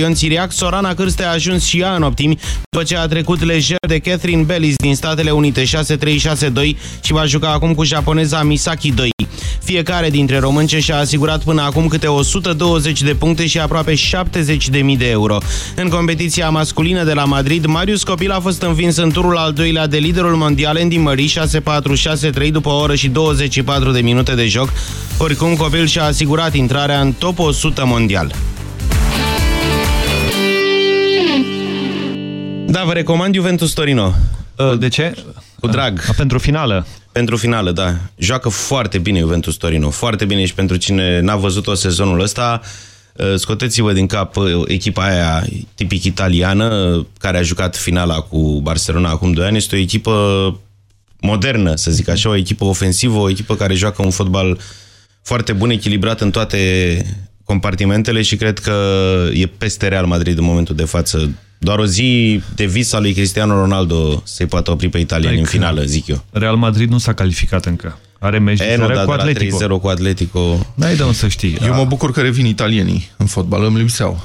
Ion Siriac, Sorana Cârste a ajuns și ea în optimi după ce a trecut lejer de Catherine Bellis din Statele Unite 6-3-6-2 și va juca acum cu japoneza Misaki 2. Fiecare dintre români și-a asigurat până acum câte 120 de puncte și aproape 70.000 de euro. În competiția masculină de la Madrid, Marius Copil a fost învins în turul al doilea de liderul mondial Andy Murray 6-4-6-3 după o oră și 24 de minute de joc. Oricum, Copil și-a asigurat intrarea în top 100 mondial. Da, vă recomand Juventus Torino. De ce? Cu drag. A, pentru finală. Pentru finală, da. Joacă foarte bine Juventus Torino. Foarte bine și pentru cine n-a văzut-o sezonul ăsta, scoteți-vă din cap echipa aia tipic italiană, care a jucat finala cu Barcelona acum 2 ani. Este o echipă modernă, să zic așa, o echipă ofensivă, o echipă care joacă un fotbal foarte bun, echilibrat în toate compartimentele și cred că e peste Real Madrid în momentul de față. Doar o zi de vis a lui Cristiano Ronaldo se poate opri pe italieni în finală, zic eu. Real Madrid nu s-a calificat încă. Are meci e, nu, da, cu Atletico. 3-0 cu Atletico. N-ai de unde să știi. Eu mă bucur că revin italienii în fotbal, îmi lipseau.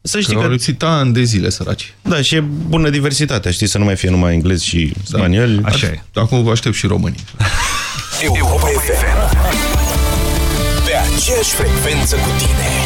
Să știi că, că... au lipsit ani de zile, săraci. Da, și e bună diversitatea, știi, să nu mai fie numai englez și da. spanioli. Așa e. Acum vă aștept și românii. Europa FM. Pe aceeași frecvență cu tine.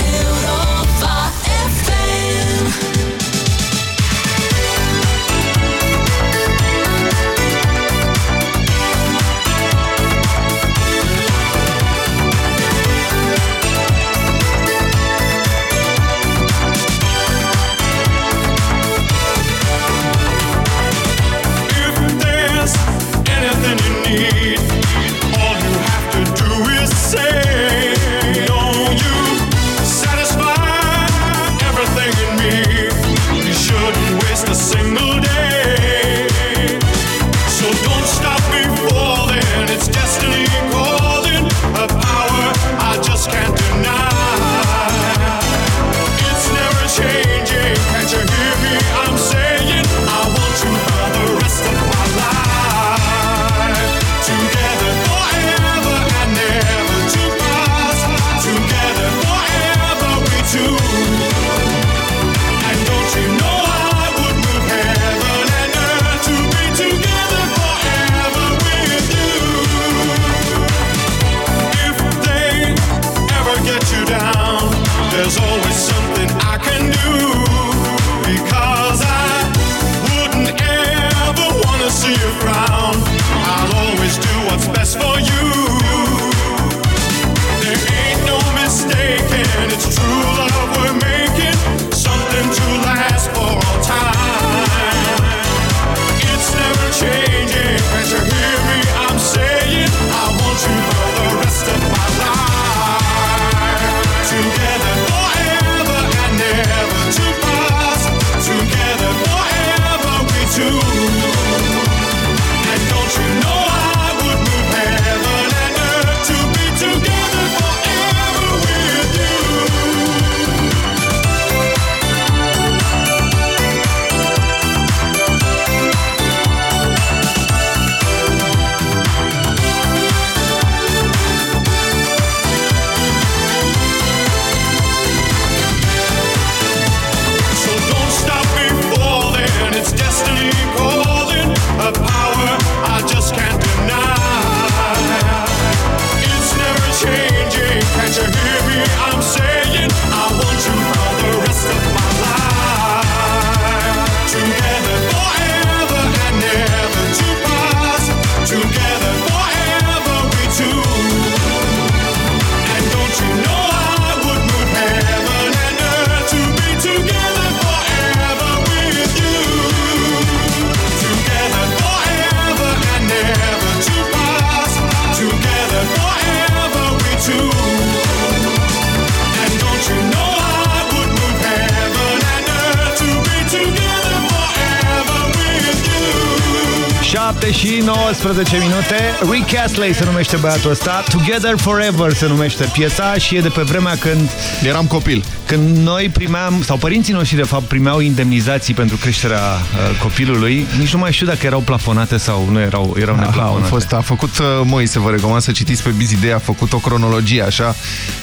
7 și 19 minute. Rick Astley se numește băiatul ăsta. Together Forever se numește piesa și e de pe vremea când... Eram copil. Când noi primeam, sau părinții noștri de fapt primeau indemnizații pentru creșterea uh, copilului, nici nu mai știu dacă erau plafonate sau nu erau, erau Aha, neplafonate. a, fost, a făcut, uh, Moise, vă recomand să citiți pe Bizidea, a făcut o cronologie așa.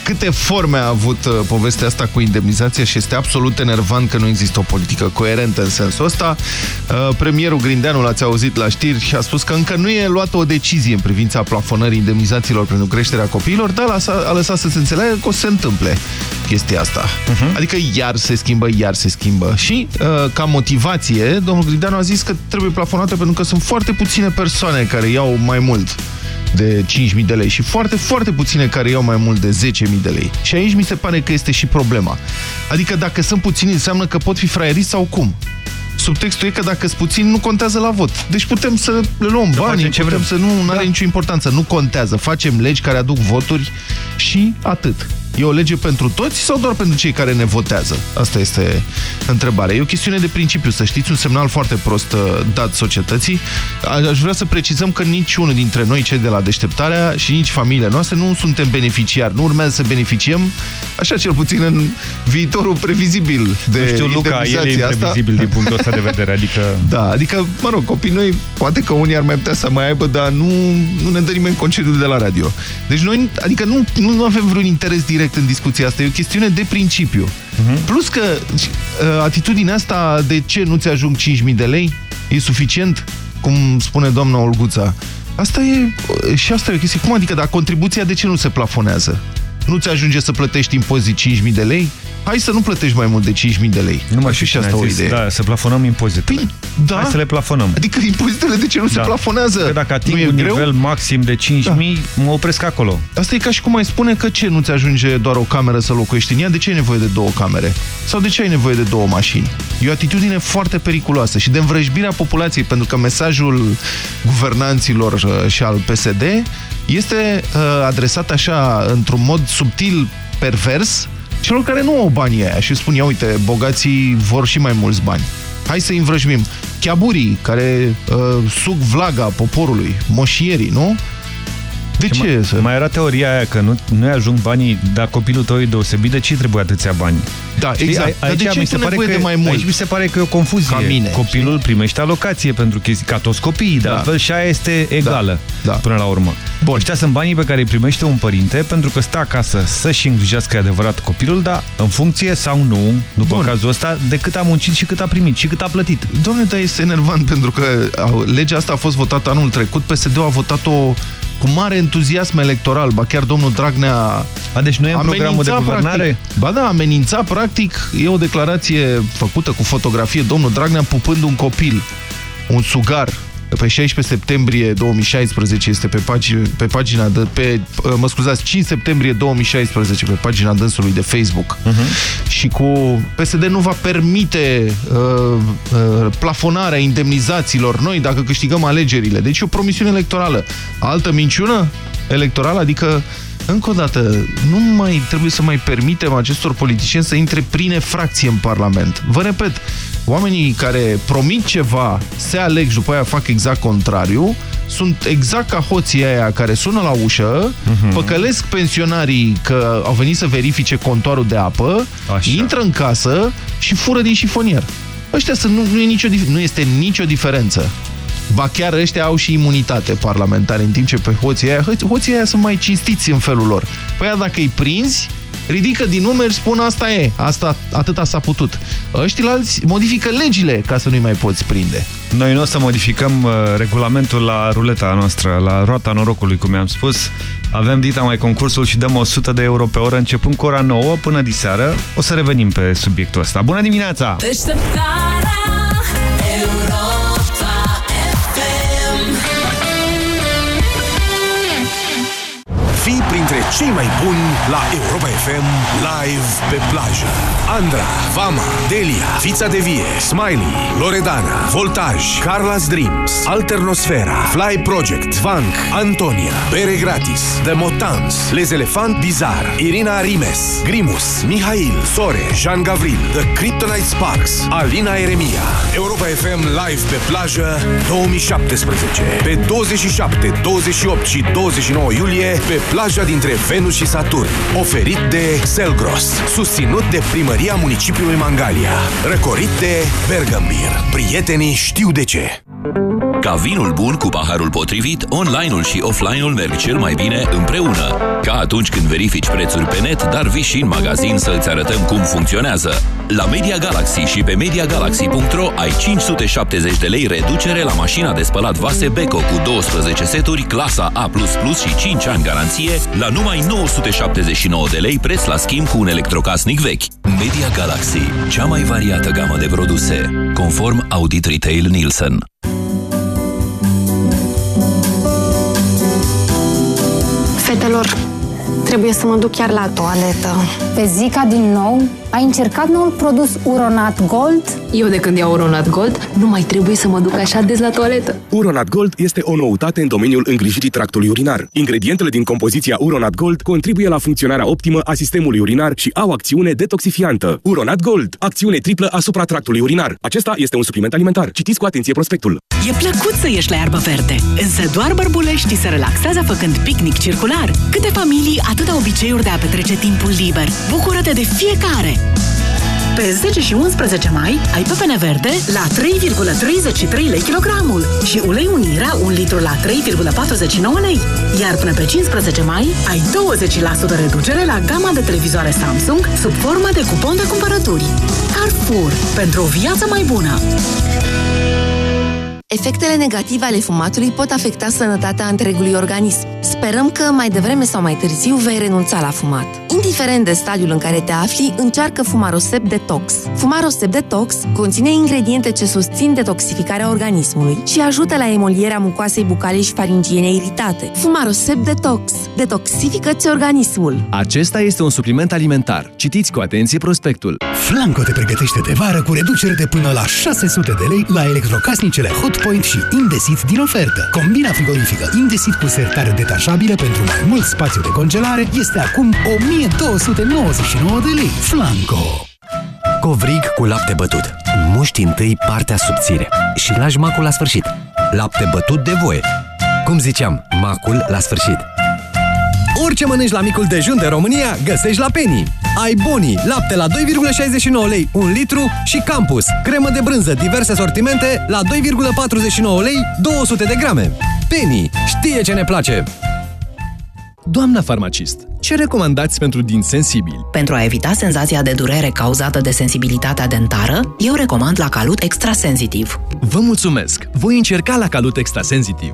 Câte forme a avut uh, povestea asta cu indemnizația și este absolut enervant că nu există o politică coerentă în sensul ăsta. Uh, premierul Grindeanu, l-ați auzit la știri, și a spus că încă nu e luată o decizie în privința plafonării indemnizațiilor pentru creșterea copiilor, dar a, a lăsat să se înțeleagă că o să se întâmple chestia asta. Uh-huh. Adică iar se schimbă, iar se schimbă. Și uh, ca motivație, domnul Grindeanu a zis că trebuie plafonată pentru că sunt foarte puține persoane care iau mai mult de 5.000 de lei și foarte, foarte puține care iau mai mult de 10.000 de lei. Și aici mi se pare că este și problema. Adică dacă sunt puțini, înseamnă că pot fi fraieriți sau cum? Subtextul e că dacă sunt puțini, nu contează la vot. Deci putem să le luăm Să banii, facem ce putem vrem. să nu are Da. nicio importanță. Nu contează. Facem legi care aduc voturi și atât. E o lege pentru toți sau doar pentru cei care ne votează? Asta este întrebarea. E o chestiune de principiu, să știți, un semnal foarte prost uh, dat societății. A- Aș vrea să precizăm că niciunul dintre noi, cei de la deșteptarea și nici familiile noastre, nu suntem beneficiari. Nu urmează să beneficiem, așa cel puțin în viitorul previzibil de Nu știu, Luca, el e indemnizația asta. imprevizibil din punctul ăsta de vedere, adică... Da, adică, mă rog, copiii noi, poate că unii ar mai putea să mai aibă, dar nu, nu ne dă nimeni concediu de la radio. Deci noi, adică nu, nu avem vreun interes direct în discuția asta, e o chestiune de principiu. Mhm. Plus că uh, atitudinea asta de ce nu ți ajung 5.000 de lei e suficient, cum spune doamna Olguța. Asta e, uh, și asta e o chestie. Cum adică, dar contribuția de ce nu se plafonează? Nu ți ajunge să plătești impozit 5.000 de lei? Hai să nu plătești mai mult de 5.000 de lei. Nu mai Ar știu fi și și asta o idee. Da, să plafonăm impozitele. Păi, da. Hai să le plafonăm. Adică impozitele de ce nu se Da. plafonează? Că dacă ating nu e un greu? nivel maxim de 5.000, mă opresc acolo. Asta e ca și cum ai spune că ce nu-ți ajunge doar o cameră să locuiești în ea, de ce ai nevoie de două camere? Sau de ce ai nevoie de două mașini? E o atitudine foarte periculoasă și de învrăjbirea populației, pentru că mesajul guvernanților uh, și al PSD este uh, adresat așa, într-un mod subtil, pervers, celor care nu au banii aia și spun, ia uite, bogații vor și mai mulți bani. Hai să-i învrăjbim. Chiaburii care uh, suc vlaga poporului, moșierii, nu? De Și ce? mai, să... mai era teoria aia că nu, nu ajung banii, dar copilul tău e deosebit, de ce trebuie atâția bani? Da, Știi, exact. ai- Dar de aici ce mi ai se tu pare nevoie că, de mai mult? Aici mi se pare că e o confuzie. Ca mine, Copilul știi? primește alocație pentru chestii, ca toți copiii, Da. dar altfel și aia este egală Da. până la urmă. Bun. Ăștia sunt banii pe care îi primește un părinte pentru că stă acasă să-și îngrijească adevărat copilul, dar în funcție sau nu, după Bun. cazul ăsta, de cât a muncit și cât a primit și cât a plătit. Doamne, dar este enervant pentru că au- legea asta a fost votată anul trecut, PSD-ul a votat-o cu mare entuziasm electoral, ba chiar domnul Dragnea A, deci nu e în programul de amenința, guvernare? Practic, ba da, amenința practic, e o declarație făcută cu fotografie, domnul Dragnea pupând un copil, un sugar, pe 16 septembrie 2016 este pe, pagi, pe pagina de, pe, mă scuzați, 5 septembrie 2016 pe pagina dânsului de Facebook. Uh-huh. Și cu PSD nu va permite uh, uh, plafonarea indemnizațiilor noi dacă câștigăm alegerile. Deci e o promisiune electorală. Altă minciună electorală, adică încă o dată, nu mai trebuie să mai permitem acestor politicieni să intre prin efracție în Parlament. Vă repet, oamenii care promit ceva, se aleg și după aia fac exact contrariu, sunt exact ca hoții aia care sună la ușă, Mhm. păcălesc pensionarii că au venit să verifice contoarul de apă, Așa. intră în casă și fură din șifonier. Ăștia sunt, nu, nu, e nicio, dif- nu este nicio diferență. Ba chiar ăștia au și imunitate parlamentare, în timp ce pe hoții aia, hă- hoții aia sunt mai cinstiți în felul lor. Păi aia dacă îi prinzi, ridică din numeri, spun asta e, asta, atâta s-a putut. Ăștilalți modifică legile ca să nu-i mai poți prinde. Noi nu o să modificăm uh, regulamentul la ruleta noastră, la roata norocului, cum i-am spus. Avem dita mai concursul și dăm 100 de euro pe oră începând cu ora 9 până diseară. O să revenim pe subiectul ăsta. Bună dimineața! Deșteptarea FM Fii printre cei mai buni la Europa FM live pe plajă. Andra, Vama, Delia, Fița de Vie, Smiley, Loredana, Voltaj, Carla's Dreams, Alternosfera, Fly Project, Vank, Antonia, Bere Gratis, The Motans, Les Elefant Bizar, Irina Rimes, Grimus, Mihail, Sore, Jean Gavril, The Kryptonite Sparks, Alina Eremia. Europa FM live pe plajă 2017. Pe 27, 28 și 29 iulie pe plaja dintre Venus și Saturn. Oferit de Selgros. Susținut de Primăria Municipiului Mangalia. Răcorit de Bergambir. Prietenii știu de ce. Ca vinul bun cu paharul potrivit, online-ul și offline-ul merg cel mai bine împreună. Ca atunci când verifici prețuri pe net, dar vii și în magazin să îți arătăm cum funcționează. La Media Galaxy și pe MediaGalaxy.ro ai 570 de lei reducere la mașina de spălat vase Beko cu 12 seturi, clasa A++ și 5 ani garanție, la numai 979 de lei preț la schimb cu un electrocasnic vechi. Media Galaxy, cea mai variată gamă de produse, conform Audit Retail Nielsen. Fetelor, trebuie să mă duc chiar la toaletă. Pe Zica din nou? Ai încercat noul produs Uronat Gold? Eu de când iau Uronat Gold, nu mai trebuie să mă duc așa des la toaletă. Uronat Gold este o noutate în domeniul îngrijirii tractului urinar. Ingredientele din compoziția Uronat Gold contribuie la funcționarea optimă a sistemului urinar și au acțiune detoxifiantă. Uronat Gold, acțiune triplă asupra tractului urinar. Acesta este un supliment alimentar. Citiți cu atenție prospectul. E plăcut să ieși la iarbă verde, însă doar bărbuleștii se relaxează făcând picnic circular. Câte familii, atâta obiceiuri de a petrece timpul liber. Bucură-te de fiecare! Pe 10 și 11 mai ai pepene verde la 3,33 lei kilogramul și ulei unirea un litru la 3,49 lei. Iar până pe 15 mai ai 20% reducere la gama de televizoare Samsung sub formă de cupon de cumpărături. Carrefour. Pentru o viață mai bună! Efectele negative ale fumatului pot afecta sănătatea întregului organism. Sperăm că mai devreme sau mai târziu vei renunța la fumat. Indiferent de stadiul în care te afli, încearcă Fumarosep Detox. Fumarosep Detox conține ingrediente ce susțin detoxificarea organismului și ajută la emolierea mucoasei bucale și faringiene iritate. Fumarosep Detox. Detoxifică-ți organismul. Acesta este un supliment alimentar. Citiți cu atenție prospectul. Flanco te pregătește de vară cu reducere de până la 600 de lei la electrocasnicele Hotpoint și Indesit din ofertă. Combina frigorifică Indesit cu sertare detașabilă pentru mai mult spațiu de congelare este acum 1299 de lei. Flanco! Covrig cu lapte bătut. Muști întâi partea subțire și lași macul la sfârșit. Lapte bătut de voie. Cum ziceam, macul la sfârșit. Orice mănânci la micul dejun de România, găsești la Penny. Ai Boni, lapte la 2,69 lei 1 litru și Campus, cremă de brânză, diverse sortimente la 2,49 lei 200 de grame. Penny știe ce ne place! Doamna farmacist, ce recomandați pentru din sensibili? Pentru a evita senzația de durere cauzată de sensibilitatea dentară, eu recomand la Calut Extrasensitiv. Vă mulțumesc! Voi încerca la Calut Extrasensitiv.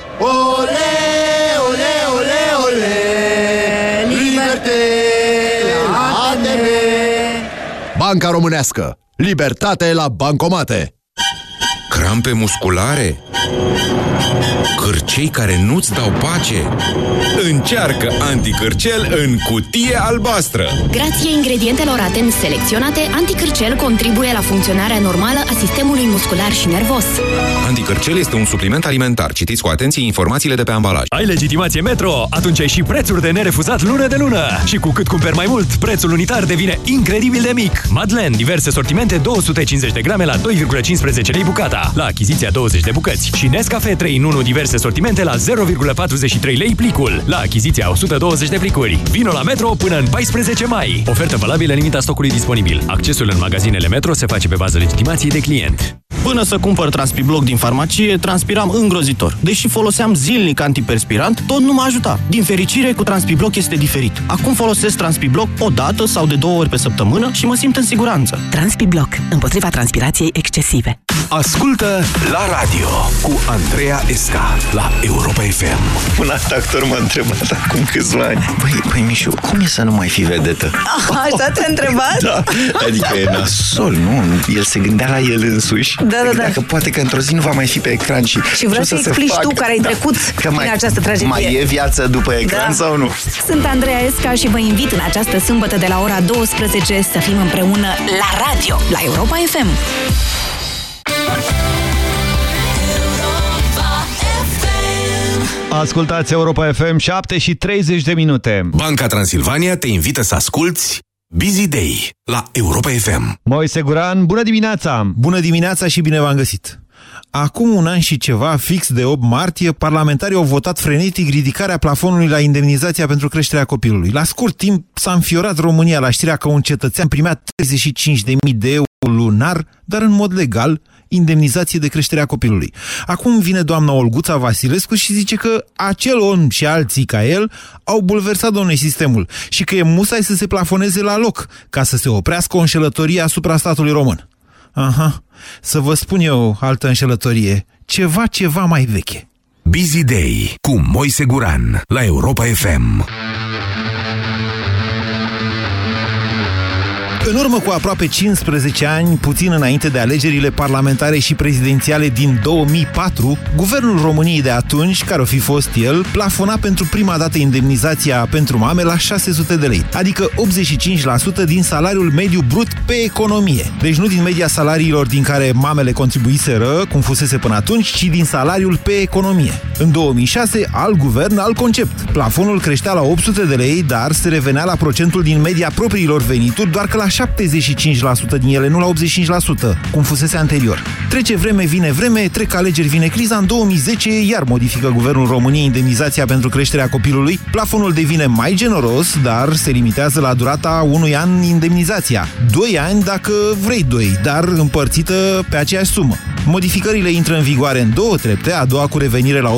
Ole, ole, ole, ole! Liberte la ATM! Banca Românească. Libertate la bancomate. Crampe musculare? Cârcei care nu-ți dau pace? Încearcă anticârcel în cutie albastră! Grație ingredientelor atent selecționate, anticârcel contribuie la funcționarea normală a sistemului muscular și nervos. Anticârcel este un supliment alimentar. Citiți cu atenție informațiile de pe ambalaj. Ai legitimație Metro? Atunci ai și prețuri de nerefuzat lună de lună. Și cu cât cumperi mai mult, prețul unitar devine incredibil de mic. Madeleine, diverse sortimente, 250 de grame la 2,15 lei bucata. La achiziția 20 de bucăți. Și Nescafe 3 în 1 diverse sortimente la 0,43 lei plicul. La achiziția 120 de plicuri. Vino la Metro până în 14 mai. Ofertă valabilă în limita stocului disponibil. Accesul în magazinele Metro se face pe bază legitimației de client. Până să cumpăr Transpibloc din farmacie, transpiram îngrozitor. Deși foloseam zilnic antiperspirant, tot nu m-a ajutat. Din fericire, cu Transpibloc este diferit. Acum folosesc Transpibloc o dată sau de două ori pe săptămână și mă simt în siguranță. Transpibloc. Împotriva transpirației excesive. Ascultă la radio cu Andreea Esca la Europa FM. Un alt actor m-a întrebat acum câțiva ani. Băi, băi, Mișu, cum e să nu mai fii vedetă? Așa te-a întrebat? Da, adică e nasol, nu? El se gândea la el însuși. Da, da, da. Dacă poate că într-o zi nu va mai fi pe ecran și... Și vreau o să se explici facă- tu care ai trecut Că prin mai, această tragedie. Mai e viață după ecran Da. sau nu? Sunt Andreea Esca și vă invit în această sâmbătă de la ora 12 să fim împreună la radio, la Europa FM. Ascultați Europa FM 7 și 30 de minute. Banca Transilvania te invită să asculti Busy Day la Europa FM. Moise Guran, bună dimineața! Bună dimineața și bine v-am găsit! Acum un an și ceva, fix de 8 martie, parlamentarii au votat frenetic ridicarea plafonului la indemnizația pentru creșterea copilului. La scurt timp s-a înfiorat România la știrea că un cetățean primea 35.000 de euro lunar, dar în mod legal, indemnizație de creșterea copilului. Acum vine doamna Olguța Vasilescu și zice că acel om și alții ca el au bulversat domnule sistemul și că e musai să se plafoneze la loc ca să se oprească o înșelătorie asupra statului român. Aha, să vă spun eu altă înșelătorie, ceva, ceva mai veche. Busy Day cu Moise Guran la Europa FM. În urmă cu aproape 15 ani, puțin înainte de alegerile parlamentare și prezidențiale din 2004, guvernul României de atunci, care o fi fost el, plafona pentru prima dată indemnizația pentru mame la 600 de lei, adică 85% din salariul mediu brut pe economie. Deci nu din media salariilor din care mamele contribuiseră, cum fusese până atunci, ci din salariul pe economie. În 2006, al guvern, al concept. Plafonul creștea la 800 de lei, dar se revenea la procentul din media propriilor venituri, doar că la 75% din ele, nu la 85%, cum fusese anterior. Trece vreme, vine vreme, trec alegeri, vine criza. În 2010, iar modifică Guvernul României indemnizația pentru creșterea copilului. Plafonul devine mai generos, dar se limitează la durata unui an indemnizația. Doi ani dacă vrei doi, dar împărțită pe aceeași sumă. Modificările intră în vigoare în două trepte, a doua cu revenire la 85%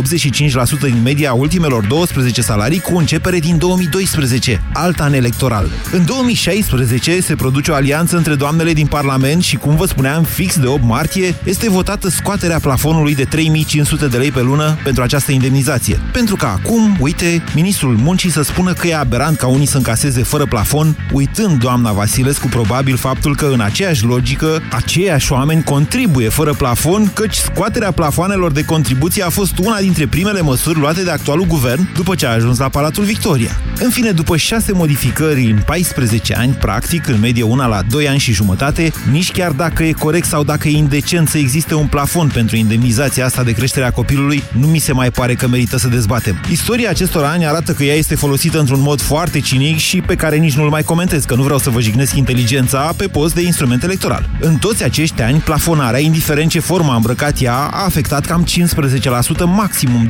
din media ultimelor 12 salarii, cu începere din 2012, alt an electoral. În 2016 se produce o alianță între doamnele din Parlament și, cum vă spuneam, fix de 8 martie, este votată scoaterea plafonului de 3500 de lei pe lună pentru această indemnizație. Pentru că acum, uite, ministrul muncii să spună că e aberant ca unii să încaseze fără plafon, uitând doamna Vasilescu probabil faptul că în aceeași logică, aceiași oameni contribuie fără plafon, căci scoaterea plafoanelor de contribuție a fost una dintre primele măsuri luate de actualul guvern după ce a ajuns la Palatul Victoria. În fine, după șase modificări în 14 ani, practic, în medie una la 2 ani și jumătate, nici chiar dacă e corect sau dacă e indecent să existe un plafon pentru indemnizația asta de creșterea copilului, nu mi se mai pare că merită să dezbatem. Istoria acestor ani arată că ea este folosită într-un mod foarte cinic și pe care nici nu-l mai comentez, că nu vreau să vă jignesc inteligența pe post de instrument electoral. În toți acești ani, plafonarea, indiferent ce formă a îmbrăcat ea, a afectat cam 15%, maximum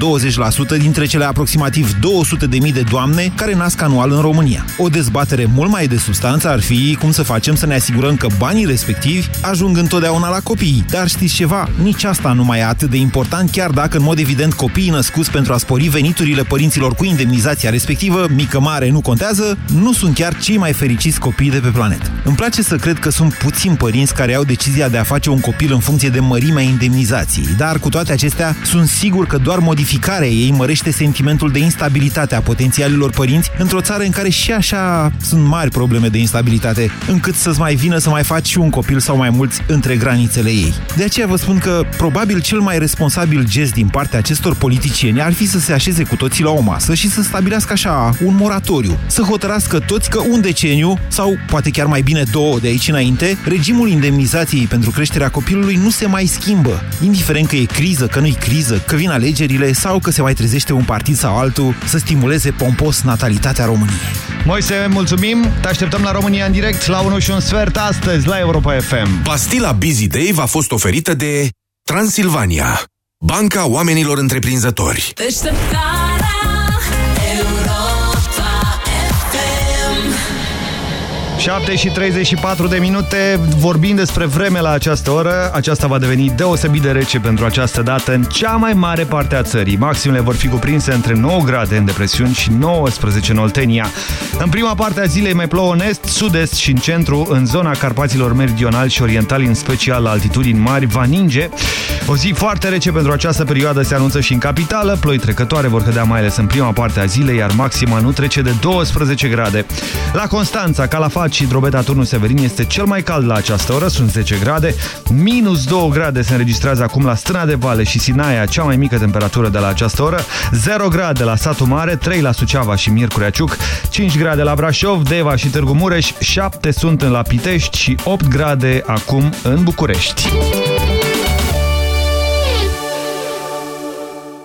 20% dintre cele aproximativ 200.000 de doamne care nasc anual în România. O dezbatere mult mai de substanță ar fi cum să facem să ne asigurăm că banii respectivi ajung întotdeauna la copii. Dar știți ceva? Nici asta nu mai e atât de important, chiar dacă, în mod evident, copiii născuți pentru a spori veniturile părinților cu indemnizația respectivă, mică, mare, nu contează, nu sunt chiar cei mai fericiți copii de pe planetă. Îmi place să cred că sunt puțini părinți care au decizia de a face un copil în funcție de mărimea indemnizației, dar cu toate acestea, sunt sigur că doar modificarea ei mărește sentimentul de instabilitate a potențialilor părinți într-o țară în care și așa sunt mari probleme de instabilitate, încât să-ți mai vină să mai faci și un copil sau mai mulți între granițele ei. De aceea vă spun că probabil cel mai responsabil gest din partea acestor politicieni ar fi să se așeze cu toții la o masă și să stabilească așa un moratoriu, să hotărască toți că un deceniu, sau poate chiar mai bine două de aici înainte, regimul indemnizației pentru creșterea copilului nu se mai schimbă, indiferent că e criză, că nu-i criză, că vin alegerile sau că se mai trezește un partid sau altul să stimuleze pompos natalitatea României. Moise, mulțumim! Te așteptăm la România în direct la 1 și un sfert astăzi la Europa FM. Pastila Busy Day v-a fost oferită de Transilvania, banca oamenilor întreprinzători. Deșteptarea 7 și 34 de minute, vorbind despre vreme la această oră, aceasta va deveni deosebit de rece pentru această dată în cea mai mare parte a țării. Maximele vor fi cuprinse între 9 grade în depresiuni și 19 în Oltenia. În prima parte a zilei mai plouă în est, sud-est și în centru, în zona Carpaților Meridionali și Orientali, în special la altitudini mari, va ninge. O zi foarte rece pentru această perioadă se anunță și în capitală, ploi trecătoare vor cădea mai ales în prima parte a zilei, iar maxima nu trece de 12 grade. La Constanța, Calafat și Drobeta Turnul Severin este cel mai cald la această oră, sunt 10 grade. Minus 2 grade se înregistrează acum la Strâna de Vale și Sinaia, cea mai mică temperatură de la această oră. 0 grade la Satu Mare, 3 la Suceava și Miercurea Ciuc, 5 grade la Brașov, Deva și Târgu Mureș, 7 sunt în la Pitești și 8 grade acum în București.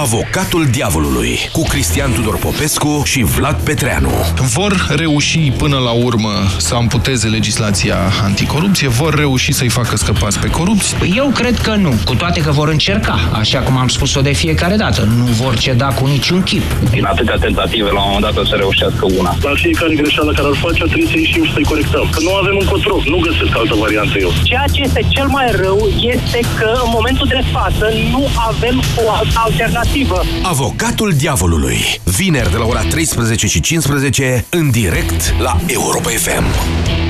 Avocatul Diavolului cu Cristian Tudor Popescu și Vlad Petreanu. Vor reuși până la urmă să amputeze legislația anticorupție, vor reuși să-i facă scăpați pe corupți? Eu cred că nu, cu toate că vor încerca, așa cum am spus-o de fiecare dată. Nu vor ceda cu niciun chip. Din atâtea tentative, la un moment dat o să reușească una. La fiecare greșeală care ar face, trebuie să ieșim și să-i corectăm. Că nu avem un control, nu găsesc altă variantă eu. Ceea ce este cel mai rău este că în momentul de față nu avem o alternativă. Avocatul Diavolului. Vineri de la ora 13 și 15 în direct la Europa FM.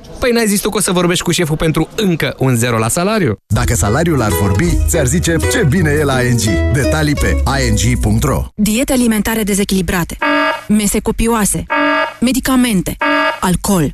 Păi n-ai zis tu că o să vorbești cu șeful pentru încă un zero la salariu? Dacă salariul ar vorbi, ți-ar zice ce bine e la ING. Detalii pe ing.ro Diete alimentare dezechilibrate, mese copioase, medicamente, alcool.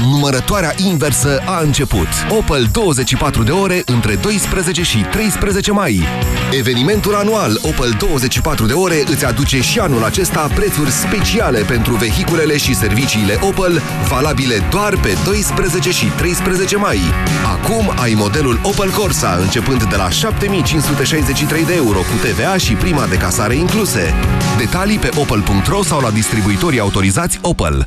Numărătoarea inversă a început. Opel 24 de ore între 12 și 13 mai. Evenimentul anual Opel 24 de ore îți aduce și anul acesta prețuri speciale pentru vehiculele și serviciile Opel, valabile doar pe 12 și 13 mai. Acum ai modelul Opel Corsa începând de la 7563 de euro cu TVA și prima de casare incluse. Detalii pe opel.ro sau la distribuitorii autorizați Opel.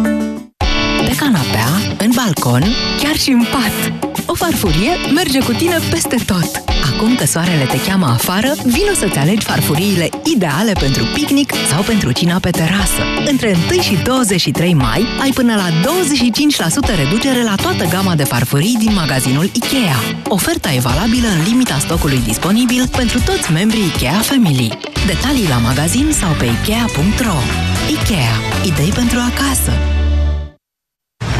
Pe canapea, în balcon, chiar și în pat. O farfurie merge cu tine peste tot. spun că soarele te cheamă afară, vino să-ți alegi farfuriile ideale pentru picnic sau pentru cina pe terasă. Între 1 și 23 mai ai până la 25% reducere la toată gama de farfurii din magazinul IKEA. Oferta e valabilă în limita stocului disponibil pentru toți membrii IKEA Family. Detalii la magazin sau pe Ikea.ro IKEA. Idei pentru acasă.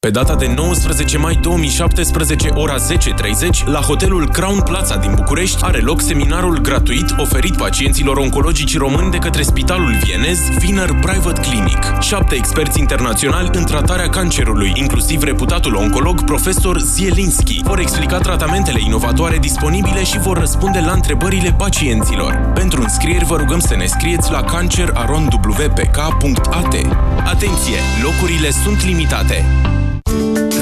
Pe data de 19 mai 2017, ora 10.30, la hotelul Crown Plaza din București are loc seminarul gratuit oferit pacienților oncologici români de către Spitalul Vienez Wiener Private Clinic. Șapte experți internaționali în tratarea cancerului, inclusiv reputatul oncolog profesor Zielinski, vor explica tratamentele inovatoare disponibile și vor răspunde la întrebările pacienților. Pentru înscrieri vă rugăm să ne scrieți la cancerarondwpk.at. Atenție! Locurile sunt limitate!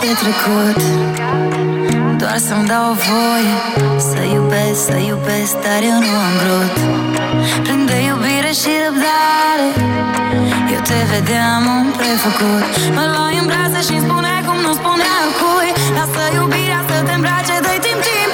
Să scap de trecut. Doar să-mi dau voie Să iubesc, să iubesc Dar eu nu am vrut. Plin de iubire și răbdare Eu te vedeam un prefăcut. Mă luai în brațe și-mi spuneai cum nu spunea cui Lasă iubirea să te îmbrace Dă-i timp timpului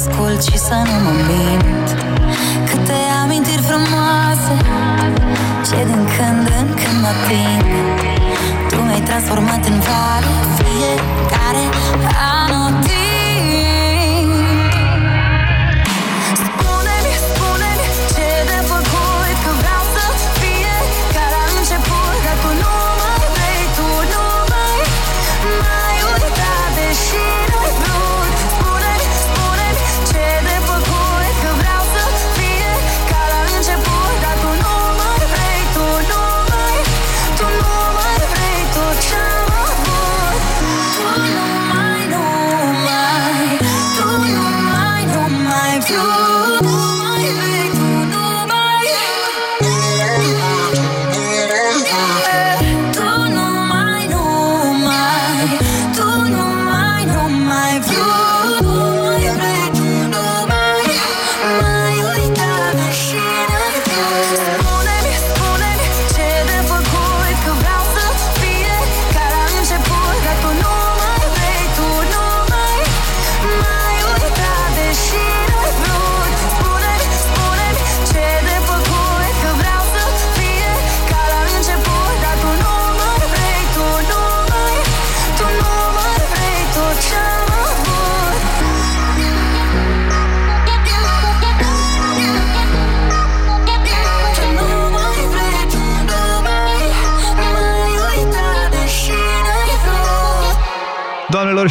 ascult și să nu mă mint. Câte amintiri frumoase Ce din când în când mă prind Tu mi-ai transformat în vale Fiecare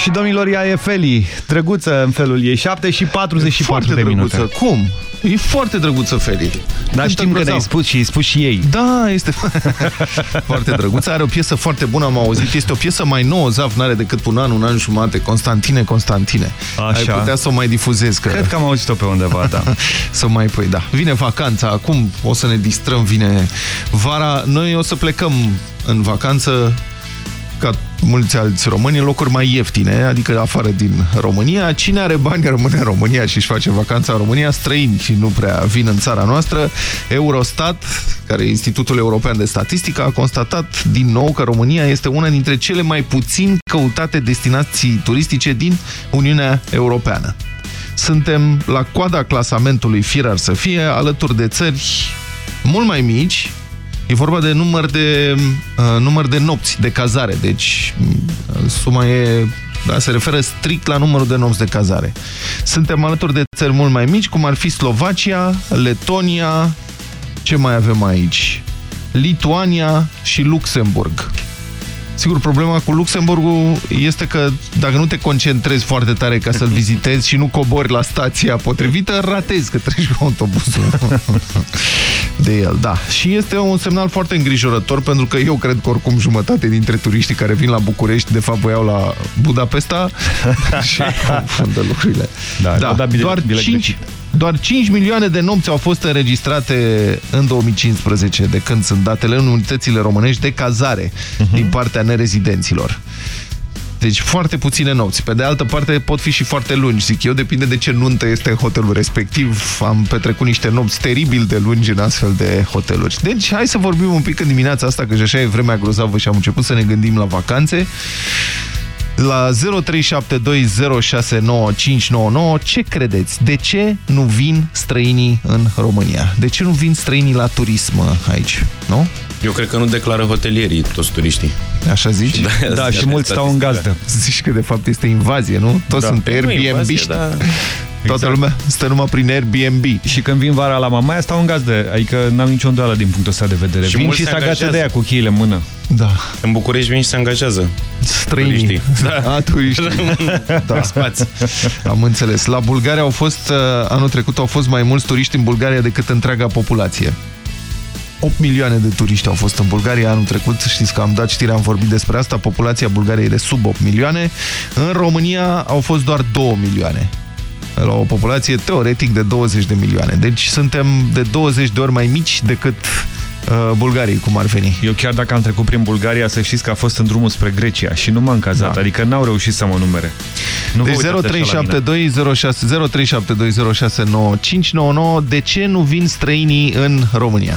și domnilor, ea e Feli. Drăguță în felul ei. 7 și 44 Foarte de minute. drăguță. Cum? E foarte drăguță, Feli. Dar Cântă știm că grozav. ne-ai spus și îi spus și ei. Da, este foarte drăguță. Are o piesă foarte bună, am auzit. Este o piesă mai nouă, Zaf, n-are decât un an, un an jumate. Constantine, Constantine. Așa. Ai putea să o mai difuzezi. Că... Cred că am auzit-o pe undeva, da. să mai pui, da. Vine vacanța, acum o să ne distrăm, vine vara. Noi o să plecăm în vacanță ca mulți alți români, în locuri mai ieftine, adică afară din România. Cine are bani rămâne în România și își face vacanța în România, străini și nu prea vin în țara noastră. Eurostat, care e Institutul European de Statistică, a constatat din nou că România este una dintre cele mai puțin căutate destinații turistice din Uniunea Europeană. Suntem la coada clasamentului firar să fie, alături de țări mult mai mici, E vorba de număr de, uh, număr de nopți de cazare, deci uh, suma e, da, se referă strict la numărul de nopți de cazare. Suntem alături de țări mult mai mici, cum ar fi Slovacia, Letonia, ce mai avem aici? Lituania și Luxemburg. Sigur, problema cu Luxemburgul este că dacă nu te concentrezi foarte tare ca să-l vizitezi și nu cobori la stația potrivită, ratezi că treci cu autobuzul de el, da. Și este un semnal foarte îngrijorător pentru că eu cred că oricum jumătate dintre turiștii care vin la București de fapt voiau la Budapesta și confundă lucrurile. Da, au dat bilet- doar, bilet 5, doar 5 milioane de nopți au fost înregistrate în 2015 de când sunt datele în unitățile românești de cazare Mhm. din partea nerezidenților. Deci foarte puține nopți. Pe de altă parte pot fi și foarte lungi, zic eu, depinde de ce nuntă este în hotelul respectiv. Am petrecut niște nopți teribil de lungi în astfel de hoteluri. Deci hai să vorbim un pic în dimineața asta, că și așa e vremea grozavă și am început să ne gândim la vacanțe. La 0372069599 ce credeți? De ce nu vin străinii în România? De ce nu vin străinii la turism aici? Nu? Eu cred că nu declară hotelierii toți turiștii. Așa zici? Da, și mulți stau în gazdă. Zici că de fapt este invazie, nu? Toți Da. sunt Nu Airbnb invazie, da. Toată lumea stă numai prin Airbnb. Și când vin vara la Mamaia, stau în gazdă. Adică n-am nicio îndoială din punctul ăsta de vedere. Și vin mulți și se se agață angajează. de ea cu cheile în mână. Da. În București vin și se angajează. Străinii. Turiștii. Da. A, turiștii. da. Spați. Am înțeles. La Bulgaria au fost, uh, anul trecut au fost mai mulți turiști în Bulgaria decât întreaga populație. 8 milioane de turiști au fost în Bulgaria anul trecut, știți că am dat știre, am vorbit despre asta, populația Bulgariei e de sub 8 milioane. În România au fost doar 2 milioane. La o populație teoretic de 20 de milioane. Deci suntem de 20 de ori mai mici decât uh, Bulgariei, cum ar veni. Eu chiar dacă am trecut prin Bulgaria, să știți că a fost în drumul spre Grecia și nu m-am cazat, Da. adică n-au reușit să mă numere. Nu vă Deci uitați așa la mine. 0372069599 De ce nu vin străinii în România?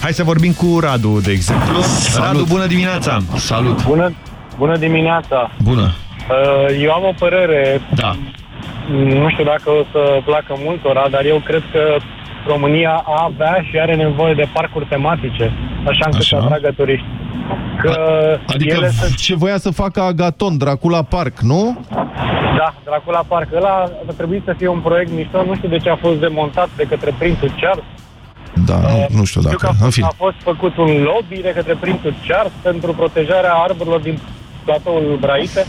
Hai să vorbim cu Radu, de exemplu. Radu, bună dimineața! Salut! Bună, bună dimineața! Bună! Uh, Eu am o părere, Da. nu știu dacă o să placă multora, dar eu cred că România avea și are nevoie de parcuri tematice, așa încât Așa. să atragă turiști. Că Adică ele sunt ce voia să facă Agaton, Dracula Park, nu? Da, Dracula Park. Ăla ar trebui să fie un proiect mișto. Nu știu de ce a fost demontat de către prințul Charles. Da, nu, nu știu Știu că a dacă... În fost, fine. a fost făcut un lobby de către prințul Charles pentru protejarea arborilor din platoul Braite.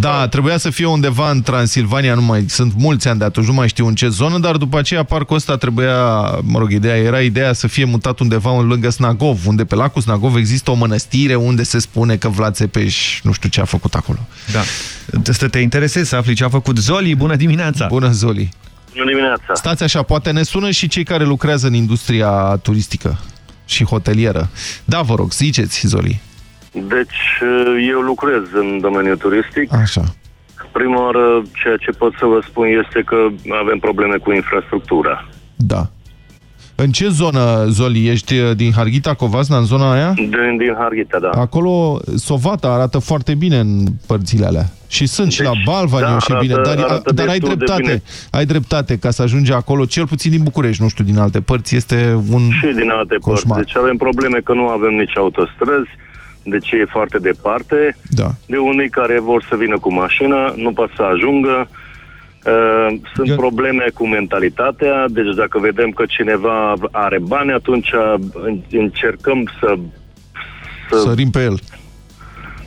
Da, trebuia să fie undeva în Transilvania, nu mai sunt mulți ani de atunci, nu mai știu în ce zonă, dar după aceea parcul ăsta trebuia, mă rog, ideea era ideea să fie mutat undeva în lângă Snagov, unde pe lacul Snagov există o mănăstire unde se spune că Vlad Țepeș nu știu ce a făcut acolo. Da. Să te interesezi să afli ce a făcut Zoli. Bună dimineața! Bună, Zoli! Bună dimineața. Stați așa, poate ne sună și cei care lucrează în industria turistică și hotelieră. Da, vă rog, ziceți, Zoli. Deci, eu lucrez în domeniul turistic. Așa. Prima oară, ceea ce pot să vă spun este că avem probleme cu infrastructura. Da. În ce zonă, Zoli, ești uh, din Harghita, Covasna, în zona aia? Din, din Harghita, da. Acolo Sovata arată foarte bine în părțile alea. Și sunt și la Balvaniu da, și bine, arată- dar, arată dar ai destul de dreptate. bine. Ai dreptate ca să ajungi acolo, cel puțin din București, nu știu, din alte părți, este un Și din alte coșmar. părți. Deci avem probleme că nu avem nici autostrăzi, deci e foarte departe. Da. De unii care vor să vină cu mașină, nu pot să ajungă. Uh, Sunt Eu- probleme cu mentalitatea, deci dacă vedem că cineva are bani, atunci în- încercăm să... Sărim pe el.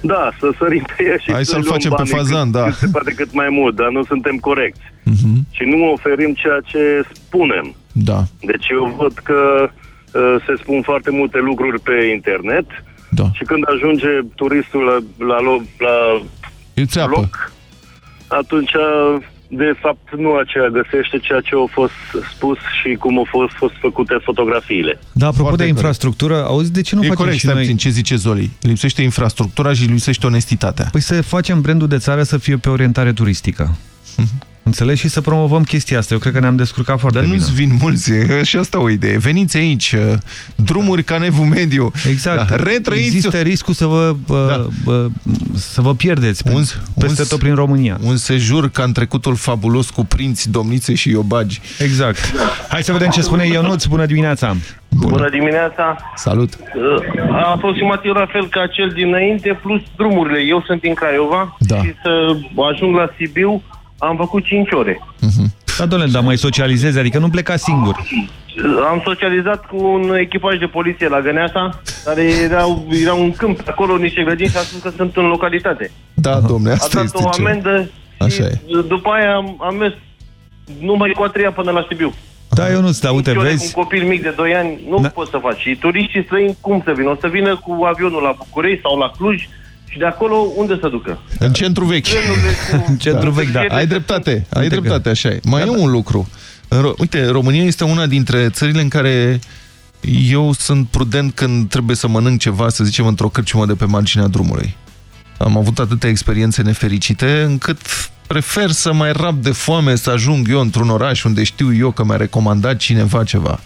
Da, să sărim pe ea și Hai să să-l luăm facem pe banii fazan, cât, da. cât se poate cât mai mult, dar nu suntem corecți. Mhm. Și nu oferim ceea ce spunem. Da. Deci eu văd că uh, se spun foarte multe lucruri pe internet da. și când ajunge turistul la, la, lo- la Îl țeapă. loc, atunci de fapt nu aceea găsește ceea ce a fost spus și cum au fost, fost făcute fotografiile. Da, apropo Foarte de corect. infrastructură, auzi, de ce nu e facem corect, și stai noi... puțin, ce zice Zoli? Lipsește infrastructura și lipsește onestitatea. Păi să facem brandul de țară să fie pe orientare turistică. Înțelegi? Și să promovăm chestia asta. Eu cred că ne-am descurcat foarte Dar bine. nu-ți vin mulți, e și asta o idee. Veniți aici, uh, drumuri ca nevul mediu. Exact. Da, retrăiți Există riscul să vă, da. bă, să vă pierdeți un, peste tot prin România. Un sejur ca în trecutul fabulos cu prinți, domnițe și iobagi. Exact. Hai să vedem ce spune Ionuț. Bună dimineața! Bună, Bună dimineața! Salut! Uh, Aproximativ la fel ca cel dinainte, plus drumurile. Eu sunt din Craiova Da. și să ajung la Sibiu am făcut 5 ore. Da, doamne, dar mai socializezi, adică nu pleca singur. Uh, Am socializat cu un echipaj de poliție la Găneasa, care erau, erau în câmp, acolo niște grădini și a spus că sunt în localitate. Da, domne, A asta dat este o ce... amendă Așa e. după aia am, am mers numai cu a treia până la Sibiu. Da, eu nu da, uite, Cinci ore vezi? Cu un copil mic de 2 ani nu Da. poți să faci. Și turiștii străini cum să vină? O să vină cu avionul la București sau la Cluj și de acolo unde să ducă? În centru vechi. În centru vechi, da. Ai dreptate, ai Uite dreptate, că- așa e. Mai e un lucru. În Ro- Uite, România este una dintre țările în care eu sunt prudent când trebuie să mănânc ceva, să zicem, într-o cărciumă de pe marginea drumului. Am avut atâtea experiențe nefericite încât prefer să mai rap de foame să ajung eu într-un oraș unde știu eu că mi-a recomandat cineva ceva.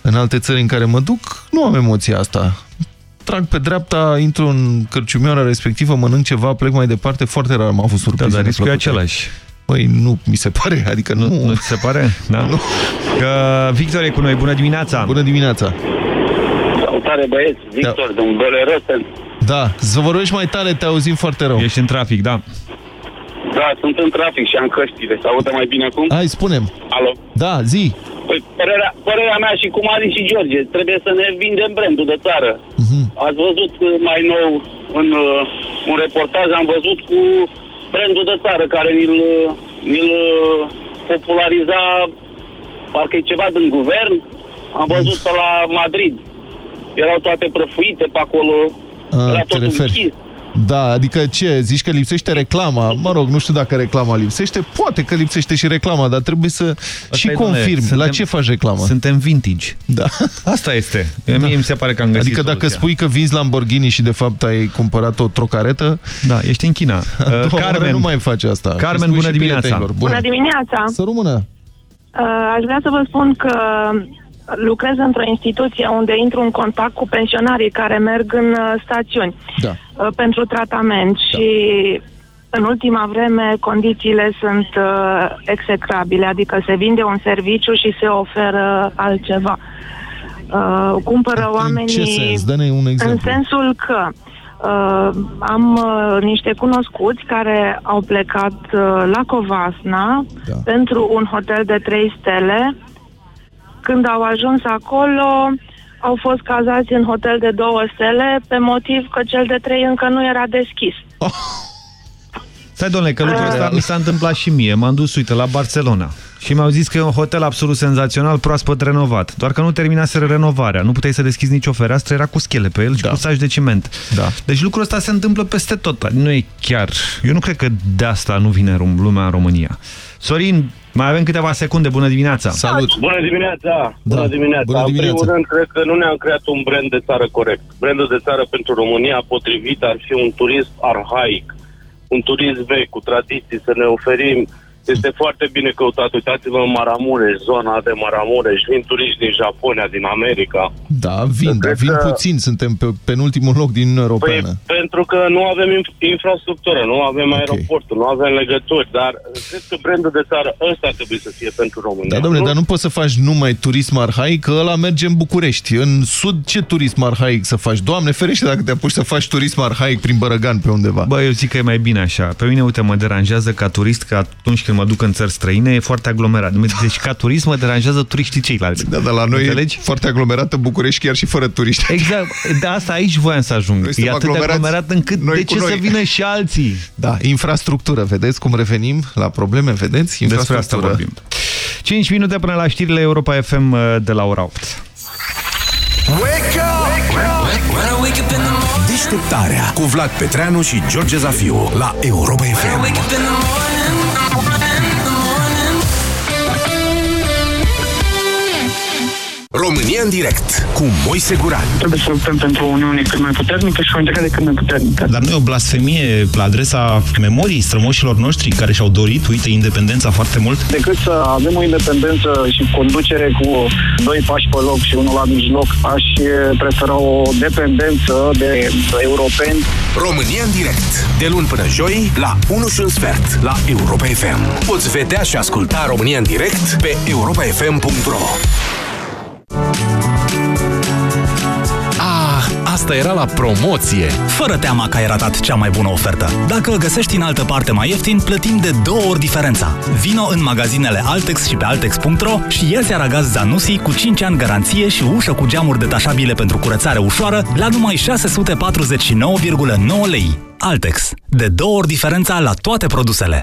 În alte țări în care mă duc, nu am emoția asta. Trag pe dreapta, intru în cărciumioara respectivă, mănânc ceva, plec mai departe, foarte rar am avut Da, surprize. dar riscul e neplăcute. același. Păi nu mi se pare, adică nu... Nu, nu ți se pare? Da? Nu. Că Victor e cu noi, bună dimineața! Bună dimineața! Salutare băieți, Victor, da. din Bolerăs. Da, să vă rogi mai tare, te auzim foarte rău. Ești în trafic, da. Da, sunt în trafic și am căștile. Se aude mai bine acum? Hai, spunem. Alo? Da, zi. Păi, părerea, părerea mea și cum a zis și George, trebuie să ne vindem brandul de țară. Mhm. Ați văzut uh, mai nou în uh, un reportaj, am văzut cu brandul de țară care ni-l, uh, ni-l uh, populariza, parcă e ceva din guvern. Am văzut pe la Madrid. Erau toate prăfuite pe acolo. A, Era te tot referi. închis. Da, adică ce? Zici că lipsește reclama? Mă rog, nu știu dacă reclama lipsește. Poate că lipsește și reclama, dar trebuie să și e, domnule, confirm. La suntem- ce faci reclamă? Suntem vintage. Da. Asta este. Da. Mie mi se pare că am găsit Adică dacă soluția. spui că vinzi Lamborghini și de fapt ai cumpărat o trocaretă... Da, ești în China. Uh, Carmen, Carmen, nu mai face asta. Că Carmen, spui bună și dimineața. prietenilor. Bună dimineața! Să rămână! Uh, Aș vrea să vă spun că lucrez într-o instituție unde intru în contact cu pensionarii care merg în uh, stațiuni Da. uh, pentru tratament și în ultima vreme condițiile sunt uh, execrabile, adică se vinde un serviciu și se oferă altceva. Uh, cumpără oamenii... În ce sens? Dă-ne un În exemplu. sensul că uh, am uh, niște cunoscuți care au plecat uh, la Covasna da. pentru un hotel de trei stele. Când au ajuns acolo, au fost cazați în hotel de două stele pe motiv că cel de trei încă nu era deschis. Stai, domnule, că lucrul Uh. ăsta mi s-a întâmplat și mie. M-am dus, uite, la Barcelona. Și mi-au zis că e un hotel absolut senzațional, proaspăt renovat. Doar că nu terminaseră renovarea. Nu puteai să deschizi nicio fereastră, era cu schele pe el și cu saci de ciment. Da. Deci lucrul ăsta se întâmplă peste tot. Nu e chiar... Eu nu cred că de asta nu vine rum- lumea în România. Sorin, mai avem câteva secunde. Bună dimineața! Bună dimineața! Da. Bună dimineața! Bună în dimineața. primul rând, cred că nu ne-am creat un brand de țară corect. Brandul de țară pentru România potrivit ar fi un turism arhaic, un turism vechi, cu tradiții, să ne oferim. Este foarte bine căutat. Uitați-vă în Maramureș, zona de Maramureș, vin turiști din Japonia, din America. Da, vin, dar Cred vin că- puțin. Suntem pe penultimul loc din Uniunea Păi, Europeană. pentru că nu avem inf- infrastructură, nu avem aeroportul, nu avem legături, dar cred că brandul de țară ăsta trebuie să fie pentru România. Da, domnule, Nu- dar nu poți să faci numai turism arhaic, că ăla merge în București. În sud, ce turism arhaic să faci? Doamne, ferește dacă te apuci să faci turism arhaic prin Bărăgan pe undeva. Bă, eu zic că e mai bine așa. Pe mine, uite, mă deranjează ca turist că atunci când mă duc în țări străine, e foarte aglomerat. Deci ca turism mă deranjează turiștii ceilalți. Da, dar la noi Înțelegi? e foarte aglomerată București chiar și fără turiști. Exact, de asta aici voiam să ajung. E atât de aglomerat încât noi de ce să vină și alții? Da, infrastructură, vedeți cum revenim la probleme, vedeți? Despre asta vorbim. 5 minute până la știrile Europa FM uh, de la ora 8. Wake up! Wake up! Deșteptarea cu Vlad Petreanu și George Zafiu la Europa FM. România în direct cu Moise Guran. Trebuie să luptăm pentru o Uniune cât mai puternică și o integrare cât mai puternică. Dar nu e o blasfemie la adresa memoriei strămoșilor noștri care și-au dorit, uite, independența foarte mult? Decât să avem o independență și conducere cu doi pași pe loc și unul la mijloc, aș prefera o dependență de europeni. România în direct, de luni până joi, la 1 și un sfert, la Europa FM. Poți vedea și asculta România în direct pe europafm.ro Ah, asta era la promoție! Fără teama că ai ratat cea mai bună ofertă. Dacă o găsești în altă parte mai ieftin, plătim de două ori diferența. Vino în magazinele Altex și pe Altex.ro și ia aragaz Zanussi cu 5 ani garanție și ușă cu geamuri detașabile pentru curățare ușoară la numai 649,9 lei. Altex. De două ori diferența la toate produsele.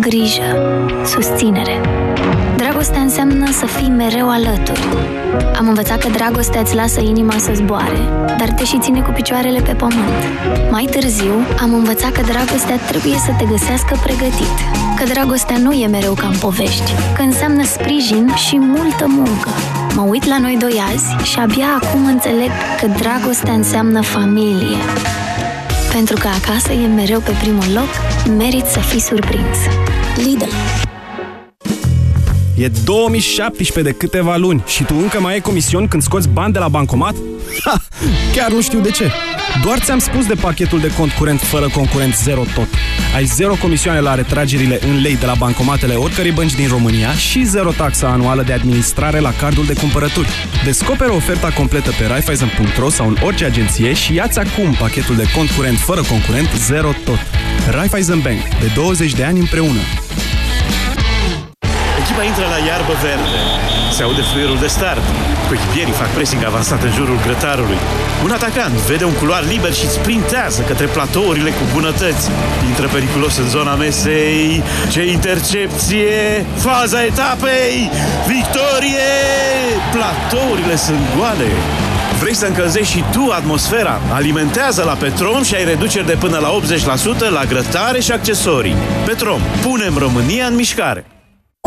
grijă, susținere. Dragostea înseamnă să fii mereu alături. Am învățat că dragostea îți lasă inima să zboare, dar te și ține cu picioarele pe pământ. Mai târziu, am învățat că dragostea trebuie să te găsească pregătit, că dragostea nu e mereu ca în povești, că înseamnă sprijin și multă muncă. Mă uit la noi doi azi și abia acum înțeleg că dragostea înseamnă familie. Pentru că acasă e mereu pe primul loc, merit să fii surprins. Lidl. E 2017 de câteva luni și tu încă mai ai comision când scoți bani de la bancomat? Ha! Chiar nu știu de ce. Doar ți-am spus de pachetul de cont curent fără concurent zero tot. Ai zero comisioane la retragerile în lei de la bancomatele oricărei bănci din România și zero taxa anuală de administrare la cardul de cumpărături. Descoperă oferta completă pe Raiffeisen.ro sau în orice agenție și ia-ți acum pachetul de cont curent fără concurent zero tot. Raiffeisen Bank. De 20 de ani împreună. Echipa intră la iarbă verde. Se aude fluierul de start. Echipierii fac pressing avansat în jurul grătarului. Un atacant vede un culoar liber și sprintează către platourile cu bunătăți. Intră periculos în zona mesei. Ce intercepție! Faza etapei! Victorie! Platourile sunt goale. Vrei să încălzești și tu atmosfera? Alimentează la Petrom și ai reduceri de până la 80% la grătare și accesorii. Petrom, punem România în mișcare!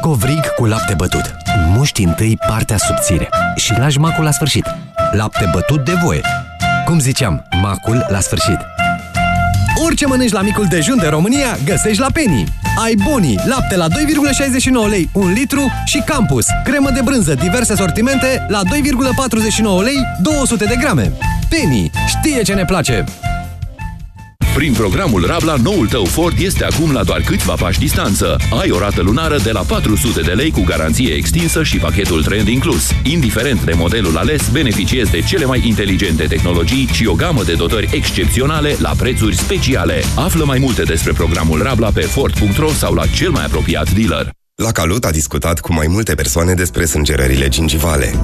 Covrig cu lapte bătut. Muști întâi partea subțire și lași macul la sfârșit. Lapte bătut de voie. Cum ziceam, macul la sfârșit. Orice mănânci la micul dejun de România, găsești la Penny. Ai Boni, lapte la 2,69 lei 1 litru și Campus, cremă de brânză, diverse sortimente la 2,49 lei 200 de grame. Penny știe ce ne place! Prin programul Rabla, noul tău Ford este acum la doar câțiva pași distanță. Ai o rată lunară de la 400 de lei cu garanție extinsă și pachetul trend inclus. Indiferent de modelul ales, beneficiezi de cele mai inteligente tehnologii și o gamă de dotări excepționale la prețuri speciale. Află mai multe despre programul Rabla pe Ford.ro sau la cel mai apropiat dealer. La Calut a discutat cu mai multe persoane despre sângerările gingivale.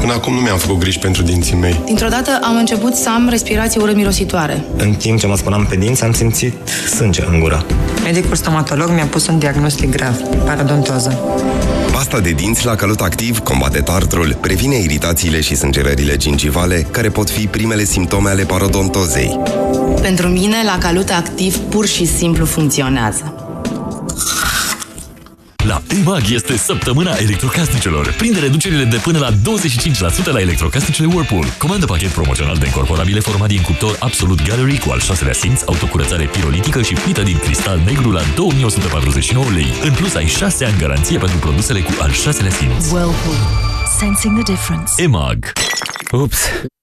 Până acum nu mi-am făcut griji pentru dinții mei. Dintr-o dată am început să am respirație urât-mirositoare. În timp ce mă spuneam pe dinți, am simțit sânge în gură. Medicul stomatolog mi-a pus un diagnostic grav, parodontoză. Pasta de dinți la Calut Activ combate tartrul, previne iritațiile și sângerările gingivale, care pot fi primele simptome ale parodontozei. Pentru mine, la Calut Activ pur și simplu funcționează. La EMAG este săptămâna electrocasnicelor. Prinde reducerile de până la 25% la electrocasnicele Whirlpool. Comandă pachet promoțional de incorporabile format din cuptor Absolut Gallery cu al șaselea simț, autocurățare pirolitică și plită din cristal negru la 2149 lei. În plus, ai 6 ani garanție pentru produsele cu al șaselea simț. Whirlpool. Sensing the difference. EMAG. Ups!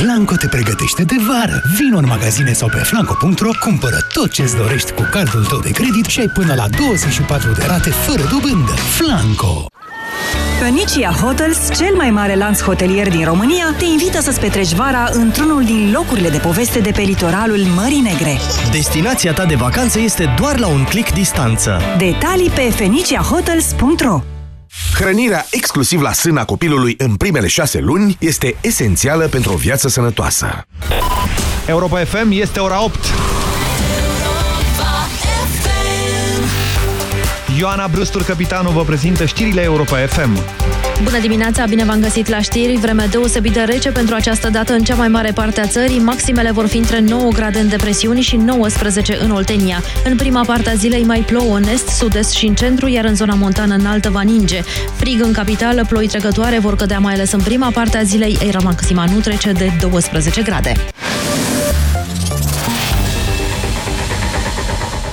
Flanco te pregătește de vară. Vino în magazine sau pe flanco.ro, cumpără tot ce-ți dorești cu cardul tău de credit și ai până la 24 de rate fără dobândă. Flanco! Phoenicia Hotels, cel mai mare lanț hotelier din România, te invită să-ți petreci vara într-unul din locurile de poveste de pe litoralul Mării Negre. Destinația ta de vacanță este doar la un clic distanță. Detalii pe feniciahotels.ro Hrănirea exclusiv la sâna copilului în primele șase luni este esențială pentru o viață sănătoasă. Europa FM este ora 8. Ioana Brustur, capitanul, vă prezintă știrile Europa FM. Bună dimineața, bine v-am găsit la știri. Vreme deosebit de rece pentru această dată în cea mai mare parte a țării. Maximele vor fi între 9 grade în depresiuni și 19 în Oltenia. În prima parte a zilei mai plouă în est, sud-est și în centru, iar în zona montană înaltă va ninge. Frig în capitală, ploi trecătoare vor cădea mai ales în prima parte a zilei, era maxima nu trece de 12 grade.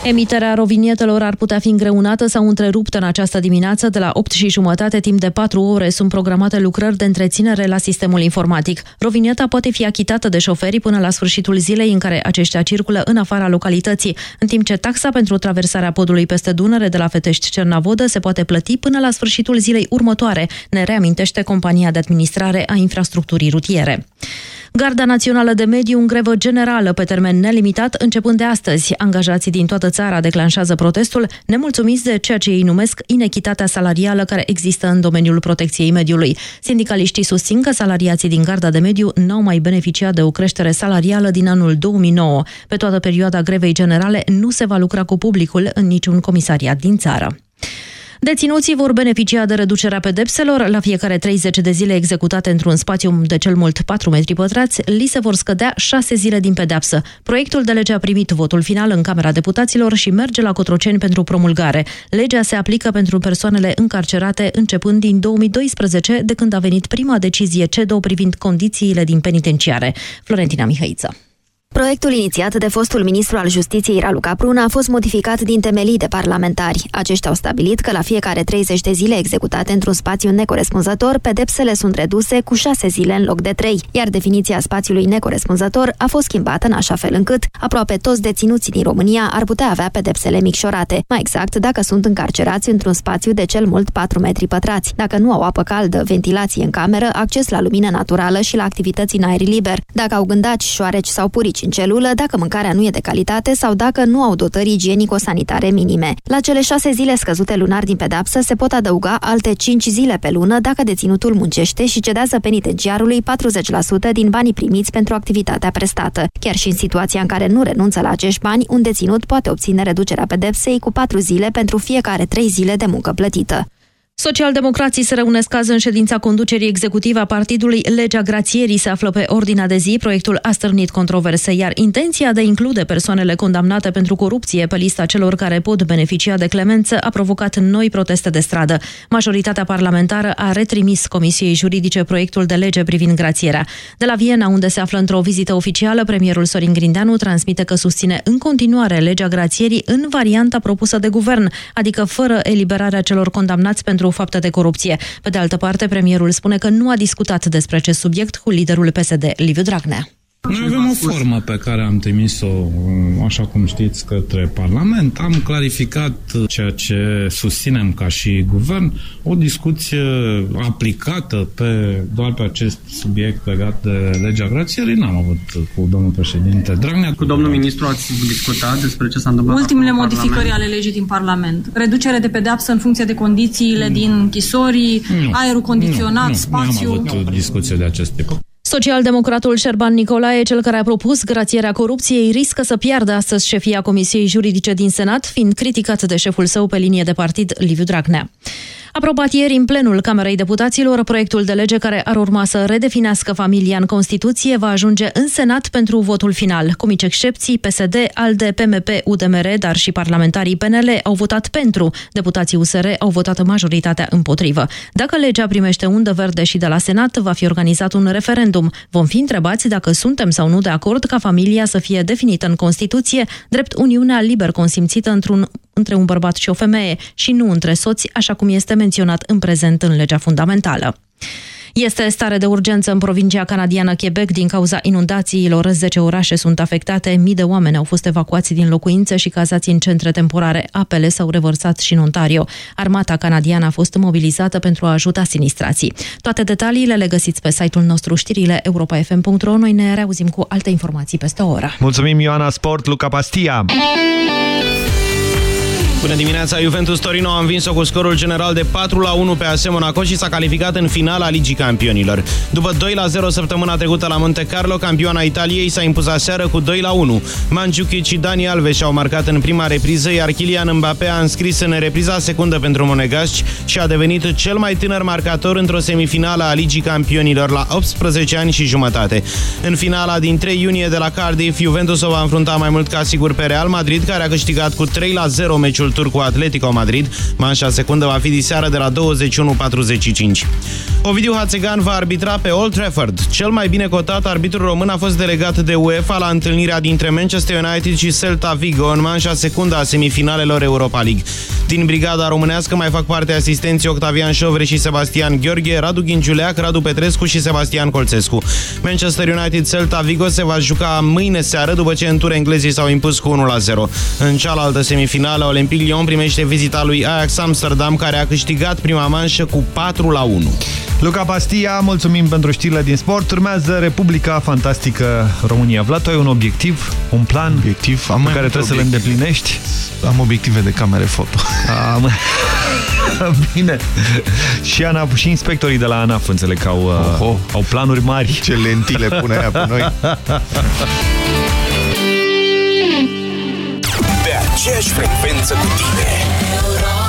Emiterea rovinietelor ar putea fi îngreunată sau întreruptă în această dimineață. De la 8 și jumătate, timp de 4 ore, sunt programate lucrări de întreținere la sistemul informatic. Rovinieta poate fi achitată de șoferii până la sfârșitul zilei în care aceștia circulă în afara localității, în timp ce taxa pentru traversarea podului peste Dunăre de la Fetești-Cernavodă se poate plăti până la sfârșitul zilei următoare, ne reamintește compania de administrare a infrastructurii rutiere. Garda Națională de Mediu în grevă generală pe termen nelimitat începând de astăzi. Angajații din toată țara declanșează protestul, nemulțumiți de ceea ce ei numesc inechitatea salarială care există în domeniul protecției mediului. Sindicaliștii susțin că salariații din Garda de Mediu n-au mai beneficiat de o creștere salarială din anul 2009. Pe toată perioada grevei generale nu se va lucra cu publicul în niciun comisariat din țară. Deținuții vor beneficia de reducerea pedepselor. La fiecare 30 de zile executate într-un spațiu de cel mult 4 metri pătrați, li se vor scădea 6 zile din pedepsă. Proiectul de lege a primit votul final în Camera Deputaților și merge la Cotroceni pentru promulgare. Legea se aplică pentru persoanele încarcerate începând din 2012, de când a venit prima decizie CEDO privind condițiile din penitenciare. Florentina Mihăiță. Proiectul inițiat de fostul ministru al justiției Ralu Capruna a fost modificat din temelii de parlamentari. Aceștia au stabilit că la fiecare 30 de zile executate într-un spațiu necorespunzător, pedepsele sunt reduse cu 6 zile în loc de 3, iar definiția spațiului necorespunzător a fost schimbată în așa fel încât aproape toți deținuții din România ar putea avea pedepsele micșorate, mai exact dacă sunt încarcerați într-un spațiu de cel mult 4 metri pătrați, dacă nu au apă caldă, ventilație în cameră, acces la lumină naturală și la activități în aer liber, dacă au gândaci, șoareci sau purici în celulă, dacă mâncarea nu e de calitate sau dacă nu au dotări igienico-sanitare minime. La cele șase zile scăzute lunar din pedapsă se pot adăuga alte 5 zile pe lună dacă deținutul muncește și cedează penitenciarului 40% din banii primiți pentru activitatea prestată. Chiar și în situația în care nu renunță la acești bani, un deținut poate obține reducerea pedepsei cu 4 zile pentru fiecare 3 zile de muncă plătită. Socialdemocrații se reunesc azi în ședința conducerii executive a partidului. Legea grațierii se află pe ordinea de zi. Proiectul a stârnit controverse, iar intenția de a include persoanele condamnate pentru corupție pe lista celor care pot beneficia de clemență a provocat noi proteste de stradă. Majoritatea parlamentară a retrimis Comisiei Juridice proiectul de lege privind grațierea. De la Viena, unde se află într-o vizită oficială, premierul Sorin Grindeanu transmite că susține în continuare legea grațierii în varianta propusă de guvern, adică fără eliberarea celor condamnați pentru pentru fapte de corupție. Pe de altă parte, premierul spune că nu a discutat despre acest subiect cu liderul PSD, Liviu Dragnea. Noi avem o formă pe care am trimis-o, așa cum știți, către Parlament. Am clarificat ceea ce susținem ca și guvern, o discuție aplicată pe, doar pe acest subiect legat de legea grațierii. N-am avut cu domnul președinte Dragnea. Cu domnul ministru ați discutat despre ce s-a întâmplat Ultimele modificări ale legii din Parlament. Reducere de pedeapsă în funcție de condițiile din închisori, aerul condiționat, nu, spațiu. Nu, am avut discuție de acest tip. Socialdemocratul Șerban Nicolae, cel care a propus grațierea corupției, riscă să piardă astăzi șefia Comisiei Juridice din Senat, fiind criticat de șeful său pe linie de partid, Liviu Dragnea. Aprobat ieri în plenul Camerei Deputaților, proiectul de lege care ar urma să redefinească familia în Constituție va ajunge în Senat pentru votul final. Cu mici excepții, PSD, ALDE, PMP, UDMR, dar și parlamentarii PNL au votat pentru. Deputații USR au votat majoritatea împotrivă. Dacă legea primește undă verde și de la Senat, va fi organizat un referendum. Vom fi întrebați dacă suntem sau nu de acord ca familia să fie definită în Constituție, drept uniunea liber consimțită într-un între un bărbat și o femeie și nu între soți, așa cum este menționat în prezent în legea fundamentală. Este stare de urgență în provincia canadiană Quebec din cauza inundațiilor. 10 orașe sunt afectate, mii de oameni au fost evacuați din locuințe și cazați în centre temporare. Apele s-au revărsat și în Ontario. Armata canadiană a fost mobilizată pentru a ajuta sinistrații. Toate detaliile le găsiți pe site-ul nostru știrile europa.fm.ro. Noi ne reauzim cu alte informații peste o oră. Mulțumim Ioana Sport, Luca Pastia! Bună dimineața, Juventus Torino a învins-o cu scorul general de 4 la 1 pe AS Monaco și s-a calificat în finala Ligii Campionilor. După 2 la 0 săptămâna trecută la Monte Carlo, campioana Italiei s-a impus aseară cu 2 la 1. Mandzukic și Dani Alves au marcat în prima repriză, iar Kylian Mbappé a înscris în repriza secundă pentru monegasci și a devenit cel mai tânăr marcator într-o semifinală a Ligii Campionilor la 18 ani și jumătate. În finala din 3 iunie de la Cardiff, Juventus o va înfrunta mai mult ca sigur pe Real Madrid, care a câștigat cu 3 la 0 meciul tur cu Atletico Madrid. Manșa secundă va fi diseară de la 21.45. Ovidiu Hațegan va arbitra pe Old Trafford. Cel mai bine cotat arbitru român a fost delegat de UEFA la întâlnirea dintre Manchester United și Celta Vigo în manșa secundă a semifinalelor Europa League. Din brigada românească mai fac parte asistenții Octavian Șovre și Sebastian Gheorghe, Radu Ghinciuleac, Radu Petrescu și Sebastian Colțescu. Manchester United Celta Vigo se va juca mâine seară după ce în tur englezii s-au impus cu 1-0. În cealaltă semifinală, Olympic Lyon primește vizita lui Ajax Amsterdam, care a câștigat prima manșă cu 4 la 1. Luca Pastia, mulțumim pentru știrile din sport. Urmează Republica Fantastică România. Vlad, tu ai un obiectiv, un plan obiectiv, am pe care trebuie să le îndeplinești? Am obiective de camere foto. Am... Bine. Și, ANAF, și inspectorii de la ANAF înțeleg că au, Oho. au planuri mari. Ce lentile pune aia pe noi. aceeași frecvență cu tine. Yellow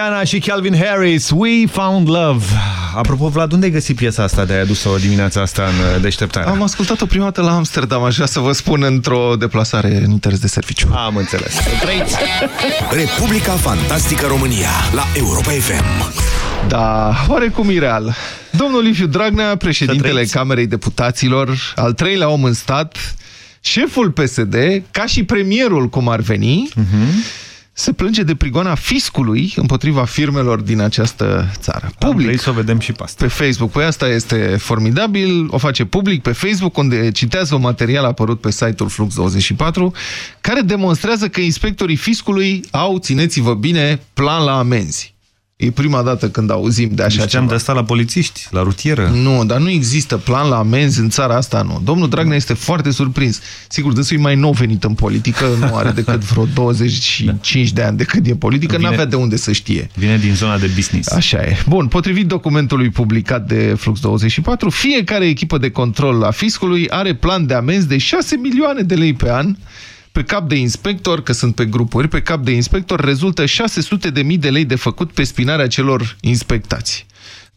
Rihanna și Calvin Harris, We Found Love. Apropo, Vlad, unde ai găsit piesa asta de ai adus-o dimineața asta în uh, deșteptare? Am ascultat-o prima dată la Amsterdam, așa să vă spun, într-o deplasare în interes de serviciu. Am înțeles. Trăiți! Republica Fantastică România la Europa FM. Da, oarecum ireal. Domnul Liviu Dragnea, președintele Camerei Deputaților, al treilea om în stat, șeful PSD, ca și premierul, cum ar veni, uh -huh se plânge de prigoana fiscului împotriva firmelor din această țară. Public. Vrei să o vedem și pe asta. Pe Facebook. Păi asta este formidabil. O face public pe Facebook, unde citează un material apărut pe site-ul Flux24, care demonstrează că inspectorii fiscului au, țineți-vă bine, plan la amenzi. E prima dată când auzim de așa deci ceva. de asta la polițiști, la rutieră. Nu, dar nu există plan la amenzi în țara asta, nu. Domnul Dragnea este foarte surprins. Sigur, dânsul e mai nou venit în politică, nu are decât vreo 25 da. de ani de când e politică, n-avea de unde să știe. Vine din zona de business. Așa e. Bun, potrivit documentului publicat de Flux24, fiecare echipă de control a fiscului are plan de amenzi de 6 milioane de lei pe an, pe cap de inspector, că sunt pe grupuri, pe cap de inspector rezultă 600 de mii de lei de făcut pe spinarea celor inspectați.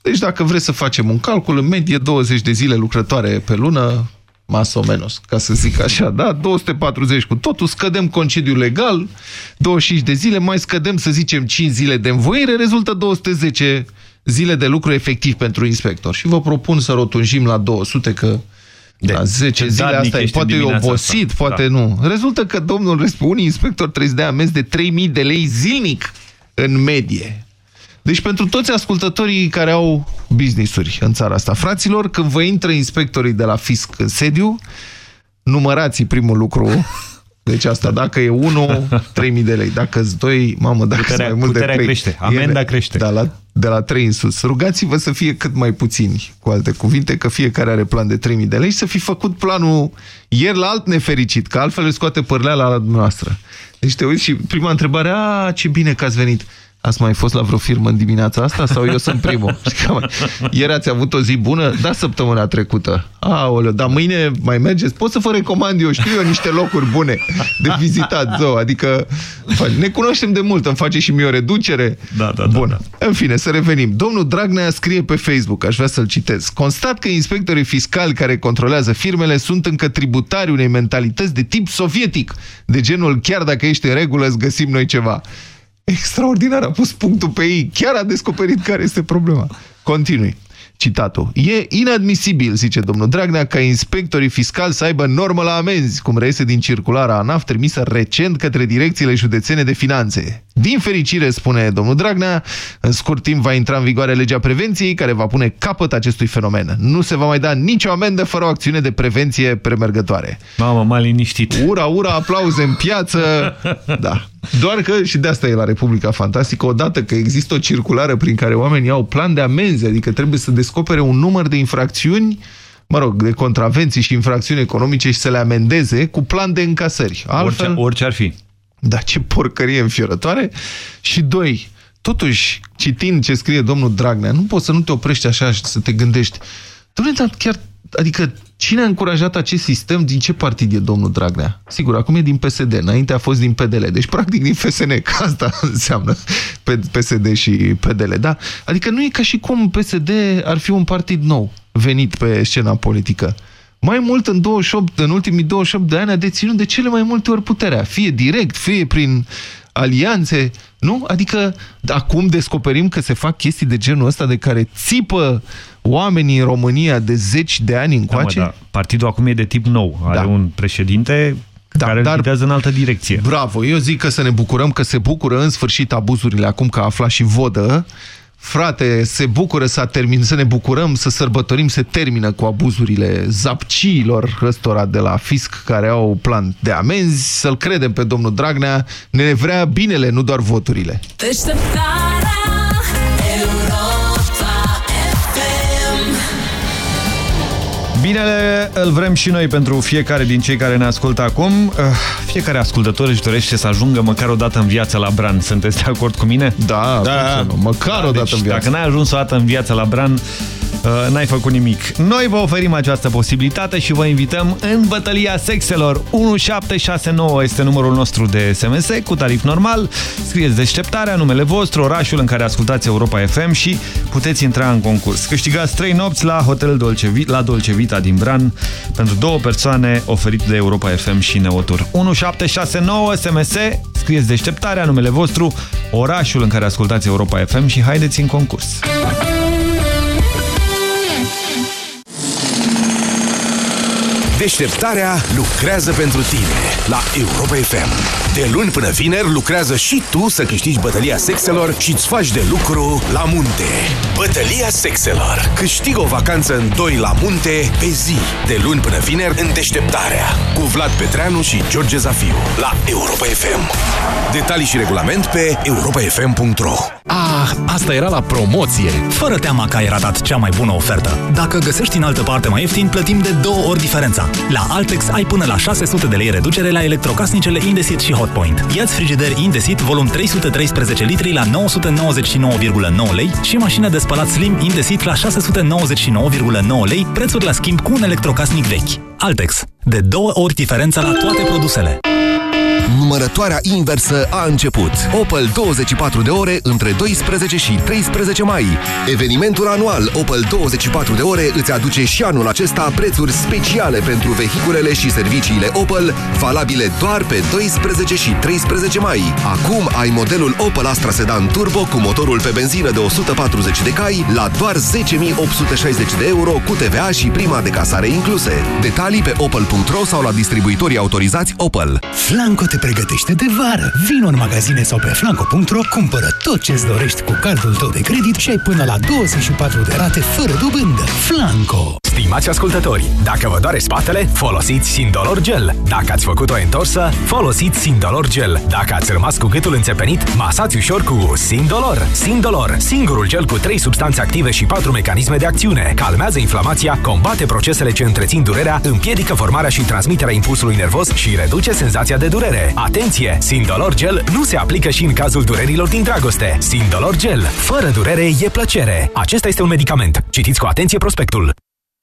Deci dacă vreți să facem un calcul, în medie 20 de zile lucrătoare pe lună, mas o menos, ca să zic așa, da? 240 cu totul, scădem concediu legal, 25 de zile, mai scădem, să zicem, 5 zile de învoire, rezultă 210 zile de lucru efectiv pentru inspector. Și vă propun să rotunjim la 200, că de, la 10 zile asta e, poate e obosit, asta. poate da. nu. Rezultă că domnul, un inspector trebuie să dea amenzi de 3000 de lei zilnic în medie. Deci pentru toți ascultătorii care au business-uri în țara asta, fraților, când vă intră inspectorii de la fisc în sediu, numărați primul lucru deci asta, dacă e 1, 3000 de lei. Dacă sunt 2, mamă, dacă puterea, mai mult de 3, crește. Amenda e, crește. Da, la, de la 3 în sus. Rugați-vă să fie cât mai puțini, cu alte cuvinte, că fiecare are plan de 3000 de lei și să fi făcut planul ieri la alt nefericit, că altfel îl scoate părleala la noastră. Deci te uiți și prima întrebare, a, ce bine că ați venit. Ați mai fost la vreo firmă în dimineața asta sau eu sunt primul? Ieri ați avut o zi bună? Da, săptămâna trecută. Aoleu, dar mâine mai mergeți? Pot să vă recomand eu, știu eu, niște locuri bune de vizitat, zo. Adică ne cunoaștem de mult, îmi face și mie o reducere. Da, da, Bună. Da, da. În fine, să revenim. Domnul Dragnea scrie pe Facebook, aș vrea să-l citez. Constat că inspectorii fiscali care controlează firmele sunt încă tributari unei mentalități de tip sovietic, de genul chiar dacă ești în regulă, îți găsim noi ceva. Extraordinar, a pus punctul pe ei. Chiar a descoperit care este problema. Continui. Citatul. E inadmisibil, zice domnul Dragnea, ca inspectorii fiscali să aibă normă la amenzi, cum reiese din circulara ANAF trimisă recent către direcțiile județene de finanțe. Din fericire, spune domnul Dragnea, în scurt timp va intra în vigoare legea prevenției care va pune capăt acestui fenomen. Nu se va mai da nicio amendă fără o acțiune de prevenție premergătoare. Mamă, m-a liniștit. Ura, ura, aplauze în piață. Da. Doar că, și de asta e la Republica Fantastică, odată că există o circulară prin care oamenii au plan de amenzi, adică trebuie să descopere un număr de infracțiuni mă rog, de contravenții și infracțiuni economice și să le amendeze cu plan de încasări. Altfel, orice, orice ar fi. Da, ce porcărie înfiorătoare. Și doi, totuși, citind ce scrie domnul Dragnea, nu poți să nu te oprești așa și să te gândești. Dom'le, dar chiar, adică cine a încurajat acest sistem? Din ce partid e domnul Dragnea? Sigur, acum e din PSD, înainte a fost din PDL, deci practic din FSN, că asta înseamnă PSD și PDL, da? Adică nu e ca și cum PSD ar fi un partid nou venit pe scena politică mai mult în 28, în ultimii 28 de ani a deținut de cele mai multe ori puterea, fie direct, fie prin alianțe, nu? Adică acum descoperim că se fac chestii de genul ăsta de care țipă oamenii în România de zeci de ani încoace. Da, mă, da. Partidul acum e de tip nou. Are da. un președinte da, care dar, îl în altă direcție. Bravo, eu zic că să ne bucurăm că se bucură în sfârșit abuzurile acum că a aflat și vodă frate, se bucură să, termin, să ne bucurăm, să sărbătorim, se termină cu abuzurile zapciilor ăstora de la fisc care au plan de amenzi, să-l credem pe domnul Dragnea, ne vrea binele, nu doar voturile. Binele îl vrem și noi pentru fiecare din cei care ne ascultă acum. Eh, fiecare ascultător își dorește să ajungă măcar o dată în viață la Bran. Sunteți de acord cu mine? Da, da. măcar o dată deci, în viață. Dacă n-ai ajuns o dată în viață la Bran, uh, n-ai făcut nimic. Noi vă oferim această posibilitate și vă invităm în bătălia sexelor. 1769 este numărul nostru de SMS cu tarif normal. Scrieți deșteptarea, numele vostru, orașul în care ascultați Europa FM și puteți intra în concurs. Câștigați 3 nopți la Hotel Dolce Vita, la Dolce Vita din Bran pentru două persoane oferit de Europa FM și Neotur. 1769 SMS, scrieți deșteptarea, numele vostru, orașul în care ascultați Europa FM și haideți în concurs. Deșteptarea lucrează pentru tine la Europa FM. De luni până vineri lucrează și tu să câștigi bătălia sexelor și îți faci de lucru la munte. Bătălia sexelor. Câștigă o vacanță în doi la munte pe zi. De luni până vineri în Deșteptarea. Cu Vlad Petreanu și George Zafiu la Europa FM. Detalii și regulament pe europafm.ro Ah, asta era la promoție! Fără teama că ai ratat cea mai bună ofertă. Dacă găsești în altă parte mai ieftin, plătim de două ori diferența. La Altex ai până la 600 de lei reducere la electrocasnicele Indesit și Hotpoint. Iați frigider Indesit volum 313 litri la 999,9 lei și mașină de spălat Slim Indesit la 699,9 lei, prețuri la schimb cu un electrocasnic vechi. Altex. De două ori diferența la toate produsele. Numărătoarea inversă a început. Opel 24 de ore între 12 și 13 mai. Evenimentul anual Opel 24 de ore îți aduce și anul acesta prețuri speciale pentru vehiculele și serviciile Opel, valabile doar pe 12 și 13 mai. Acum ai modelul Opel Astra Sedan Turbo cu motorul pe benzină de 140 de cai la doar 10.860 de euro cu TVA și prima de casare incluse. Detalii pe opel.ro sau la distribuitorii autorizați Opel. Flanco te pregătește de vară. Vino în magazine sau pe flanco.ro, cumpără tot ce-ți dorești cu cardul tău de credit și ai până la 24 de rate fără dobândă. Flanco! Stimați ascultători, dacă vă doare spatele, folosiți Sindolor Gel. Dacă ați făcut o întorsă, folosiți Sindolor Gel. Dacă ați rămas cu gâtul înțepenit, masați ușor cu Sindolor. Sindolor, singurul gel cu 3 substanțe active și 4 mecanisme de acțiune. Calmează inflamația, combate procesele ce întrețin durerea, împiedică formarea și transmiterea impulsului nervos și reduce senzația de durere. Atenție! Sindolor Gel nu se aplică și în cazul durerilor din dragoste. Sindolor Gel. Fără durere e plăcere. Acesta este un medicament. Citiți cu atenție prospectul.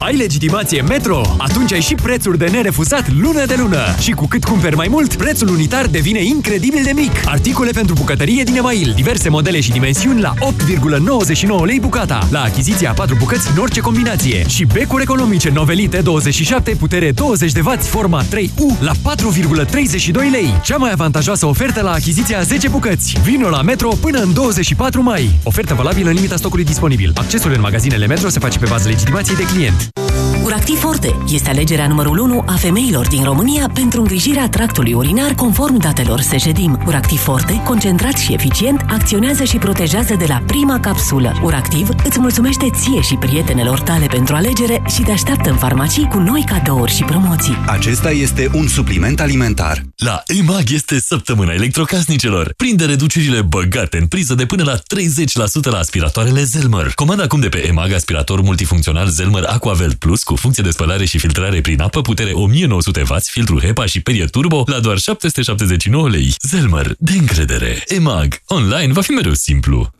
Ai legitimație Metro? Atunci ai și prețuri de nerefuzat lună de lună. Și cu cât cumperi mai mult, prețul unitar devine incredibil de mic. Articole pentru bucătărie din Email, diverse modele și dimensiuni la 8,99 lei bucata. La achiziția 4 bucăți în orice combinație. Și becuri economice novelite 27, putere 20 de W, forma 3U la 4,32 lei. Cea mai avantajoasă ofertă la achiziția 10 bucăți. Vino la Metro până în 24 mai. Ofertă valabilă în limita stocului disponibil. Accesul în magazinele Metro se face pe bază legitimației de client. Thank you. Uractiv Forte este alegerea numărul 1 a femeilor din România pentru îngrijirea tractului urinar conform datelor Sejedim. Uractiv Forte, concentrat și eficient, acționează și protejează de la prima capsulă. Uractiv îți mulțumește ție și prietenelor tale pentru alegere și te așteaptă în farmacii cu noi cadouri și promoții. Acesta este un supliment alimentar. La EMAG este săptămâna electrocasnicelor. Prinde reducerile băgate în priză de până la 30% la aspiratoarele Zelmer. Comanda acum de pe EMAG aspirator multifuncțional Zelmer Aquavel Plus cu funcție de spălare și filtrare prin apă, putere 1900W, filtru HEPA și perier turbo la doar 779 lei. Zelmer, de încredere. EMAG. Online va fi mereu simplu.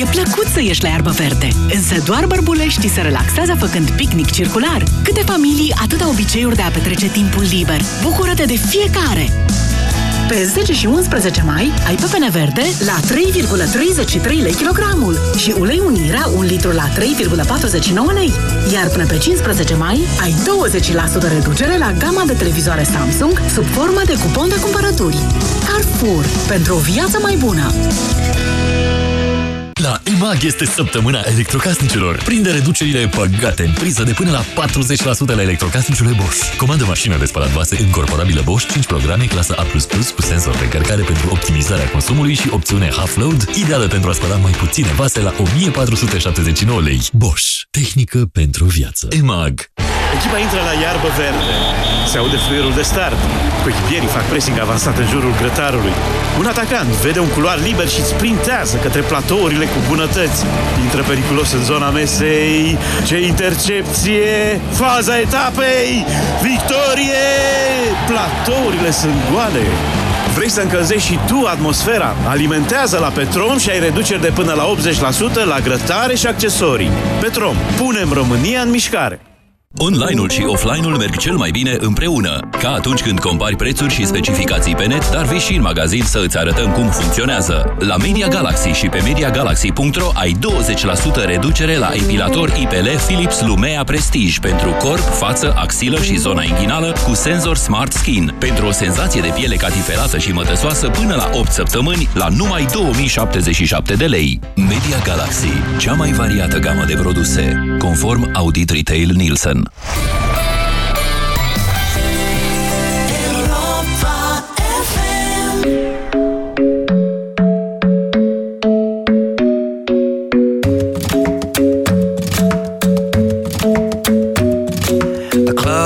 E plăcut să ieși la iarbă verde, însă doar bărbuleștii se relaxează făcând picnic circular. Câte familii, atâta obiceiuri de a petrece timpul liber. Bucură-te de fiecare! Pe 10 și 11 mai ai pepene verde la 3,33 lei kilogramul și ulei Unirea 1 litru la 3,49 lei. Iar până pe 15 mai ai 20% reducere la gama de televizoare Samsung sub formă de cupon de cumpărături. Carrefour. Pentru o viață mai bună! La EMAG este săptămâna electrocasnicelor. Prinde reducerile păgate în priză de până la 40% la electrocasnicele Bosch. Comandă mașină de spălat vase incorporabilă Bosch, 5 programe, clasă A++ cu senzor de încărcare pentru optimizarea consumului și opțiune half-load, ideală pentru a spăla mai puține vase la 1479 lei. Bosch. Tehnică pentru viață. EMAG Echipa intră la iarbă verde. Se aude fluierul de start. Coechipierii fac pressing avansat în jurul grătarului. Un atacant vede un culoar liber și sprintează către platourile cu bunătăți. Intră periculos în zona mesei. Ce intercepție! Faza etapei! Victorie! Platourile sunt goale. Vrei să încălzești și tu atmosfera? Alimentează la Petrom și ai reduceri de până la 80% la grătare și accesorii. Petrom. Punem România în mișcare. Online-ul și offline-ul merg cel mai bine împreună. Ca atunci când compari prețuri și specificații pe net, dar vii și în magazin să îți arătăm cum funcționează. La Media Galaxy și pe MediaGalaxy.ro ai 20% reducere la epilator IPL Philips Lumea Prestige pentru corp, față, axilă și zona inghinală cu senzor Smart Skin. Pentru o senzație de piele catifelată și mătăsoasă până la 8 săptămâni la numai 2077 de lei. Media Galaxy, cea mai variată gamă de produse, conform Audit Retail Nielsen. Kern.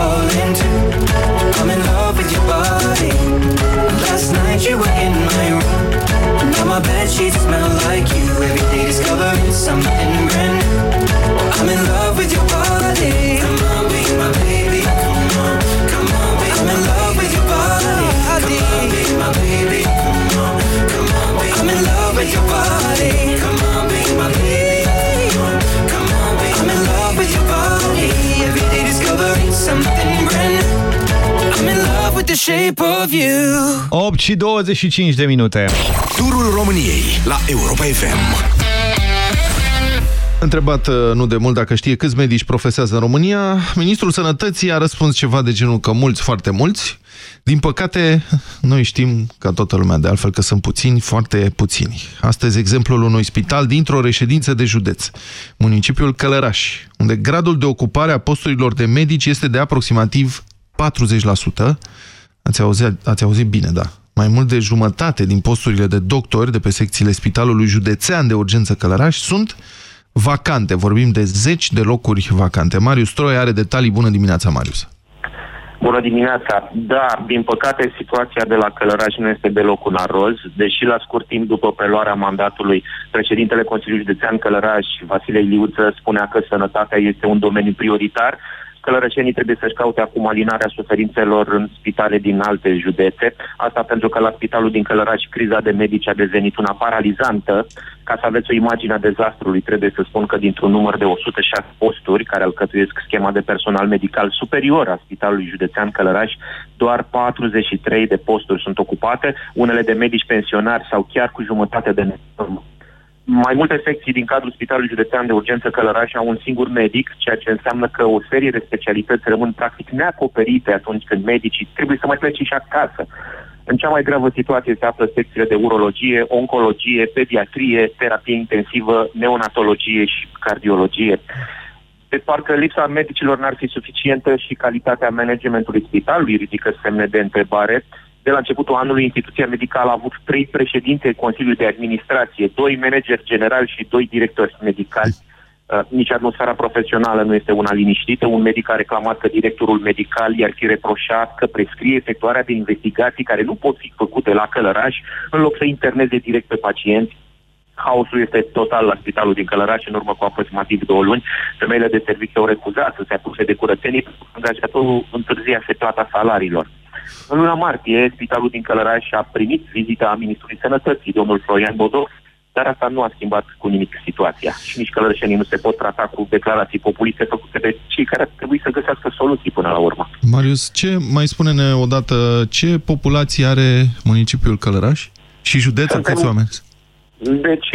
Falling too. I'm in love with your body. Last night you were in my room. Now my bed sheets smell like you. Every day discovering something brand new. I'm in love with your body. Come on, be my baby. The shape of you 8 și 25 de minute. Turul României la Europa FM. Întrebat uh, nu de mult dacă știe câți medici profesează în România, Ministrul Sănătății a răspuns ceva de genul că mulți, foarte mulți. Din păcate, noi știm, ca toată lumea de altfel, că sunt puțini, foarte puțini. Astăzi, exemplul unui spital dintr-o reședință de județ, municipiul Călăraș, unde gradul de ocupare a posturilor de medici este de aproximativ 40%. Ați auzit, ați auzit bine, da. Mai mult de jumătate din posturile de doctori de pe secțiile Spitalului Județean de Urgență Călăraș sunt vacante. Vorbim de zeci de locuri vacante. Marius Troi are detalii. Bună dimineața, Marius! Bună dimineața! Da, din păcate situația de la Călăraș nu este deloc una roz, deși la scurt timp după preluarea mandatului, președintele Consiliului Județean Călăraș, Vasile Iliuță, spunea că sănătatea este un domeniu prioritar, Călărășenii trebuie să-și caute acum alinarea suferințelor în spitale din alte județe. Asta pentru că la spitalul din Călăraș criza de medici a devenit una paralizantă. Ca să aveți o imagine a dezastrului, trebuie să spun că dintr-un număr de 106 posturi care alcătuiesc schema de personal medical superior a Spitalului Județean Călăraș, doar 43 de posturi sunt ocupate, unele de medici pensionari sau chiar cu jumătate de mai multe secții din cadrul Spitalului Județean de Urgență Călăraș au un singur medic, ceea ce înseamnă că o serie de specialități rămân practic neacoperite atunci când medicii trebuie să mai plece și acasă. În cea mai gravă situație se află secțiile de urologie, oncologie, pediatrie, terapie intensivă, neonatologie și cardiologie. De parcă lipsa medicilor n-ar fi suficientă și calitatea managementului spitalului ridică semne de întrebare. De la începutul anului, instituția medicală a avut trei președinte ai Consiliului de Administrație, doi manageri generali și doi directori medicali. Uh, nici atmosfera profesională nu este una liniștită. Un medic a reclamat că directorul medical i-ar fi reproșat că prescrie efectuarea de investigații care nu pot fi făcute la călăraș, în loc să interneze direct pe pacienți. Haosul este total la spitalul din Călăraș în urmă cu aproximativ două luni. Femeile de serviciu au refuzat să se apuce de curățenii, angajatorul întârzia se plata salariilor. În luna martie, spitalul din Călăraș a primit vizita a Ministrului Sănătății, domnul Florian Bodov, dar asta nu a schimbat cu nimic situația. Și nici călărășenii nu se pot trata cu declarații populiste făcute de cei care ar trebui să găsească soluții până la urmă. Marius, ce mai spune-ne odată, ce populație are municipiul Călăraș și județul, câți oameni? Deci,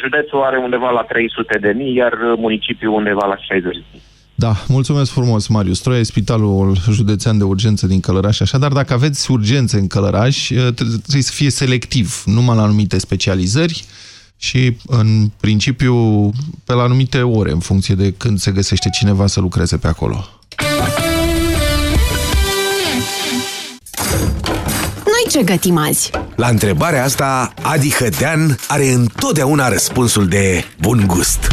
județul are undeva la 300 de mii, iar municipiul undeva la 60 de mii. Da, mulțumesc frumos, Marius. Troia e spitalul județean de urgență din Călăraș. Așadar, dacă aveți urgențe în Călăraș, eh, trebuie să fie selectiv, numai la anumite specializări și, în principiu, pe la anumite ore, în funcție de când se găsește cineva să lucreze pe acolo. Noi ce gătim azi? La întrebarea asta, Adi Hădean are întotdeauna răspunsul de bun gust.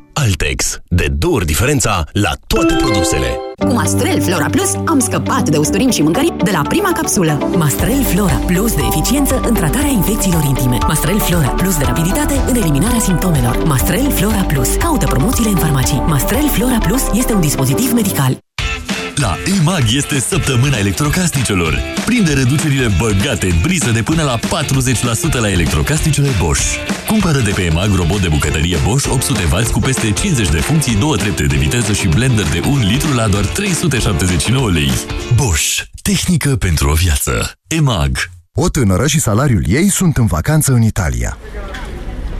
Altex. De două ori diferența la toate produsele. Cu Mastrel Flora Plus am scăpat de usturim și mâncări de la prima capsulă. Mastrel Flora Plus de eficiență în tratarea infecțiilor intime. Mastrel Flora Plus de rapiditate în eliminarea simptomelor. Mastrel Flora Plus. Caută promoțiile în farmacii. Mastrel Flora Plus este un dispozitiv medical. La EMAG este săptămâna electrocasnicelor. Prinde reducerile băgate în briză de până la 40% la electrocasnicele Bosch. Cumpără de pe EMAG robot de bucătărie Bosch 800W cu peste 50 de funcții, două trepte de viteză și blender de 1 litru la doar 379 lei. Bosch. Tehnică pentru o viață. EMAG. O tânără și salariul ei sunt în vacanță în Italia.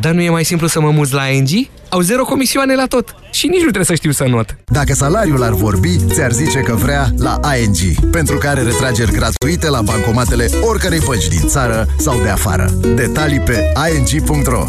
Dar nu e mai simplu să mă muz la ING? Au zero comisioane la tot și nici nu trebuie să știu să not. Dacă salariul ar vorbi, ți-ar zice că vrea la ING, pentru care retrageri gratuite la bancomatele oricărei bănci din țară sau de afară. Detalii pe ing.ro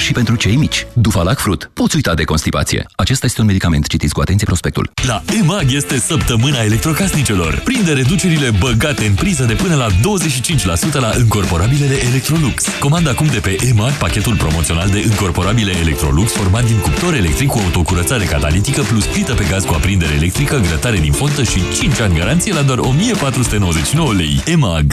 și pentru cei mici. Dufalac Fruit. Poți uita de constipație. Acesta este un medicament. Citiți cu atenție prospectul. La EMAG este săptămâna electrocasnicelor. Prinde reducerile băgate în priză de până la 25% la încorporabilele Electrolux. Comanda acum de pe EMAG pachetul promoțional de încorporabile Electrolux format din cuptor electric cu autocurățare catalitică plus plită pe gaz cu aprindere electrică, grătare din fontă și 5 ani garanție la doar 1499 lei. EMAG.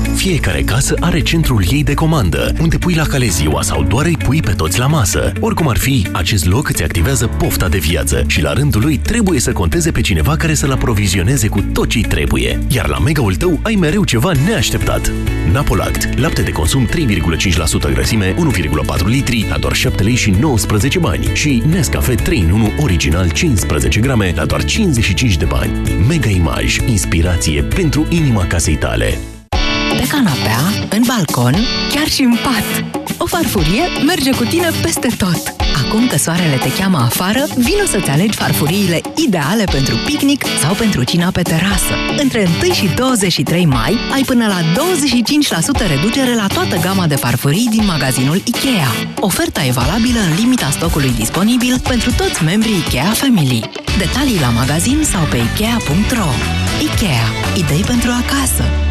Fiecare casă are centrul ei de comandă, unde pui la cale ziua sau doar îi pui pe toți la masă. Oricum ar fi, acest loc îți activează pofta de viață și la rândul lui trebuie să conteze pe cineva care să-l aprovizioneze cu tot ce trebuie. Iar la megaul tău ai mereu ceva neașteptat. Napolact, lapte de consum 3,5% grăsime, 1,4 litri, la doar 7 lei și 19 bani. Și Nescafe 3 în 1 original 15 grame, la doar 55 de bani. Mega Image, inspirație pentru inima casei tale. Pe canapea, în balcon, chiar și în pat. O farfurie merge cu tine peste tot. Acum că soarele te cheamă afară, vino să-ți alegi farfuriile ideale pentru picnic sau pentru cina pe terasă. Între 1 și 23 mai ai până la 25% reducere la toată gama de farfurii din magazinul IKEA. Oferta e valabilă în limita stocului disponibil pentru toți membrii IKEA Family. Detalii la magazin sau pe ikea.ro IKEA. Idei pentru acasă.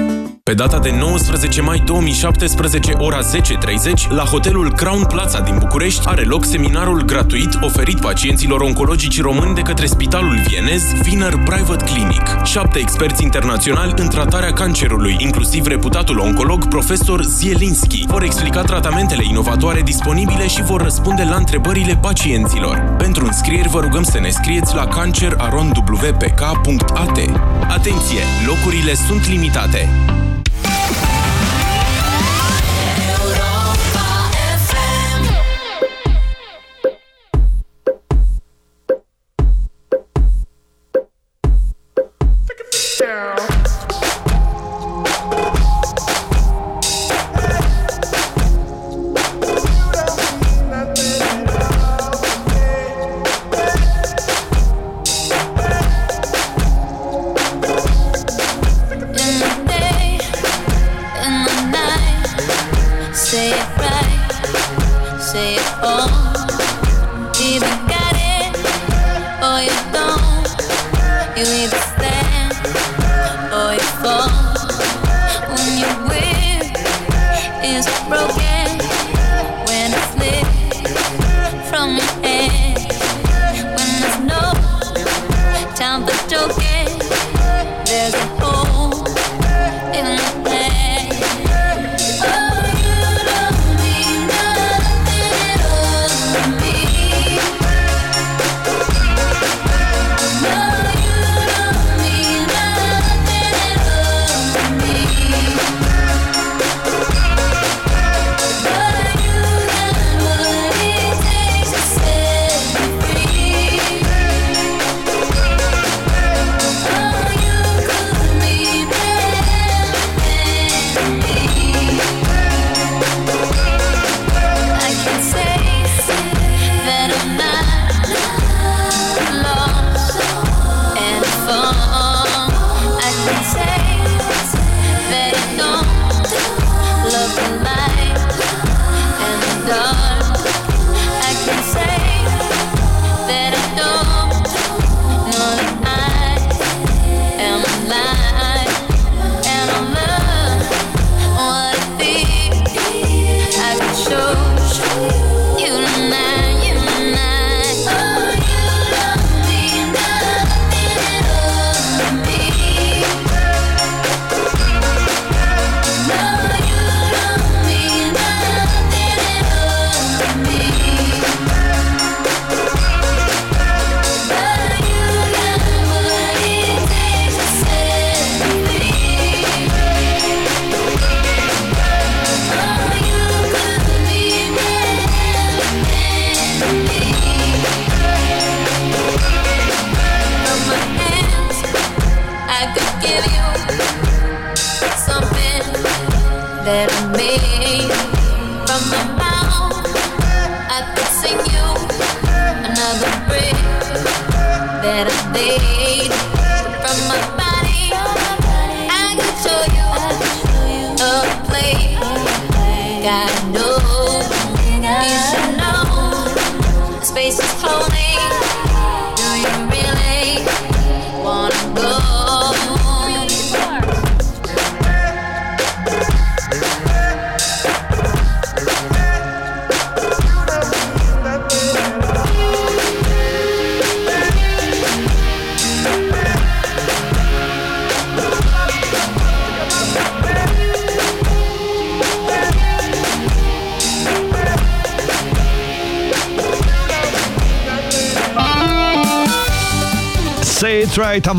Pe data de 19 mai 2017, ora 10.30, la hotelul Crown Plaza din București are loc seminarul gratuit oferit pacienților oncologici români de către Spitalul Vienez Wiener Private Clinic. Șapte experți internaționali în tratarea cancerului, inclusiv reputatul oncolog profesor Zielinski, vor explica tratamentele inovatoare disponibile și vor răspunde la întrebările pacienților. Pentru înscrieri vă rugăm să ne scrieți la cancerarondwpk.at. Atenție! Locurile sunt limitate.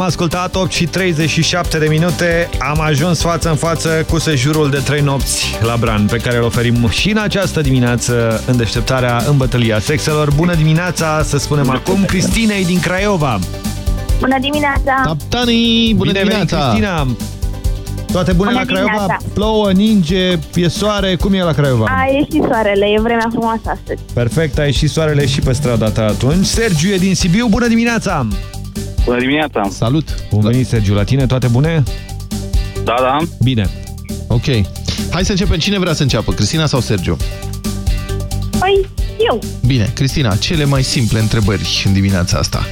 Ascultat 8 și 37 de minute, am ajuns față în față cu sejurul de 3 nopți la Bran, pe care îl oferim și în această dimineață în deșteptarea în bătălia sexelor. Bună dimineața, să spunem acum, Cristinei din Craiova. Bună dimineața! Captanii, bună Bine venit, dimineața! Cristina! Toate bune Bună la Craiova? dimineața! Plouă, ninge, e soare, cum e la Craiova? A ieșit soarele, e vremea frumoasă astăzi. Perfect, a ieșit soarele și pe strada ta atunci. Sergiu e din Sibiu, bună dimineața! Bună dimineața! Salut! Bun venit, Sergiu, la tine, toate bune? Da, da. Bine. Ok. Hai să începem. Cine vrea să înceapă, Cristina sau Sergio? Păi, eu. Bine, Cristina, cele mai simple întrebări în dimineața asta.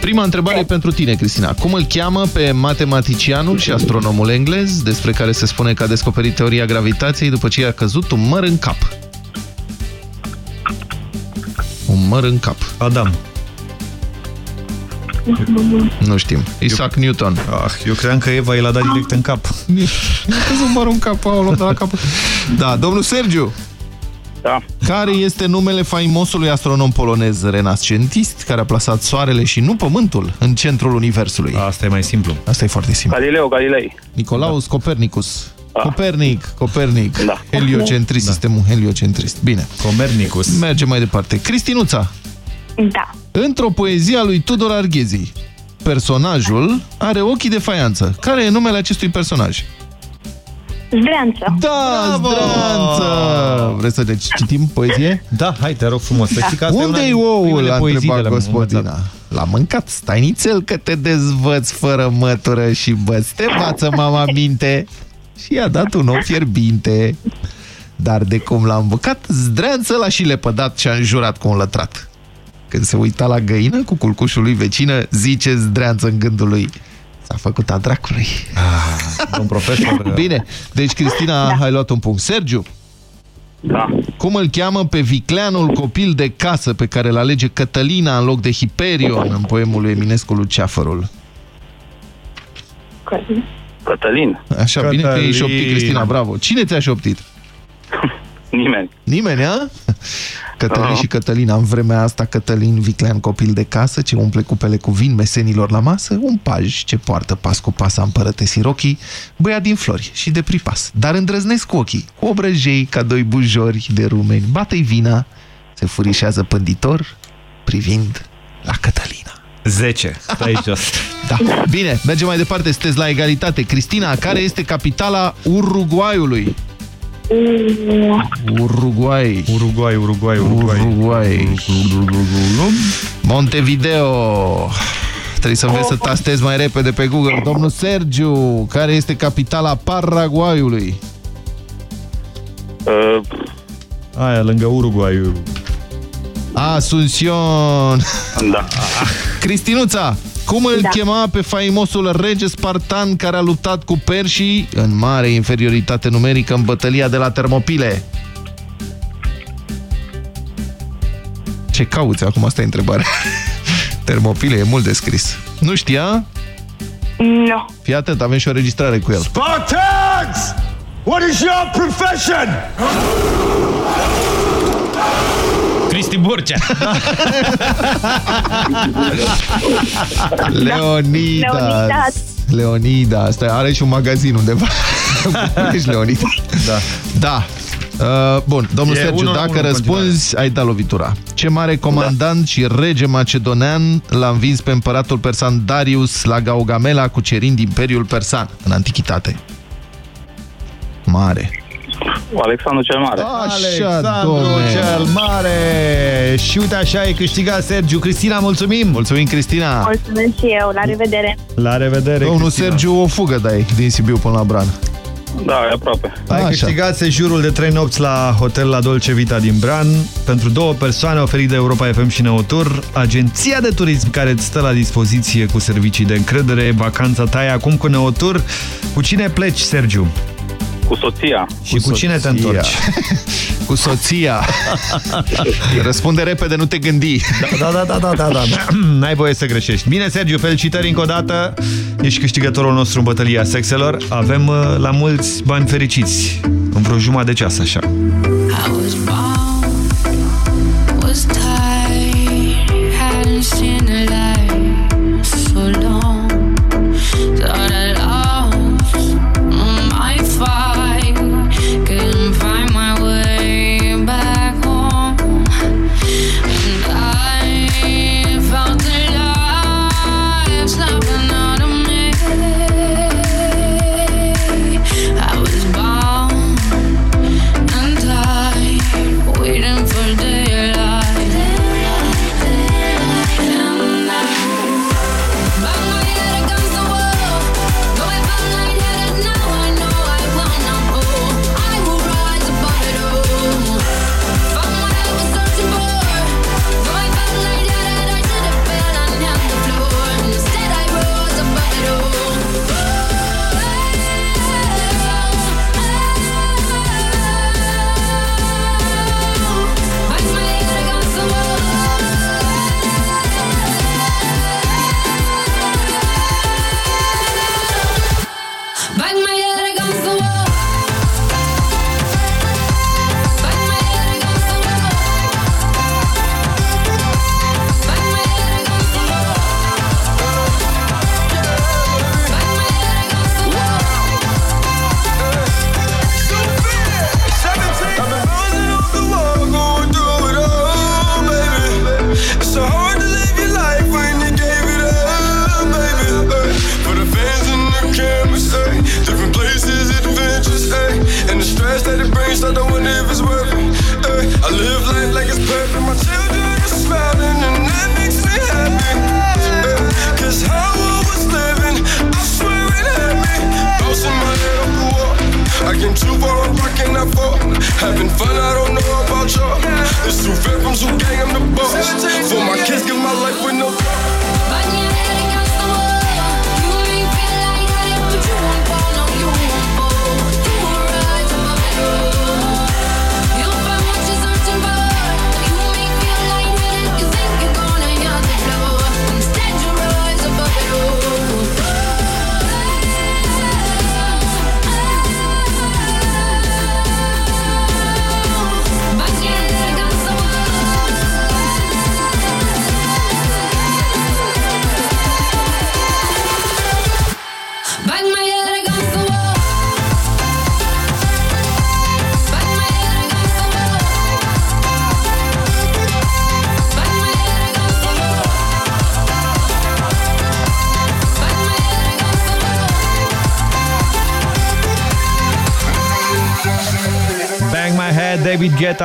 Prima întrebare e pentru tine, Cristina. Cum îl cheamă pe matematicianul și astronomul englez, despre care se spune că a descoperit teoria gravitației după ce i-a căzut un măr în cap? Un măr în cap. Adam. Nu știm. Isaac eu... Newton. Ah, eu credeam că Eva i l-a dat direct în cap. Mi-a căzut măr în cap, au luat de la cap. Da, domnul Sergiu. Da. Care este numele faimosului astronom polonez renascentist care a plasat Soarele și nu Pământul în centrul Universului? Asta e mai simplu. Asta e foarte simplu. Galileo Galilei. Nicolaus da. Copernicus. Copernic, Copernic. Da. Heliocentrist, da. sistemul heliocentrist. Bine. Copernicus. Mergem mai departe. Cristinuța. Da. Într-o poezie a lui Tudor Arghezi, personajul are ochii de faianță. Care e numele acestui personaj? Zdreanță. Da, Bravo! Zdreanță! Vreți să ne citim poezie? Da, hai, te rog frumos. Să știi că asta Unde-i e una din oul? primele A poezii de întrebat la gospodina. L-a mâncat. Stai nițel că te dezvăți fără mătură și bă, te față mama minte. Și i-a dat un ou fierbinte. Dar de cum l-a îmbucat, zdreanță l-a și lepădat și a înjurat cu un lătrat. Când se uita la găină cu culcușul lui vecină, zice zdreanță în gândul lui. S-a făcut a dracului. Ah, domn profesor... Bine, deci Cristina, da. ai luat un punct. Sergiu. Da. Cum îl cheamă pe vicleanul copil de casă pe care îl alege Cătălina în loc de Hiperion în poemul lui Eminescu Luceafărul? Cătălin. Așa, Cătălin. bine că e șoptit, Cristina, bravo. Cine ți-a șoptit? Nimeni. Nimeni, a? Cătălin uh -huh. și Cătălina, în vremea asta, Cătălin, viclean copil de casă, ce umple cupele cu vin mesenilor la masă, un paj ce poartă pas cu pas a împărătesii rochii, băiat din flori și de pripas, dar îndrăznesc cu ochii, cu obrăjei ca doi bujori de rumeni, bate-i vina, se furișează pânditor, privind la Cătălina. 10. Stai jos. Da. Bine, mergem mai departe, sunteți la egalitate. Cristina, care este capitala Uruguayului? Uruguay. Uruguay, Uruguay, Uruguay. Uruguay. Montevideo. Trebuie să înveți să tastezi mai repede pe Google. Domnul Sergiu, care este capitala Paraguayului? Uh, Aia, lângă Uruguay. Asuncion. Da. Cristinuța, cum îl da. chema pe faimosul rege spartan care a luptat cu perșii în mare inferioritate numerică în bătălia de la Termopile? Ce cauți acum? Asta e întrebarea. Termopile e mult descris. Nu știa? Nu. Fii atent, avem și o registrare cu el. Spartans! What is your profession? Cristi Burcea. Leonidas. Leonidas. Leonidas. Stai, are și un magazin undeva. Ești Leonidas. Da. Da. Uh, bun, domnul E Sergiu, unul- dacă unul în răspunzi, ai dat lovitura. Ce mare comandant da. și rege macedonean l-a învins pe împăratul persan Darius la Gaugamela cucerind Imperiul Persan în antichitate? Mare. Alexandru cel Mare. Alexandru cel Mare! Și uite așa ai câștigat Sergiu. Cristina, mulțumim! Mulțumim, Cristina! Mulțumesc și eu, la revedere! La revedere, Domnul Cristina. Sergiu, o fugă dai din Sibiu până la Bran. Da, e aproape. Ai Așa. câștigat sejurul de 3 nopți la hotel la Dolce Vita din Bran pentru două persoane oferit de Europa FM și Neotur, agenția de turism care îți stă la dispoziție cu servicii de încredere. Vacanța ta e acum cu Neotur. Cu cine pleci, Sergiu? Cu soția. Și cu, cine te soția. întorci? Cu soția. Răspunde repede, nu te gândi. Da, da, da, da, da, da. N-ai voie să greșești. Bine, Sergiu, felicitări încă o dată. Ești câștigătorul nostru în bătălia sexelor. Avem uh, la mulți bani fericiți. În vreo jumătate de ceas, așa.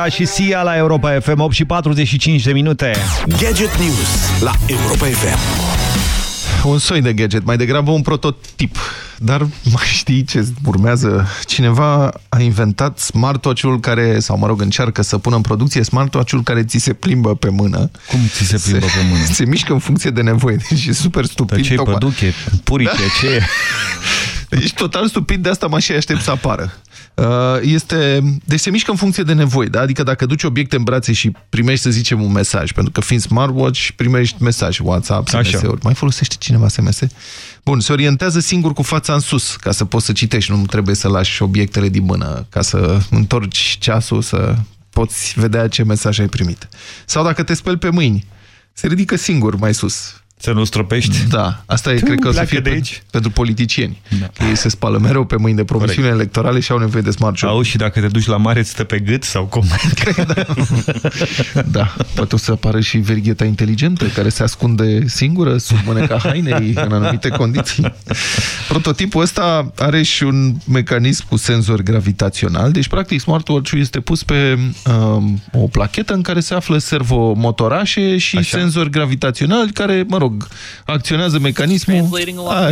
David Guetta și Sia la Europa FM, 8 și 45 de minute. Gadget News la Europa FM. Un soi de gadget, mai degrabă un prototip. Dar mai știi ce urmează? Cineva a inventat smartwatch-ul care, sau mă rog, încearcă să pună în producție smartwatch-ul care ți se plimbă pe mână. Cum ți se plimbă pe mână? Se mișcă în funcție de nevoie. Deci e super stupid. Dar ce tocmai. păduche, purice, ce e? Ești total stupid, de asta mă și aștept să apară. Uh, Este, deci se mișcă în funcție de nevoi, da? adică dacă duci obiecte în brațe și primești, să zicem, un mesaj, pentru că fiind smartwatch, primești mesaj, WhatsApp, SMS-uri. Mai folosește cineva SMS? Bun, se orientează singur cu fața în sus, ca să poți să citești, nu trebuie să lași obiectele din mână, ca să întorci ceasul, să poți vedea ce mesaj ai primit. Sau dacă te speli pe mâini, se ridică singur mai sus. Să nu stropești? Da, asta e, Tu cred că o să pleacă fie de pe, aici. pentru politicieni. Da. Ei se spală mereu pe mâini de promisiuni electorale și au nevoie de smart job. Auzi, și dacă te duci la mare, îți stă pe gât sau cum? Da, poate o să apară și vergheta inteligentă care se ascunde singură sub mâneca hainei în anumite condiții. Prototipul ăsta are și un mecanism cu senzor gravitațional, deci practic smartwatch-ul este pus pe um, o plachetă în care se află servomotorașe și Așa. senzori gravitaționali care, mă rog, acționează mecanismul a,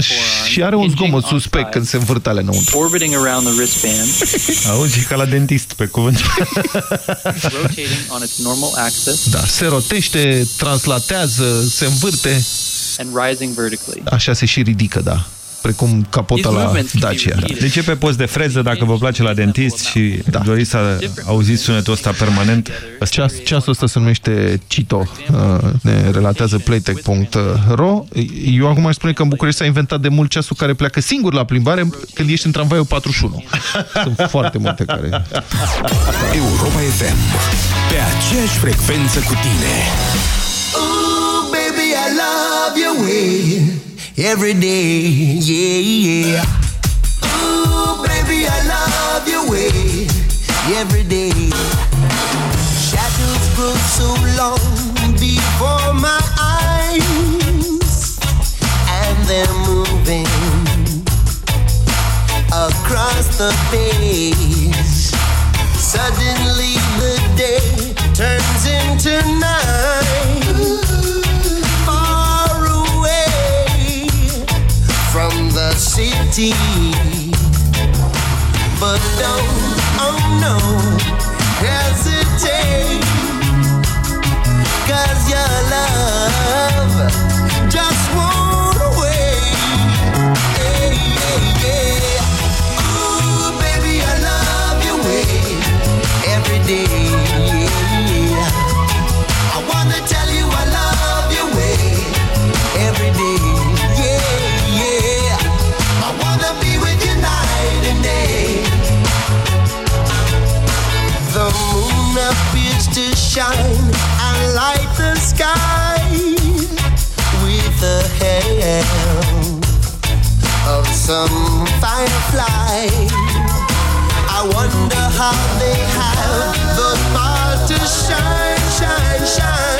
și are un zgomot suspect când se învârte ale înăuntru. Orbiting around the wristband, Auzi, ca la dentist, pe cuvânt. rotating on its normal axis, Da, se rotește, translatează, se învârte, and rising vertically. așa se și ridică, da. Precum capota la Dacia. Deci e pe post de freză, dacă vă place la dentist și da. doriți să auziți sunetul ăsta permanent. Ceas, ceasul ăsta se numește Cito, uh, ne relatează playtech.ro. Eu acum aș spune că în București s-a inventat de mult ceasul care pleacă singur la plimbare când ești în tramvaiul 41. Sunt foarte multe care... Europa FM. Pe aceeași frecvență cu tine. Ooh, baby, I love your way every day, yeah, yeah. Ooh, baby, I love your way every day. Shadows grow so long before my eyes, and they're moving across the page. Suddenly the day city. But don't, oh no, hesitate. Cause your love shine and light the sky with the help of some firefly. I wonder how they have the power to shine, shine, shine.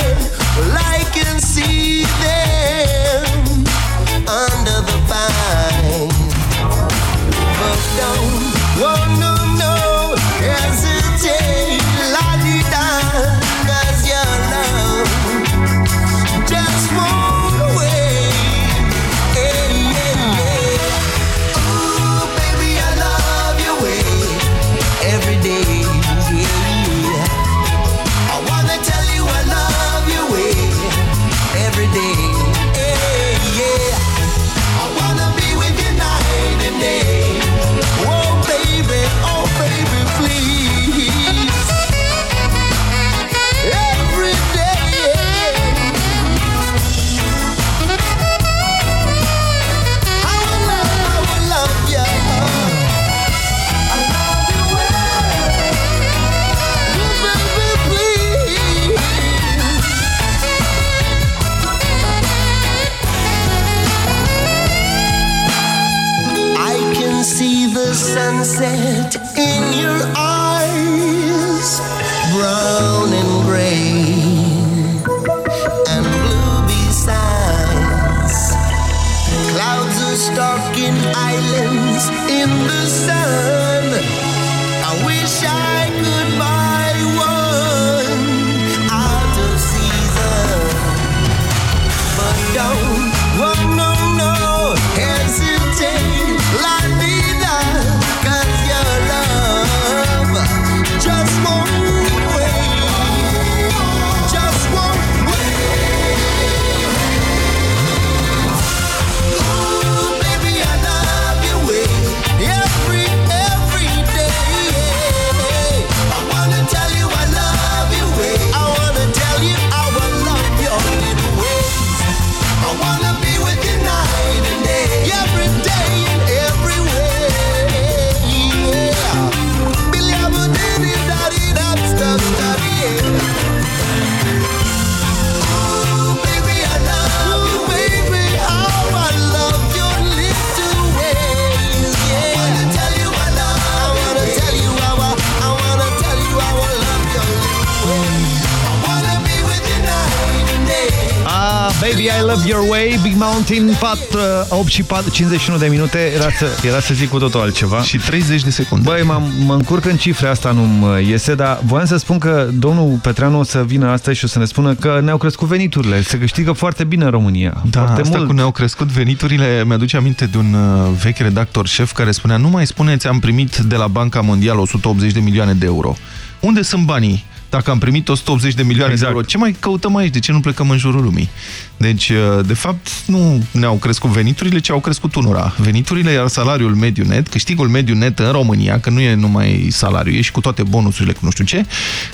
Love Your Way, Big Mountain, 4, 8 și 4, 51 de minute, era să, era să zic cu totul altceva. Și 30 de secunde. Băi, mă încurc în cifre, asta nu iese, dar voiam să spun că domnul Petreanu o să vină astăzi și o să ne spună că ne-au crescut veniturile, se câștigă foarte bine în România. Da, foarte asta mult. cu ne-au crescut veniturile, mi-aduce aminte de un uh, vechi redactor șef care spunea, nu mai spuneți, am primit de la Banca Mondială 180 de milioane de euro. Unde sunt banii? Dacă am primit 180 de milioane exact. de euro, ce mai căutăm aici? De ce nu plecăm în jurul lumii? Deci, uh, de fapt, nu ne-au crescut veniturile, ci au crescut unora. Veniturile, iar salariul mediu net, câștigul mediu net în România, că nu e numai salariu, e și cu toate bonusurile, cu nu știu ce,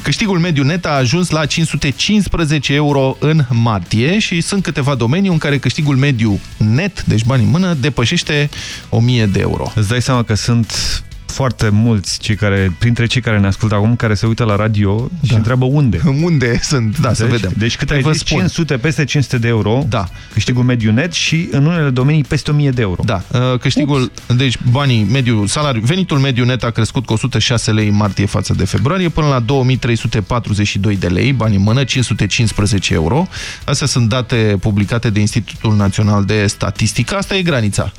câștigul mediu net a ajuns la 515 euro în martie și sunt câteva domenii în care câștigul mediu net, deci bani în mână, depășește 1000 de euro. Îți dai seama că sunt foarte mulți cei care, printre cei care ne ascultă acum, care se uită la radio da. și întreabă unde. Unde sunt, da, deci, să vedem. Deci cât Păi ai vă zis, spun. 500, peste 500 de euro, da. câștigul mediu net și în unele domenii peste 1000 de euro. Da, uh, câștigul, Ups. deci banii, mediu, salariu, venitul mediu net a crescut cu 106 lei în martie față de februarie până la 2342 de lei, bani în mână, 515 euro. Astea sunt date publicate de Institutul Național de Statistică, asta e granița.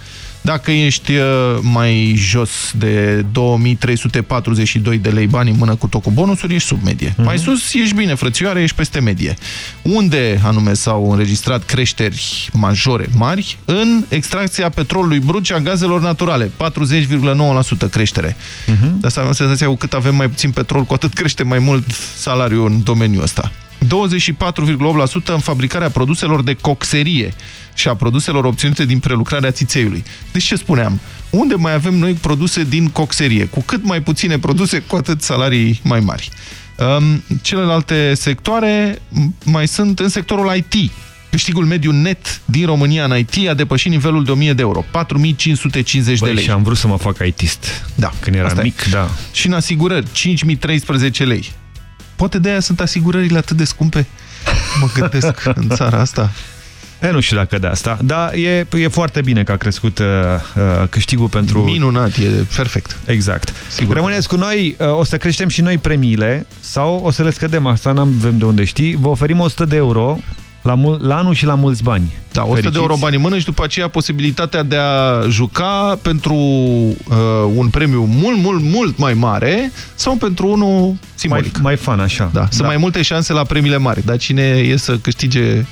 Dacă ești uh, mai jos de 2342 de lei bani în mână cu tot cu bonusuri, ești sub medie. Mm -hmm. Mai sus, ești bine, frățioare, ești peste medie. Unde anume s-au înregistrat creșteri majore mari? În extracția petrolului brut și a gazelor naturale. 40,9% creștere. Mm -hmm. De asta am senzația cu cât avem mai puțin petrol, cu atât crește mai mult salariul în domeniul ăsta. 24,8% în fabricarea produselor de coxerie și a produselor obținute din prelucrarea țițeiului. Deci ce spuneam? Unde mai avem noi produse din coxerie? Cu cât mai puține produse, cu atât salarii mai mari. Um, celelalte sectoare mai sunt în sectorul IT. Câștigul mediu net din România în IT a depășit nivelul de 1000 de euro, 4550 Băi, de lei. și am vrut să mă fac ITist. Da. Când eram Asta mic, e. da. Și în asigurări, 5013 lei. Poate de aia sunt asigurările atât de scumpe? Mă gândesc în țara asta. E, nu știu dacă de asta, dar e, e foarte bine că a crescut uh, uh, câștigul pentru... Minunat, e perfect. Exact. Sigur. Rămâneți cu noi, uh, o să creștem și noi premiile sau o să le scădem, asta n-am de unde știi. Vă oferim 100 de euro la, la anul și la mulți bani. Da, 100 Fericiți. de euro bani în mână și după aceea posibilitatea de a juca pentru uh, un premiu mult, mult, mult mai mare sau pentru unul simbolic. Mai, mai fan, așa. Da, sunt da. mai multe șanse la premiile mari, dar cine e să câștige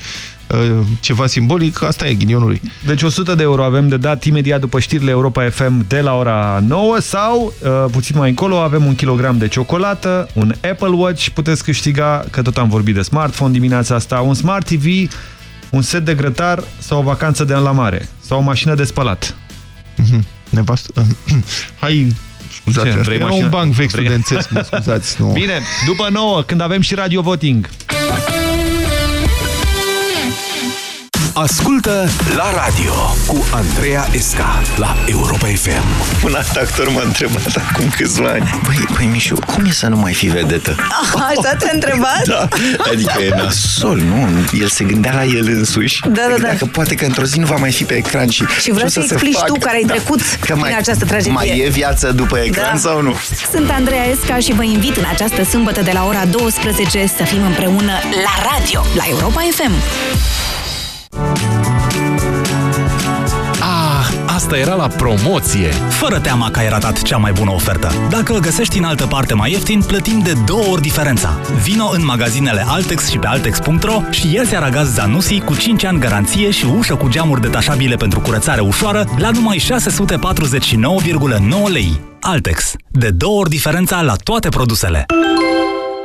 ceva simbolic, asta e ghinionul lui. Deci 100 de euro avem de dat imediat după știrile Europa FM de la ora 9 sau, uh, puțin mai încolo, avem un kilogram de ciocolată, un Apple Watch, puteți câștiga, că tot am vorbit de smartphone dimineața asta, un Smart TV, un set de grătar sau o vacanță de an la mare sau o mașină de spălat. Mm -hmm. Nevastă... Hai Scuzați, Ce, vrei mașină? un banc vechi vrei... studențesc, mă scuzați. Nu. Bine, după 9, când avem și radio voting. Ascultă la radio cu Andreea Esca la Europa FM. Un alt actor m-a întrebat acum câțiva ani. Băi, băi, Mișu, cum e să nu mai fii vedetă? Așa te-a întrebat? Da, adică e nasol, nu? El se gândea la el însuși. Da, da, da. Dacă poate că într-o zi nu va mai fi pe ecran și... Și vreau să explici tu care ai trecut că mai, în această tragedie. Mai e viață după ecran Da. sau nu? Sunt Andreea Esca și vă invit în această sâmbătă de la ora 12 să fim împreună la radio, la Europa FM. Ah, asta era la promoție. Fără teama că ai ratat cea mai bună ofertă. Dacă îl găsești în altă parte mai ieftin, plătim de două ori diferența. Vino în magazinele Altex și pe Altex.ro și ia-ți aragaz Zanussi cu 5 ani garanție și ușă cu geamuri detașabile pentru curățare ușoară la numai 649,9 lei. Altex. De două ori diferența la toate produsele.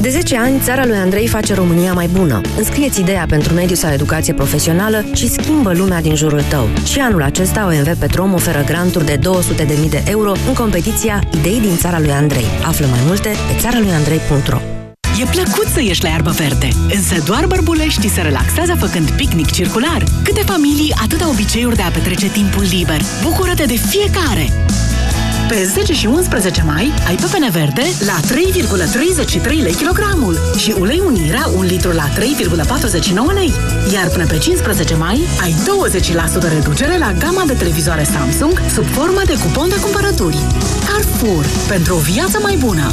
De 10 ani, țara lui Andrei face România mai bună. Înscrieți ideea pentru mediu sau educație profesională și schimbă lumea din jurul tău. Și anul acesta OMV Petrom oferă granturi de 200.000 de euro în competiția Idei din țara lui Andrei. Află mai multe pe țara lui Andrei.ro E plăcut să ieși la iarbă verde, însă doar bărbuleștii se relaxează făcând picnic circular. Câte familii, atâta obiceiuri de a petrece timpul liber. Bucură-te de fiecare! Pe 10 și 11 mai ai pepene verde la 3,33 lei kilogramul și ulei unirea 1 litru la 3,49 lei. Iar până pe 15 mai ai 20% reducere la gama de televizoare Samsung sub formă de cupon de cumpărături. Carrefour. Pentru o viață mai bună!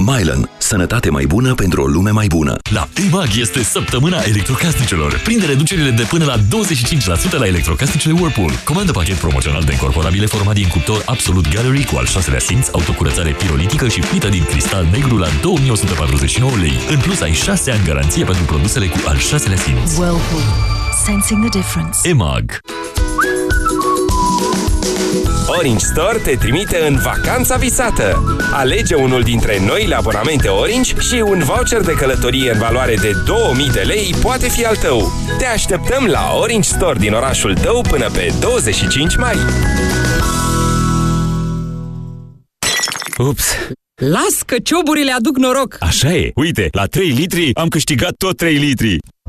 Mylan. Sănătate mai bună pentru o lume mai bună. La EMAG este săptămâna electrocasnicelor. Prinde reducerile de până la 25% la electrocasnicele Whirlpool. Comandă pachet promoțional de incorporabile format din cuptor Absolut Gallery cu al șaselea simț, autocurățare pirolitică și plită din cristal negru la 2149 lei. În plus, ai 6 ani garanție pentru produsele cu al șaselea simț. Whirlpool. Sensing the difference. EMAG. Orange Store te trimite în vacanța visată. Alege unul dintre noile abonamente Orange și un voucher de călătorie în valoare de 2000 de lei poate fi al tău. Te așteptăm la Orange Store din orașul tău până pe 25 mai. Ups! Las că cioburile aduc noroc! Așa e. Uite, la 3 litri am câștigat tot 3 litri.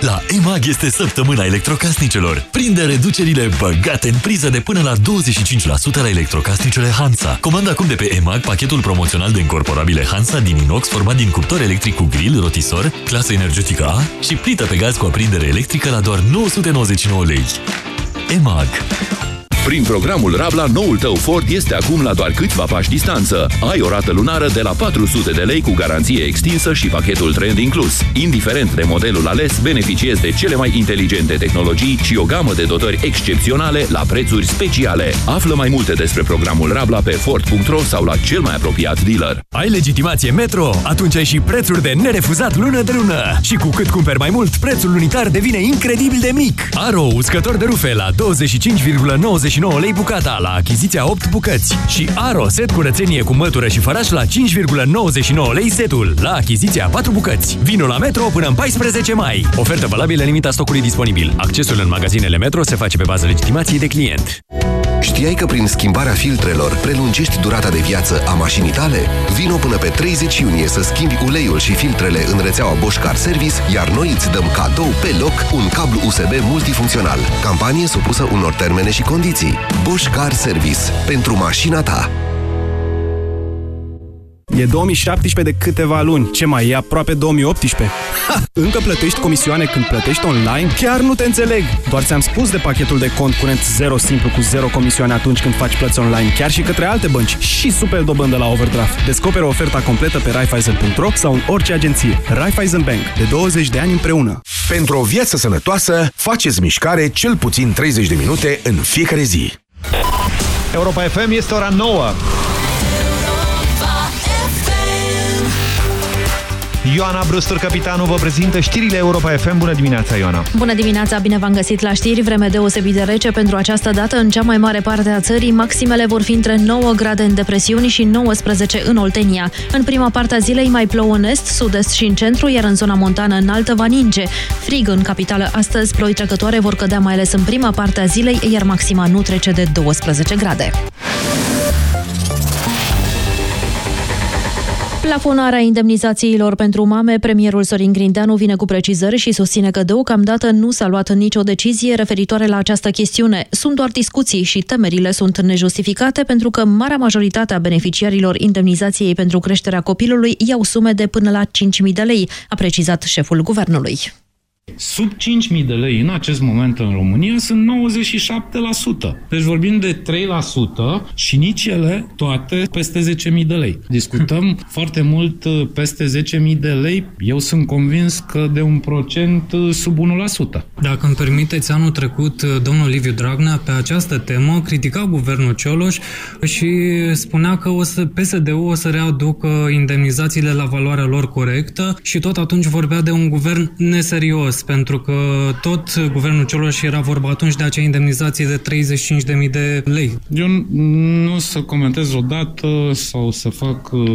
La EMAG este săptămâna electrocasnicelor. Prinde reducerile băgate în priză de până la 25% la electrocasnicele Hansa. Comanda acum de pe EMAG pachetul promoțional de incorporabile Hansa din inox format din cuptor electric cu grill, rotisor, clasă energetică A și plită pe gaz cu aprindere electrică la doar 999 lei. EMAG Prin programul Rabla, noul tău Ford este acum la doar câțiva pași distanță. Ai o rată lunară de la 400 de lei cu garanție extinsă și pachetul trend inclus. Indiferent de modelul ales, beneficiezi de cele mai inteligente tehnologii și o gamă de dotări excepționale la prețuri speciale. Află mai multe despre programul Rabla pe Ford.ro sau la cel mai apropiat dealer. Ai legitimație Metro? Atunci ai și prețuri de nerefuzat lună de lună. Și cu cât cumperi mai mult, prețul unitar devine incredibil de mic. Aro, uscător de rufe la 25,99 lei bucata la achiziția 8 bucăți. Și Aro, set curățenie cu mătură și făraș la 5,99 lei setul la achiziția 4 bucăți. Vino la Metro până în 14 mai. Ofertă valabilă în limita stocului disponibil. Accesul în magazinele Metro se face pe bază legitimației de client. Știai că prin schimbarea filtrelor prelungești durata de viață a mașinii tale? Vino până pe 30 iunie să schimbi uleiul și filtrele în rețeaua Bosch Car Service, iar noi îți dăm cadou pe loc un cablu USB multifuncțional. Campanie supusă unor termene și condiții. Bosch Car Service. Pentru mașina ta. E 2017 de câteva luni. Ce mai e aproape 2018? Ha! Încă plătești comisioane când plătești online? Chiar nu te înțeleg! Doar ți-am spus de pachetul de cont curent 0 simplu cu 0 comisioane atunci când faci plăți online, chiar și către alte bănci și super dobândă la overdraft. Descoperă oferta completă pe Raiffeisen.ro sau în orice agenție. Raiffeisen Bank. De 20 de ani împreună. Pentru o viață sănătoasă, faceți mișcare cel puțin 30 de minute în fiecare zi. Europa FM este ora 9. Ioana Brustur, capitanul, vă prezintă știrile Europa FM. Bună dimineața, Ioana! Bună dimineața, bine v-am găsit la știri. Vreme deosebit de rece pentru această dată în cea mai mare parte a țării. Maximele vor fi între 9 grade în depresiuni și 19 în Oltenia. În prima parte a zilei mai plouă în est, sud-est și în centru, iar în zona montană înaltă va ninge. Frig în capitală astăzi, ploi trecătoare vor cădea mai ales în prima parte a zilei, iar maxima nu trece de 12 grade. Plafonarea indemnizațiilor pentru mame, premierul Sorin Grindeanu vine cu precizări și susține că deocamdată nu s-a luat nicio decizie referitoare la această chestiune. Sunt doar discuții și temerile sunt nejustificate pentru că marea majoritate a beneficiarilor indemnizației pentru creșterea copilului iau sume de până la 5.000 de lei, a precizat șeful guvernului. Sub 5.000 de lei în acest moment în România sunt 97%. Deci vorbim de 3% și nici ele toate peste 10.000 de lei. Discutăm foarte mult uh, peste 10.000 de lei. Eu sunt convins că de un procent uh, sub 1%. Dacă îmi permiteți, anul trecut uh, domnul Liviu Dragnea pe această temă critica guvernul Cioloș și spunea că o să, PSD-ul o să readucă indemnizațiile la valoarea lor corectă și tot atunci vorbea de un guvern neserios pentru că tot guvernul Cioloș era vorba atunci de acea indemnizație de 35.000 de lei. Eu nu o să comentez odată sau să fac uh,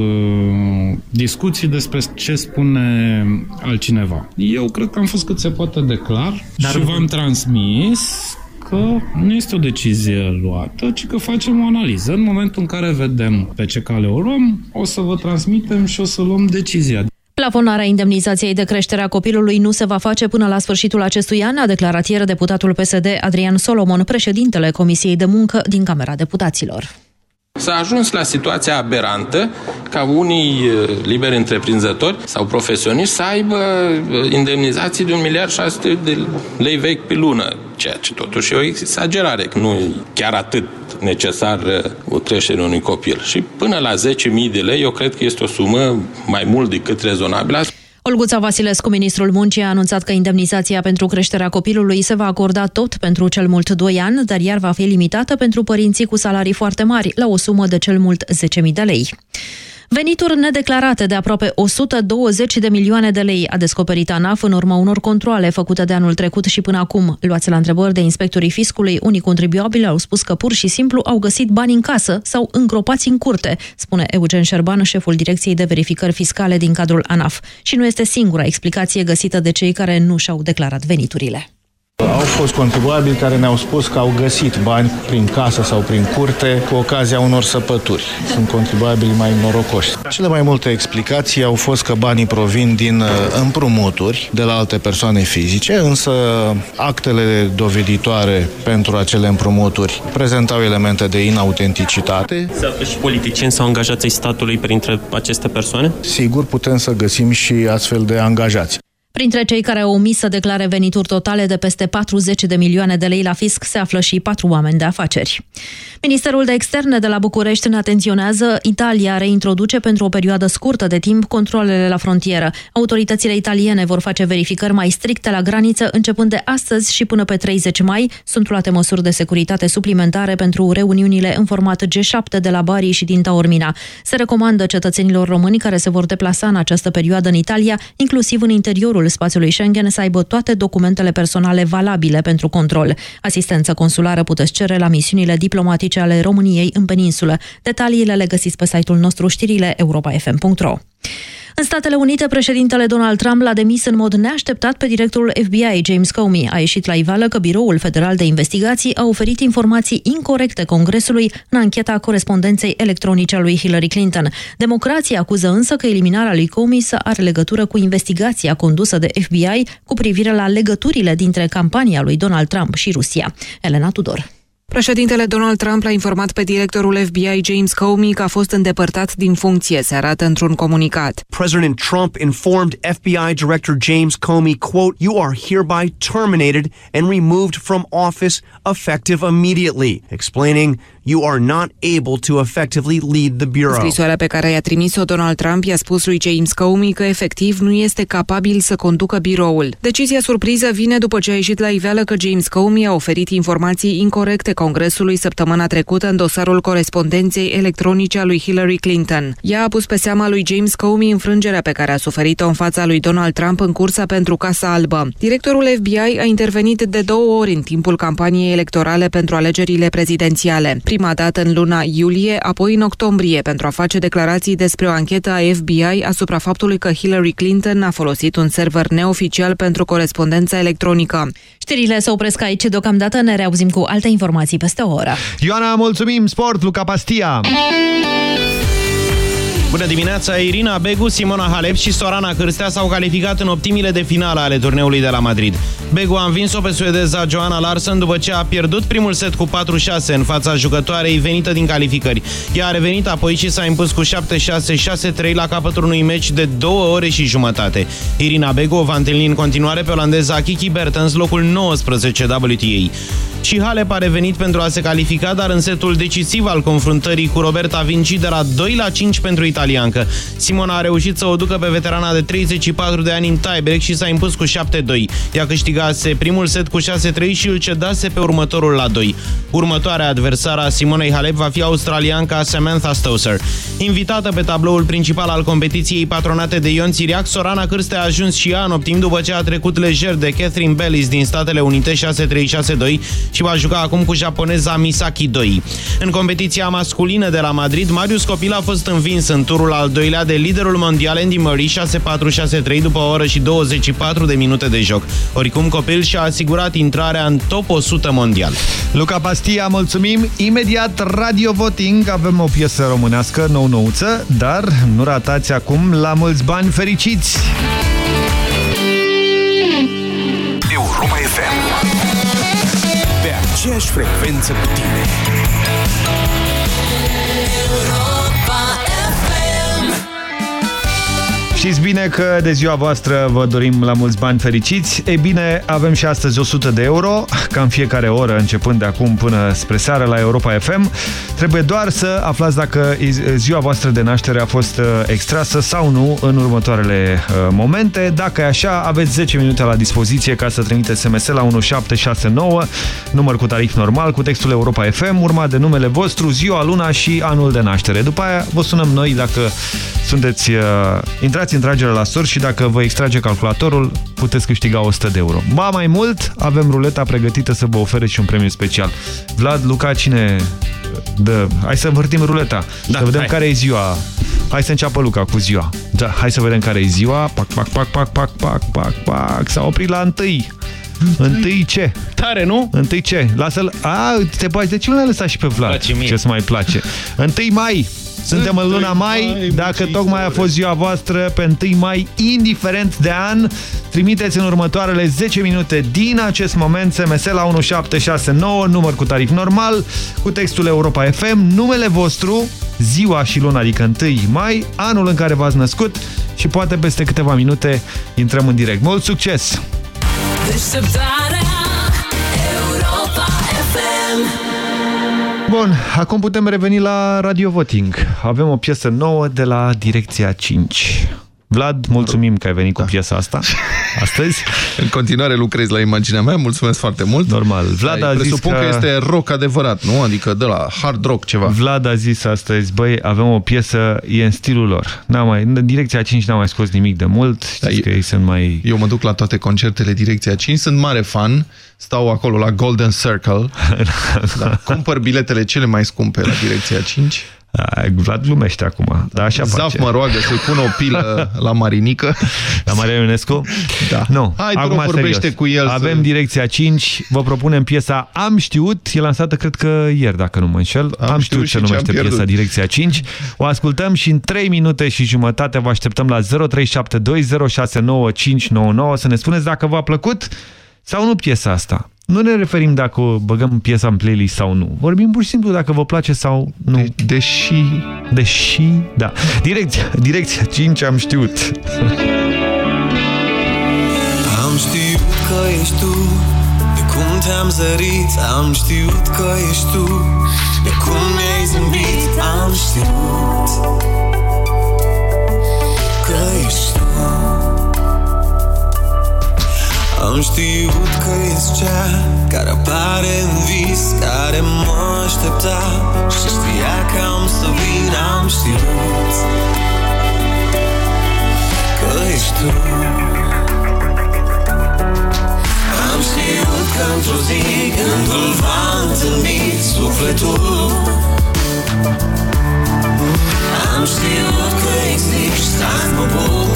discuții despre ce spune altcineva. Eu cred că am fost cât se poate de clar Dar și v-am transmis că nu este o decizie luată, ci că facem o analiză. În momentul în care vedem pe ce cale o luăm, o să vă transmitem și o să luăm decizia. Plafonarea indemnizației de creștere a copilului nu se va face până la sfârșitul acestui an, a declarat ieri deputatul PSD Adrian Solomon, președintele Comisiei de Muncă din Camera Deputaților. S-a ajuns la situația aberantă ca unii liberi întreprinzători sau profesioniști să aibă indemnizații de 1 miliard 600 de lei vechi pe lună, ceea ce totuși e o exagerare, că nu e chiar atât necesar o creștere unui copil. Și până la 10.000 de lei, eu cred că este o sumă mai mult decât rezonabilă. Olguța Vasilescu, ministrul muncii, a anunțat că indemnizația pentru creșterea copilului se va acorda tot pentru cel mult 2 ani, dar iar va fi limitată pentru părinții cu salarii foarte mari, la o sumă de cel mult 10.000 de lei. Venituri nedeclarate de aproape 120 de milioane de lei a descoperit ANAF în urma unor controle făcute de anul trecut și până acum. Luați la întrebări de inspectorii fiscului, unii contribuabili au spus că pur și simplu au găsit bani în casă sau îngropați în curte, spune Eugen Șerban, șeful Direcției de Verificări Fiscale din cadrul ANAF. Și nu este singura explicație găsită de cei care nu și-au declarat veniturile. Au fost contribuabili care ne-au spus că au găsit bani prin casă sau prin curte cu ocazia unor săpături. Sunt contribuabili mai norocoși. Cele mai multe explicații au fost că banii provin din uh, împrumuturi de la alte persoane fizice, însă actele doveditoare pentru acele împrumuturi prezentau elemente de inautenticitate. Și politicieni sau angajații statului printre aceste persoane? Sigur, putem să găsim și astfel de angajați. Printre cei care au omis să declare venituri totale de peste 40 de milioane de lei la fisc se află și patru oameni de afaceri. Ministerul de Externe de la București ne atenționează, Italia reintroduce pentru o perioadă scurtă de timp controlele la frontieră. Autoritățile italiene vor face verificări mai stricte la graniță începând de astăzi și până pe 30 mai. Sunt luate măsuri de securitate suplimentare pentru reuniunile în format G7 de la Bari și din Taormina. Se recomandă cetățenilor români care se vor deplasa în această perioadă în Italia, inclusiv în interiorul spațiului Schengen, să aibă toate documentele personale valabile pentru control. Asistență consulară puteți cere la misiunile diplomatice ale României în peninsulă. Detaliile le găsiți pe site-ul nostru știrile europa.fm.ro. În Statele Unite, președintele Donald Trump l-a demis în mod neașteptat pe directorul FBI, James Comey. A ieșit la iveală că Biroul Federal de Investigații a oferit informații incorrecte Congresului în ancheta corespondenței electronice a lui Hillary Clinton. Democrații acuză însă că eliminarea lui Comey să are legătură cu investigația condusă de FBI cu privire la legăturile dintre campania lui Donald Trump și Rusia. Elena Tudor. Președintele Donald Trump l-a informat pe directorul FBI James Comey că a fost îndepărtat din funcție, se arată într-un comunicat. President Trump informed FBI Director James Comey, quote, "You are hereby terminated and removed from office effective immediately," explaining you are not able to effectively lead the bureau. Scrisoarea pe care i-a trimis-o Donald Trump i-a spus lui James Comey că efectiv nu este capabil să conducă biroul. Decizia surpriză vine după ce a ieșit la iveală că James Comey a oferit informații incorrecte Congresului săptămâna trecută în dosarul corespondenței electronice a lui Hillary Clinton. Ea a pus pe seama lui James Comey înfrângerea pe care a suferit-o în fața lui Donald Trump în cursa pentru Casa Albă. Directorul FBI a intervenit de două ori în timpul campaniei electorale pentru alegerile prezidențiale. Prima dată în luna iulie, apoi în octombrie, pentru a face declarații despre o anchetă a FBI asupra faptului că Hillary Clinton a folosit un server neoficial pentru corespondența electronică. Știrile se opresc aici deocamdată, ne reauzim cu alte informații peste o oră. Ioana, mulțumim! Sport, Luca Pastia! Bună dimineața! Irina Begu, Simona Halep și Sorana Cârstea s-au calificat în optimile de finală ale turneului de la Madrid. Begu a învins-o pe suedeza Joanna Larsen după ce a pierdut primul set cu 4-6 în fața jucătoarei venită din calificări. Ea a revenit apoi și s-a impus cu 7-6, 6-3 la capătul unui meci de două ore și jumătate. Irina Begu o va întâlni în continuare pe olandeza Kiki Bertens, locul 19 WTA. Și Halep a revenit pentru a se califica, dar în setul decisiv al confruntării cu Roberta Vinci de la 2 la 5 pentru italiancă. Simona a reușit să o ducă pe veterana de 34 de ani în tiebreak și s-a impus cu 7-2. Ea câștigase primul set cu 6-3 și îl cedase pe următorul la 2. Următoarea adversară a Simonei Halep va fi australianca Samantha Stosur. Invitată pe tabloul principal al competiției patronate de Ion Țiriac, Sorana Cârste a ajuns și ea în optim după ce a trecut lejer de Catherine Bellis din Statele Unite 6-3-6-2 și va juca acum cu japoneza Misaki Doi. În competiția masculină de la Madrid, Marius Copil a fost învins în turul al doilea de liderul mondial Andy Murray 6-4-6-3 după o oră și 24 de minute de joc. Oricum, Copil și-a asigurat intrarea în top 100 mondial. Luca Pastia, mulțumim! Imediat Radio Voting, avem o piesă românească nou-nouță, dar nu ratați acum la mulți bani fericiți! Europa FM Pe aceeași frecvență cu tine Știți bine că de ziua voastră vă dorim la mulți bani fericiți. Ei bine, avem și astăzi 100 de euro, ca în fiecare oră, începând de acum până spre seară la Europa FM. Trebuie doar să aflați dacă ziua voastră de naștere a fost uh, extrasă sau nu în următoarele uh, momente. Dacă e așa, aveți 10 minute la dispoziție ca să trimiteți SMS la 1769, număr cu tarif normal, cu textul Europa FM, urmat de numele vostru, ziua, luna și anul de naștere. După aia vă sunăm noi dacă sunteți... Uh, intrați în tragere la sor și dacă vă extrage calculatorul, puteți câștiga 100 de euro. Ba mai mult, avem ruleta pregătită să vă ofere și un premiu special. Vlad, Luca, cine dă? Hai să învârtim ruleta, da, să vedem hai. care e ziua. Hai să înceapă Luca cu ziua. Da, hai să vedem care e ziua. Pac, pac, pac, pac, pac, pac, pac, pac. S-a oprit la întâi. Întâi ce? Tare, nu? Întâi ce? Lasă-l... A, te poate, de ce nu l-ai lăsat și pe Vlad? Ce-ți mai place? Întâi mai! Suntem în luna mai, dacă tocmai a fost ziua voastră pe 1 mai, indiferent de an, trimiteți în următoarele 10 minute din acest moment SMS la 1769, număr cu tarif normal, cu textul Europa FM, numele vostru, ziua și luna, adică 1 mai, anul în care v-ați născut și poate peste câteva minute intrăm în direct. Mult succes! Europa Bun, acum putem reveni la Radio Voting. Avem o piesă nouă de la Direcția 5. Vlad, mulțumim că ai venit cu da. piesa asta astăzi. În continuare lucrezi la imaginea mea, mulțumesc foarte mult. Normal. Vlad a zis că... că este rock adevărat, nu? Adică de la hard rock ceva. Vlad a zis astăzi, băi, avem o piesă, e în stilul lor. N-a mai, direcția 5 n-a mai scos nimic de mult, știți da, că ei sunt mai... Eu mă duc la toate concertele Direcția 5, sunt mare fan, stau acolo la Golden Circle, da, cumpăr biletele cele mai scumpe la Direcția 5 Vlad glumește acum, dar așa Zaf face. mă roagă să-i pun o pilă la Marinică. La Maria Ionescu? Da. Nu, Hai, acum vorbește serios. cu el. Avem să... direcția 5, vă propunem piesa Am știut, e lansată cred că ieri, dacă nu mă înșel. Am, Am știut, știut ce numește piesa pierdut. direcția 5. O ascultăm și în 3 minute și jumătate vă așteptăm la 0372069599 să ne spuneți dacă v-a plăcut sau nu piesa asta. Nu ne referim dacă o băgăm piesa în playlist sau nu. Vorbim pur și simplu dacă vă place sau nu. De deși... Deși, da. Direcția, direcția 5 am știut. Am știut că ești tu De cum te-am zărit Am știut că ești tu De cum mi-ai zâmbit Am știut Că ești tu am știut că ești cea care apare în vis Care mă aștepta și știa că am să vin Am știut că ești tu. Am știut că într-o zi gândul va întâlni sufletul Am știut că existi, azi mă bucur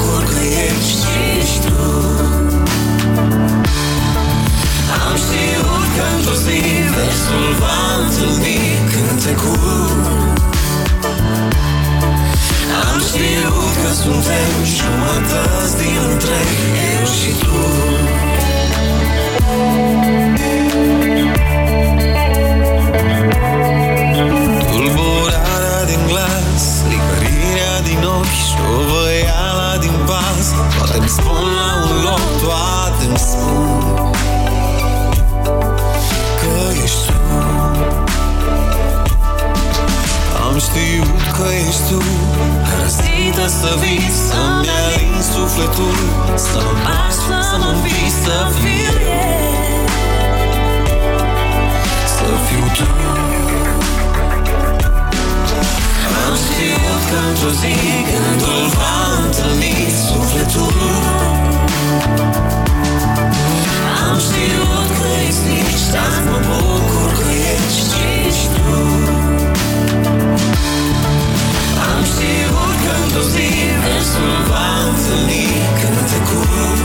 am știut că într-o zi Versul va întâlni cântecul. Am toți din întreg Eu și tu. Tulburarea din glas Licărirea din ochi Șovăiala din pas Toate-mi spun la un loc Toate-mi spun știut că ești tu. Răstită să vii Să-mi alin sufletul Să mă bași, să mă învii Să fiu eu. Să fiu tu. Am știut că într-o zi Gândul va întâlni sufletul. Am știut că existi Azi mă bucur că ești ce ești tu Am știut că într-o zi Versul va întâlni cântecul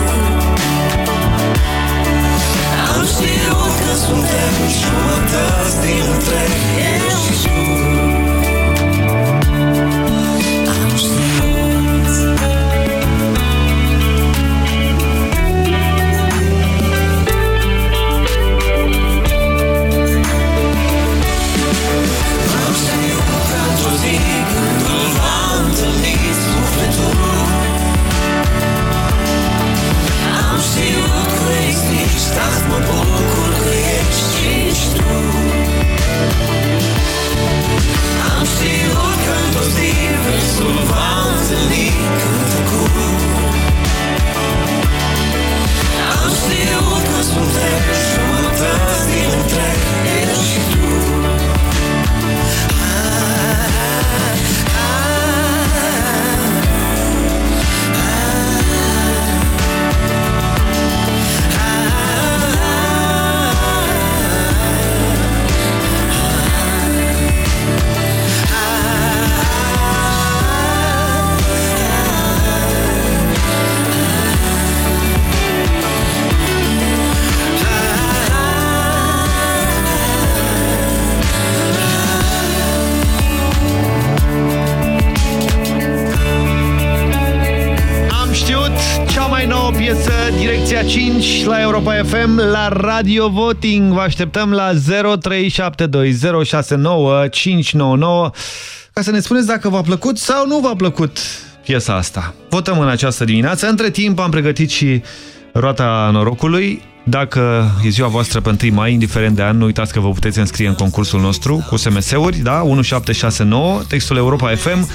Am știut că suntem jumătăți din întreg Eu și tu existi cea mai nouă piesă, Direcția 5 la Europa FM, la Radio Voting. Vă așteptăm la 0372069599 ca să ne spuneți dacă v-a plăcut sau nu v-a plăcut piesa asta. Votăm în această dimineață. Între timp am pregătit și roata norocului. Dacă e ziua voastră pe 1 mai, indiferent de an, nu uitați că vă puteți înscrie în concursul nostru cu SMS-uri, da? 1769, textul Europa FM,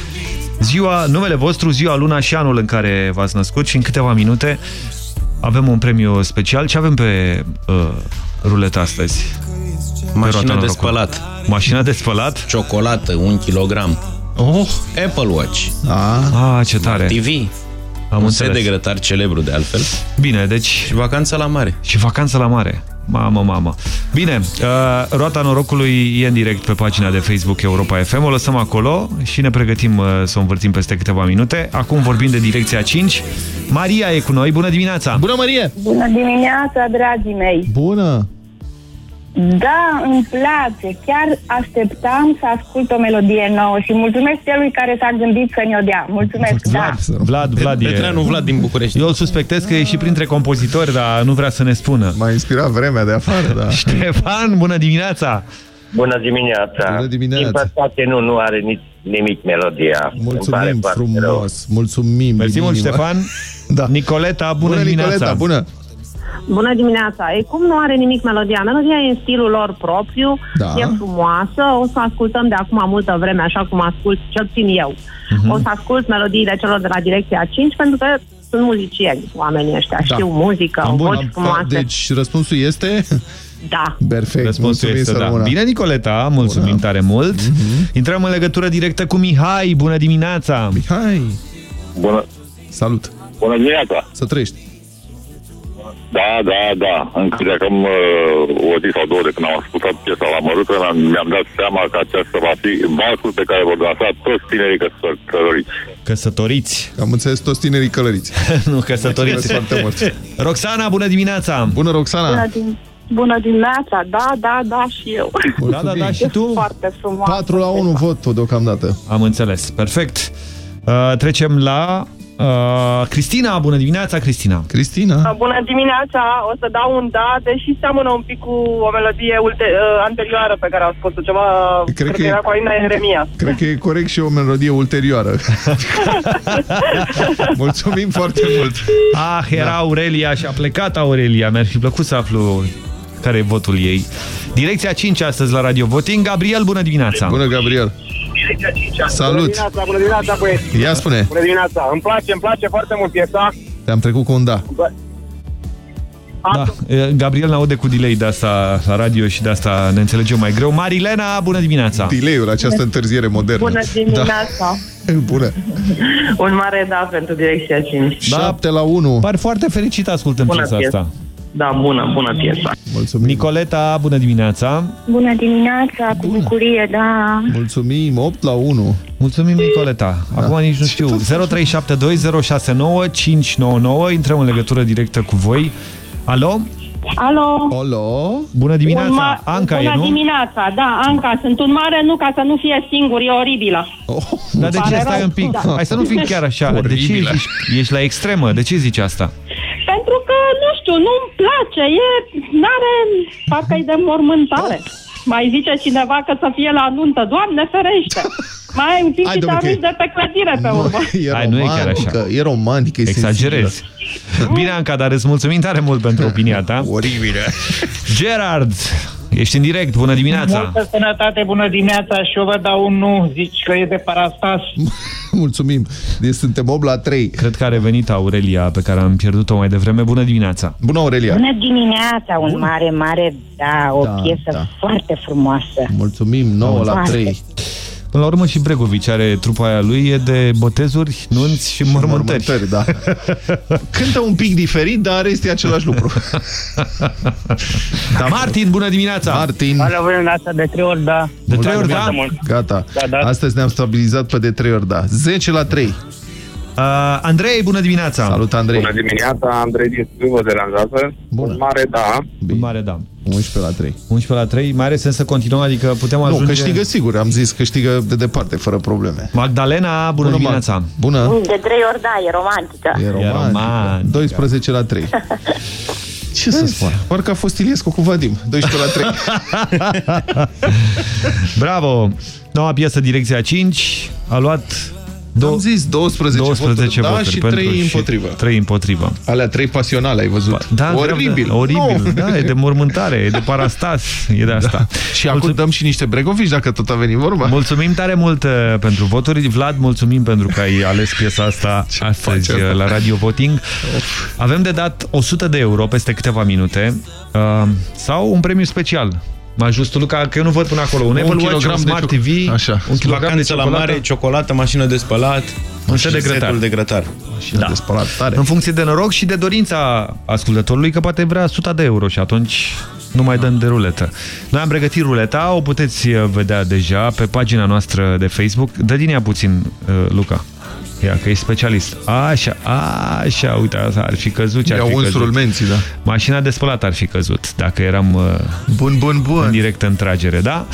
ziua, numele vostru, ziua, luna și anul în care v-ați născut și în câteva minute avem un premiu special. Ce avem pe uh, ruletă astăzi? Pe roata Mașină de norocului. spălat. Mașina de spălat? Ciocolată, un kilogram. Oh. Apple Watch. Ah. Ah, ce tare. TV. Am un înțeles. set de grătar celebru de altfel. Bine, deci... Și vacanța la mare. Și vacanța la mare. Mamă, mamă. Bine, uh, roata norocului e în direct pe pagina de Facebook Europa FM. O lăsăm acolo și ne pregătim uh, să o învârtim peste câteva minute. Acum vorbim de direcția 5. Maria e cu noi. Bună dimineața! Bună, Marie! Bună dimineața, dragii mei! Bună! Da, îmi place. Chiar așteptam să ascult o melodie nouă și mulțumesc celui care s-a gândit să ne-o dea. Mulțumesc, da. Vlad, Vlad e... Petreanu Vlad din București. Eu îl suspectez că e și printre compozitori, dar nu vrea să ne spună. M-a inspirat vremea de afară, da. Ștefan, bună dimineața! Bună dimineața! Bună dimineața! Din păcate nu, nu are nici nimic melodia. Îmi pare Mulțumim foarte rău. frumos, mulțumim Mersi din mult, inimă. Ștefan. Da. Nicoleta, bună, Bună, dimineața! Nicoleta, bună! Bună dimineața! E cum nu are nimic melodia? Melodia e în stilul lor propriu, Da. e frumoasă, o să ascultăm de acum multă vreme, așa cum ascult cel puțin eu. Mhm. O să ascult melodiile celor de la Direcția 5, pentru că sunt muzicieni oamenii ăștia, Da. știu muzică, au Bun, voci am- frumoase. Deci răspunsul este... Da. Perfect, Răspunsul mulțumim este să da. rămână. Bine, Nicoleta, mulțumim tare mult. Intrăm în legătură directă cu Mihai. Bună dimineața! Mihai! Bună, Salut! bună dimineața! Să trăiești! Da, da, da. Încă de acum uh, o zi sau două de când am ascultat piesa la Măruță, mi-am, mi-am dat seama că aceasta va fi valsul pe care vor dansa toți tinerii căsătoriți. Căsătoriți. Am înțeles toți tinerii călăriți. nu, căsătoriți. Mulțumesc foarte mult. Roxana, bună dimineața! Bună, Roxana! Bună, din... Bună dimineața! Da, da, da, și eu. Da, da, da, și tu? E foarte frumos. 4 la 1 vot deocamdată. Am înțeles. Perfect. Uh, trecem la Uh, Cristina, bună dimineața, Cristina. Cristina. Bună dimineața, o să dau un da, deși seamănă un pic cu o melodie ulte, uh, anterioară pe care am spus-o, ceva, cred, cred că, că e- era cu Alina Eremia. Cred că e corect și o melodie ulterioară. Mulțumim foarte mult. Ah, era Aurelia și a plecat Aurelia. Mi-ar fi plăcut să aflu care e votul ei. Direcția 5 astăzi la Radio Voting. Gabriel, bună dimineața. Bună, Gabriel. Bună Salut. dimineața, bună dimineața, băieți. Ia spune. Bună dimineața. Îmi place, îmi place foarte mult piesa. Te-am trecut cu un da. Da, e, Gabriel ne aude cu delay de asta la radio și de asta ne înțelegem mai greu. Marilena, bună dimineața! Delay-ul, această întârziere modernă. Bună dimineața. Da. Bună. Un mare da pentru direcția 5. Da, 7 la 1. Pare foarte fericit ascultăm Bună piesa piesă. asta. Da, bună, bună piesa. Mulțumim. Nicoleta, bună dimineața! Bună dimineața, cu bucurie, da. Mulțumim, 8 la 1. Mulțumim, Nicoleta. Acum nici nu știu. 0372069599. Intrăm în legătură directă cu voi. Alo? Alo? Alo? Bună dimineața! Un ma- Anca Bună e, nu? dimineața, da, Anca, sunt un mare nu ca să nu fie singur, e oribilă. Oh, Dar de ce? Pare Stai rău. un pic. Da. Hai să nu fim chiar așa. De ce Oribilă. ești, ești la extremă? De ce zici asta? Pentru că, nu știu, nu-mi place, e, n-are, parcă e de mormântare. Mai zice cineva că să fie la nuntă, Doamne ferește! Mai ai un pic Hai, și te domnule, că arunci de pe clădire pe urmă. E Hai, nu e chiar romantică, așa. E romantică, e Exagerezi. sensibilă. Bine, Anca, dar îți mulțumim tare mult pentru opinia ta. Oribile. Gerard, ești în direct. Bună dimineața! Multă sănătate, bună dimineața și eu vă dau un nu, zici că e de parastas. Mulțumim. Deci suntem 8 la 3. Cred că a revenit Aurelia, pe care am pierdut-o mai devreme. Bună dimineața! Bună, Aurelia. Bună dimineața, un mare, mare, da, o Da, piesă da. foarte frumoasă. Mulțumim, 9 la Foarte. 3. Până la urmă și Bregovici are trupa aia lui, e de botezuri, nunți și mormântări. Mormântări, da. Cântă un pic diferit, dar este același lucru. Da, Martin, bună dimineața! Martin. Alo, bună dimineața, de trei ori da. De trei ori, da? Gata. Da, da. Astăzi ne-am stabilizat pe de 3 ori, da. 10 la 3. Uh, Andrei, bună dimineața! Salut, Andrei. Bună dimineața, Andrei din Sibiu vă deranjează. Bună. Un mare da. Un mare da. 11 la 3. 11 la 3, mai are sens să continuăm, adică putem ajunge... Nu, câștigă sigur, am zis, câștigă de departe, fără probleme. Magdalena, bună, Bună, dimineața! Mag. Bună! De trei ori da, e romantică. E romantică. romantică. 12 la 3. Ce să spun? Parcă a fost Iliescu cu Vadim. 12 la 3. Bravo! Noua piesă, Direcția 5, a luat... Am zis 12, 12 voturi, da, voturi și pentru- 3 împotrivă. 3 împotrivă. Alea 3 pasionale, ai văzut? Da, Oribil. Da, oribil. Nu. Da, e de mormântare, e de parastas, e de asta. Și acum dăm și niște bregovici, dacă tot a venit vorba. Mulțumim tare mult uh, pentru voturi. Vlad, mulțumim pentru că ai ales piesa asta astăzi faci asta? uh, la Radio Voting. Avem de dat 100 de euro peste câteva minute uh, sau un premiu special. Mă ajut tu, Luca, că eu nu văd până acolo. Un, Un Apple Watch, kilogram un de Smart cioc- TV, Așa. un kilogram de Vacanță la ciocolată. mare, ciocolată, mașină de spălat, Un set de și grătar. setul de grătar. Da. De spălat tare. În funcție de noroc și de dorința ascultătorului, că poate vrea 100 de euro și atunci nu mai dăm de ruletă. Noi am pregătit ruleta, o puteți uh, vedea deja pe pagina noastră de Facebook. Dă din ea puțin, uh, Luca. Ia, că e specialist. Așa, așa, uite, asta ar fi căzut ce ar Ia fi unsul căzut. menții, da. Mașina de spălat ar fi căzut, dacă eram uh, Bun, bun, bun. în direct în tragere, da?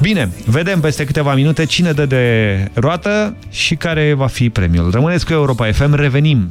Bine, vedem peste câteva minute cine dă de roată și care va fi premiul. Rămâneți cu Europa FM, revenim.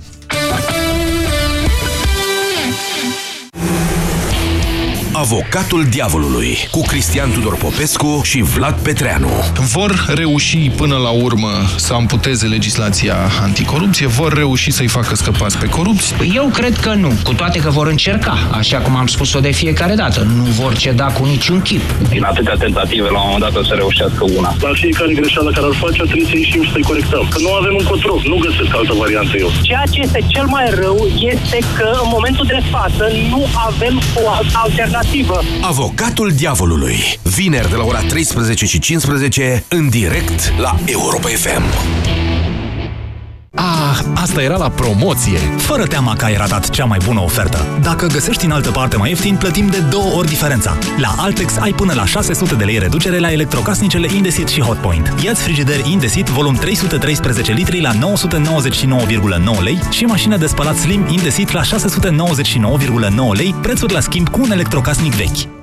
Avocatul diavolului cu Cristian Tudor Popescu și Vlad Petreanu. Vor reuși până la urmă să amputeze legislația anticorupție, vor reuși să-i facă scăpați pe corupți. Eu cred că nu, cu toate că vor încerca, așa cum am spus-o de fiecare dată. Nu vor ceda cu niciun chip. Din atâtea tentative, la un moment dat o să reușească una. La fiecare greșeală care ar face, trebuie să ieșim și să-i corectăm. Că nu avem încotro, nu găsesc altă variantă eu. Ceea ce este cel mai rău este că în momentul de față nu avem o altă alternativă. Avocatul diavolului. Vineri de la ora 13 și 15 în direct la Europa FM. Ah, asta era la promoție! Fără teama că ai ratat cea mai bună ofertă. Dacă găsești în altă parte mai ieftin, plătim de două ori diferența. La Altex ai până la 600 de lei reducere la electrocasnicele Indesit și Hotpoint. Iați frigider Indesit volum 313 litri la 999,9 lei și mașină de spălat Slim Indesit la 699,9 lei, prețuri la schimb cu un electrocasnic vechi.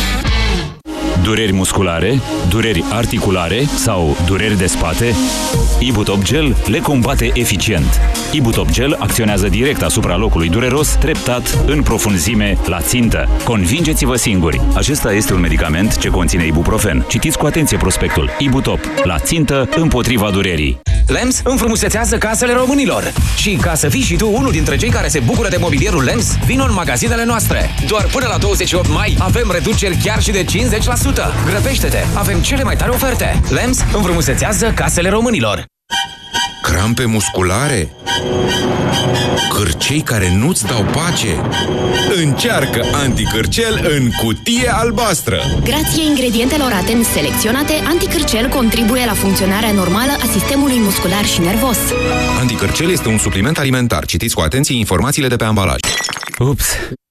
Dureri musculare, dureri articulare sau dureri de spate? Ibutop Gel le combate eficient. Ibutop Gel acționează direct asupra locului dureros, treptat, în profunzime, la țintă. Convingeți-vă singuri! Acesta este un medicament ce conține ibuprofen. Citiți cu atenție prospectul. Ibutop. La țintă, împotriva durerii. LEMS înfrumusețează casele românilor. Și ca să fii și tu unul dintre cei care se bucură de mobilierul LEMS, vino în magazinele noastre. Doar până la 28 mai avem reduceri chiar și de 50%. Grăbește-te! Avem cele mai tare oferte. LEMS înfrumusețează casele românilor. Crampe musculare? Cârcei care nu-ți dau pace? Încearcă anticârcel în cutie albastră! Grație ingredientelor atent selecționate, anticârcel contribuie la funcționarea normală a sistemului muscular și nervos. Anticârcel este un supliment alimentar. Citiți cu atenție informațiile de pe ambalaj. Ups!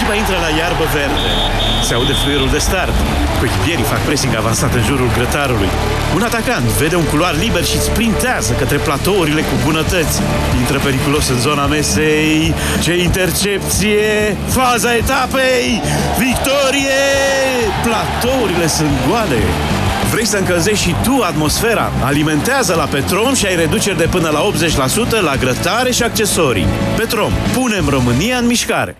Echipa intră la iarbă verde. Se aude fluierul de start. Coechipierii fac pressing avansat în jurul grătarului. Un atacant vede un culoar liber și sprintează către platourile cu bunătăți. Intră periculos în zona mesei. Ce intercepție! Faza etapei! Victorie! Platourile sunt goale. Vrei să încălzești și tu atmosfera? Alimentează la Petrom și ai reduceri de până la 80% la grătare și accesorii. Petrom. Punem România în mișcare.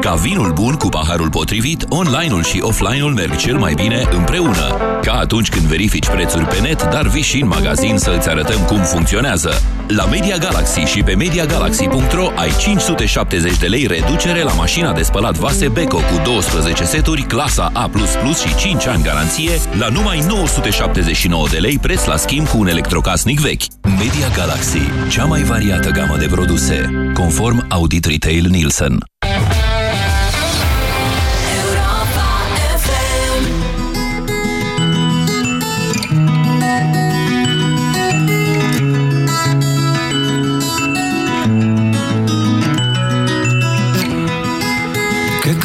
Ca vinul bun cu paharul potrivit, online-ul și offline-ul merg cel mai bine împreună. Ca atunci când verifici prețuri pe net, dar vii și în magazin să îți arătăm cum funcționează. La Media Galaxy și pe MediaGalaxy.ro ai 570 de lei reducere la mașina de spălat vase Beko cu 12 seturi, clasa A++ și 5 ani garanție, la numai 979 de lei preț la schimb cu un electrocasnic vechi. Media Galaxy, cea mai variată gamă de produse, conform Audit Retail Nielsen.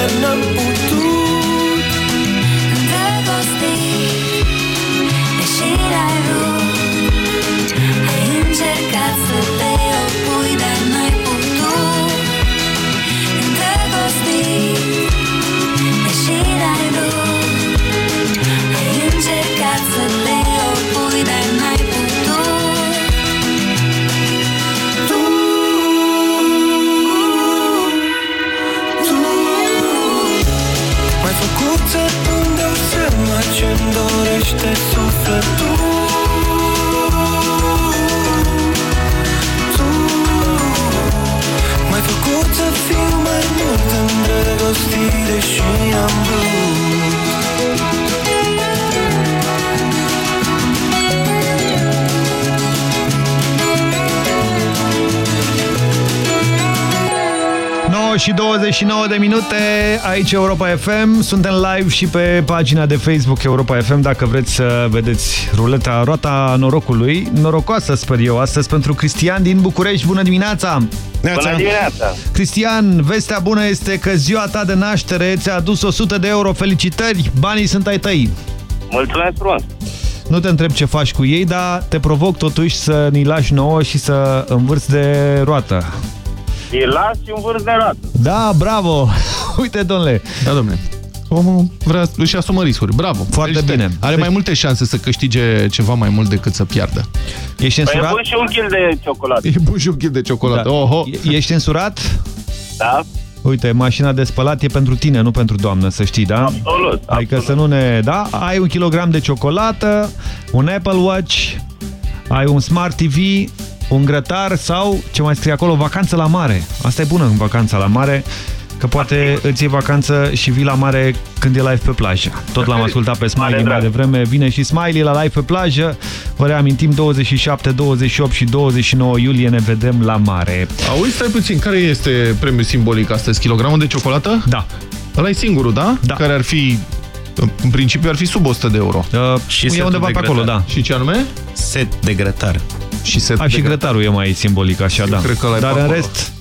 Dar dorește sufletul și 29 de minute aici Europa FM. Suntem live și pe pagina de Facebook Europa FM dacă vreți să vedeți ruleta roata norocului. Norocoasă sper eu astăzi pentru Cristian din București. Bună dimineața! Bună dimineața! Cristian, vestea bună este că ziua ta de naștere ți-a adus 100 de euro. Felicitări! Banii sunt ai tăi! Mulțumesc frumos! Nu te întreb ce faci cu ei, dar te provoc totuși să ni lași nouă și să învârți de roată. Îi las și un vârf de roată. Da, bravo! Uite, domnule. Da, domnule. Omul vrea, își asumă riscuri. Bravo. Foarte Felicitări. bine. Are mai multe șanse să câștige ceva mai mult decât să piardă. Ești Păi e însurat? bun și un kil de ciocolată. E bun și un kil de ciocolată. Da. Oho. E- Ești însurat? Da. Uite, mașina de spălat e pentru tine, nu pentru doamnă, să știi, da? Absolut. Adică să nu ne... Da? Ai un kilogram de ciocolată, un Apple Watch, ai un Smart TV, un grătar sau, ce mai scrie acolo, vacanță la mare. Asta e bună în vacanța la mare, că poate îți iei vacanță și vii la mare când e live pe plajă. Tot l-am ascultat pe Smiley mai devreme. Vine și Smiley la live pe plajă. Vă reamintim, 27, 28 și 29 iulie ne vedem la mare. Auzi, stai puțin, care este premiul simbolic astăzi? Kilogramul de ciocolată? Da. Ăla e singurul, da? Da. Care ar fi, în principiu, ar fi sub 100 de euro. Uh, și e undeva pe acolo, da. Și ce anume? Set de grătar. Și setul A, și de grătarul e mai simbolic așa, da. cred că ăla e Dar pe în acolo. rest,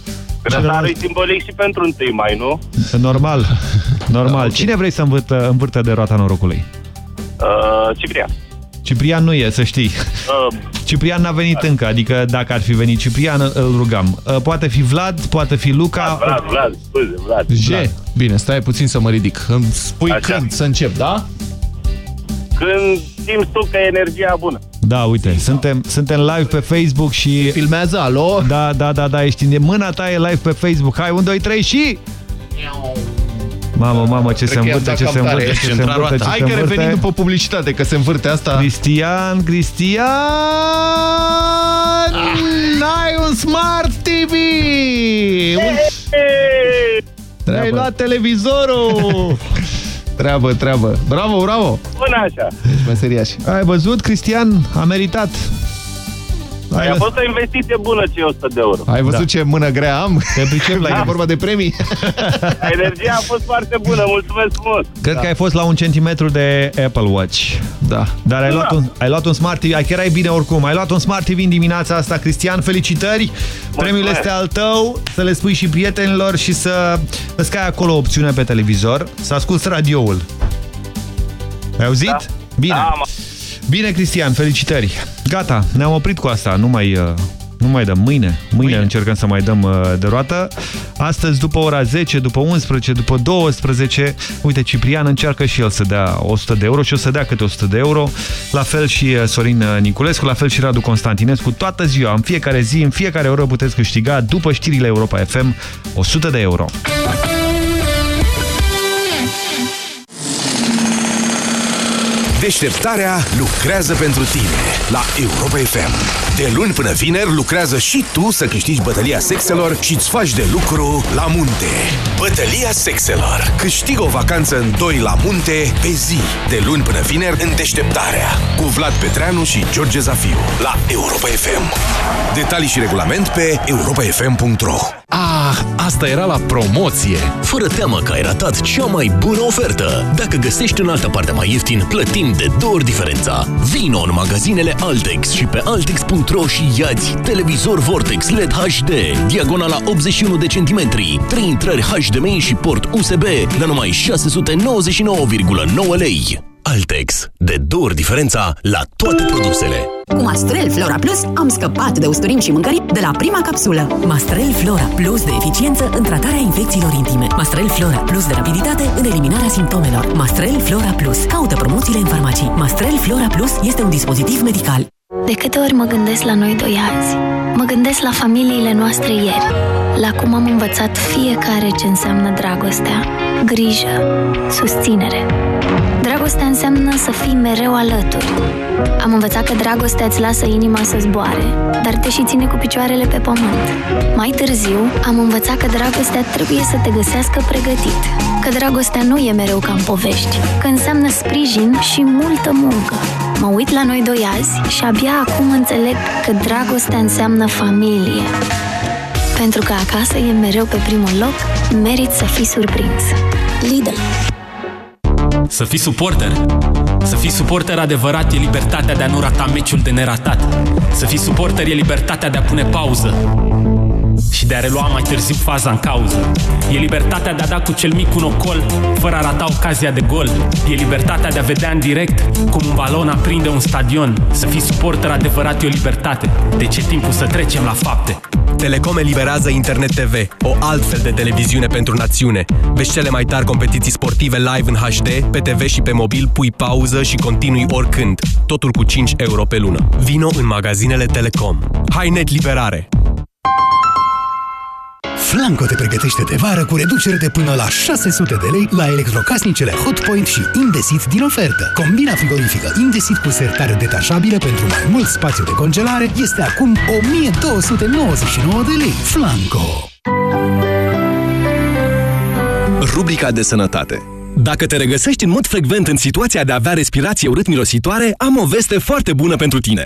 Grătarul e simbolic și pentru 1 mai, nu? normal. Normal. ok. Cine vrei să învârtă, învârtă de roata norocului? Uh, Ciprian. Ciprian nu e, să știi. Uh, Ciprian n-a venit încă, adică dacă ar fi venit Ciprian, îl rugam. Uh, Poate fi Vlad, poate fi Luca. Vlad, Vlad, scuze, Vlad. G. Bine, stai puțin să mă ridic. Îmi spui Așa. când să încep, da? Când simți tu că e energia bună. Da, uite, suntem, suntem live pe Facebook și... Filmează, alo? Da, da, da, da, ești în mâna ta e live pe Facebook. Hai, 1, 2, 3 și... Mamă, mamă, ce se Cred că i-am învârte, dat ce cam se tare. învârte, ce se Centra învârte, roata. ce Hai se că învârte. revenim după publicitate, că se învârte asta. Cristian, Cristian, ai un Smart TV! Un... Ai luat televizorul! Treabă, treabă. Bravo, bravo! Bună așa. Ești meseriaș. Ai văzut, Cristian? A meritat. Ai a lăs- fost o investiție bună ce 100 de euro. Ai văzut Da. ce mână grea am? Te pricep la E el. vorba de premii. Energia a fost foarte bună, mulțumesc frumos. Cred că ai fost la un centimetru de Apple Watch. Da. Dar ai Da. luat, un, ai luat un Smart TV, ai chiar ai bine oricum. Ai luat un Smart TV în dimineața asta, Cristian, felicitări! Premiul este al tău, să le spui și prietenilor și să îți ai acolo o opțiune pe televizor, să asculti radioul. Ai auzit? Da. Bine. Da, mă. Bine, Cristian, felicitări! Gata, ne-am oprit cu asta, nu mai... uh, Nu mai dăm, mâine. mâine. Mâine încercăm să mai dăm uh, de roată. Astăzi, după ora 10, după 11, după 12, uite, Ciprian încearcă și el să dea 100 de euro și o să dea câte 100 de euro. La fel și uh, Sorin uh, Niculescu, la fel și Radu Constantinescu. Toată ziua, în fiecare zi, în fiecare oră puteți câștiga, după știrile Europa FM, 100 de euro. Deșteptarea lucrează pentru tine la Europa FM. De luni până vineri lucrează și tu să câștigi bătălia sexelor și îți faci de lucru la munte. Bătălia sexelor. Câștigă o vacanță în doi la munte pe zi. De luni până vineri în Deșteptarea. Cu Vlad Petreanu și George Zafiu la Europa FM. Detalii și regulament pe europafm.ro Ah, asta era la promoție! Fără teamă că ai ratat cea mai bună ofertă! Dacă găsești în altă parte mai ieftin, plătim de două ori diferența. Vino în magazinele Altex și pe altex.ro și iați televizor Vortex LED HD, diagonala 81 de centimetri, 3 intrări HDMI și port USB la numai 699,9 lei. Altex. De două ori diferența la toate produsele. Cu Mastrel Flora Plus am scăpat de usturim și mâncări de la prima capsulă. Mastrel Flora Plus de eficiență în tratarea infecțiilor intime. Mastrel Flora Plus de rapiditate în eliminarea simptomelor. Mastrel Flora Plus. Caută promoțiile în farmacii. Mastrel Flora Plus este un dispozitiv medical. De câte ori mă gândesc la noi doi azi, mă gândesc la familiile noastre ieri, la cum am învățat fiecare ce înseamnă dragostea, grijă, susținere. Dragostea înseamnă să fii mereu alături. Am învățat că dragostea îți lasă inima să zboare, dar te și ține cu picioarele pe pământ. Mai târziu, am învățat că dragostea trebuie să te găsească pregătit, că dragostea nu e mereu ca în povești, că înseamnă sprijin și multă muncă. Mă uit la noi doi azi și abia acum înțeleg că dragostea înseamnă familie. Pentru că acasă e mereu pe primul loc, merit să fii surprins. Lidl Să fii suporter. Să fii suporter adevărat e libertatea de a nu rata meciul de neratat. Să fii suporter e libertatea de a pune pauză și de a relua mai târziu faza în cauză. E libertatea de a da cu cel mic un ocol, fără a rata ocazia de gol. E libertatea de a vedea în direct cum un balon aprinde un stadion. Să fii suporter adevărat e o libertate. Deci e timpul să trecem la fapte. Telecom eliberează Internet TV, o altfel de televiziune pentru națiune. Vezi cele mai tari competiții sportive live în HD, pe TV și pe mobil, pui pauză și continui oricând. Totul cu 5 euro pe lună. Vino în magazinele Telecom. Hai net liberare! Flanco te pregătește de vară cu reduceri de până la 600 de lei la electrocasnicele Hotpoint și Indesit din ofertă. Combina frigorifică Indesit cu sertare detașabilă pentru mai mult spațiu de congelare este acum 1299 de lei. Flanco! Rubrica de sănătate Dacă te regăsești în mod frecvent în situația de a avea respirație urât-mirositoare, am o veste foarte bună pentru tine.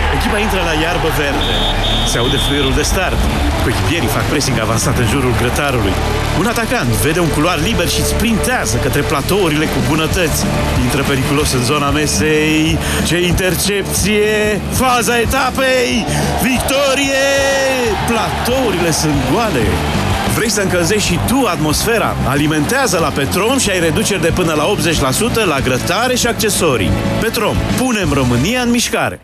Echipa intră la iarbă verde. Se aude fluierul de start. Coechipierii fac pressing avansat în jurul grătarului. Un atacant vede un culoar liber și sprintează către platourile cu bunătăți. Intră periculos în zona mesei. Ce intercepție! Faza etapei! Victorie! Platourile sunt goale. Vrei să încălzești și tu atmosfera? Alimentează la Petrom și ai reduceri de până la 80% la grătare și accesorii. Petrom, punem România în mișcare!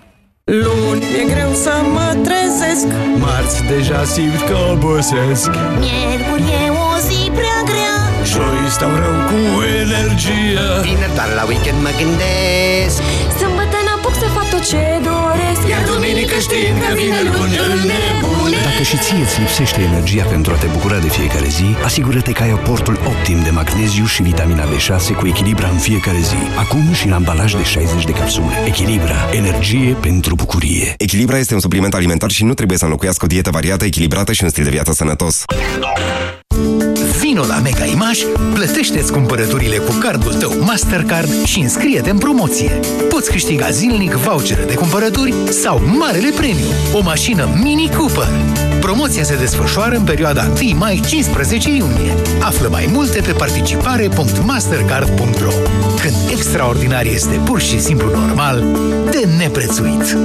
Luni e greu să mă trezesc. Marți deja simt că obosesc. Miercuri e o zi prea grea. Joi stau rău cu energie. Vineri doar la weekend mă gândesc. Sâmbătă n-apuc să fac tot ce doresc Iar duminică știind că vine luni îl nebune Dacă și ție îți lipsește energia pentru a te bucura de fiecare zi, asigură-te că ai aportul optim de magneziu și vitamina B6 cu Echilibra în fiecare zi. Acum și în ambalaj de 60 de capsule. Echilibra. Energie pentru bucurie. Echilibra este un supliment alimentar și nu trebuie să înlocuiască o dietă variată, echilibrată și un stil de viață sănătos. Vino la Mega Image, plătește-ți cumpărăturile cu cardul tău Mastercard și înscrie-te în promoție. Poți câștiga zilnic vouchere de cumpărături sau marele premiu, o mașină Mini Cooper. Promoția se desfășoară în perioada 1 mai-15 iunie. Află mai multe pe participare.mastercard.ro Când extraordinar este pur și simplu normal, de neprețuit.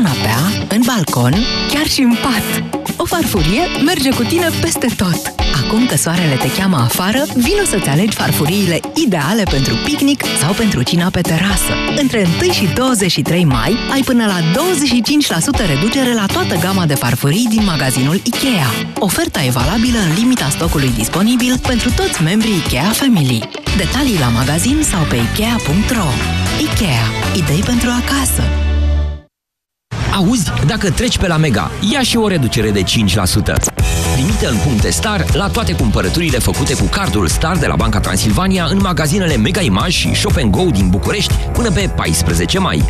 Pe canapea, în balcon, chiar și în pat. O farfurie merge cu tine peste tot. Acum că soarele te cheamă afară, vino să-ți alegi farfuriile ideale pentru picnic sau pentru cina pe terasă. Între 1 și 23 mai ai până la 25% reducere la toată gama de farfurii din magazinul IKEA. Oferta e valabilă în limita stocului disponibil pentru toți membrii IKEA Family. Detalii la magazin sau pe ikea.ro IKEA. Idei pentru acasă. Auzi, dacă treci pe la Mega, ia și o reducere de 5%. Trimite în puncte Star la toate cumpărăturile făcute cu cardul Star de la Banca Transilvania în magazinele Mega Image și Shop Go din București până pe 14 mai.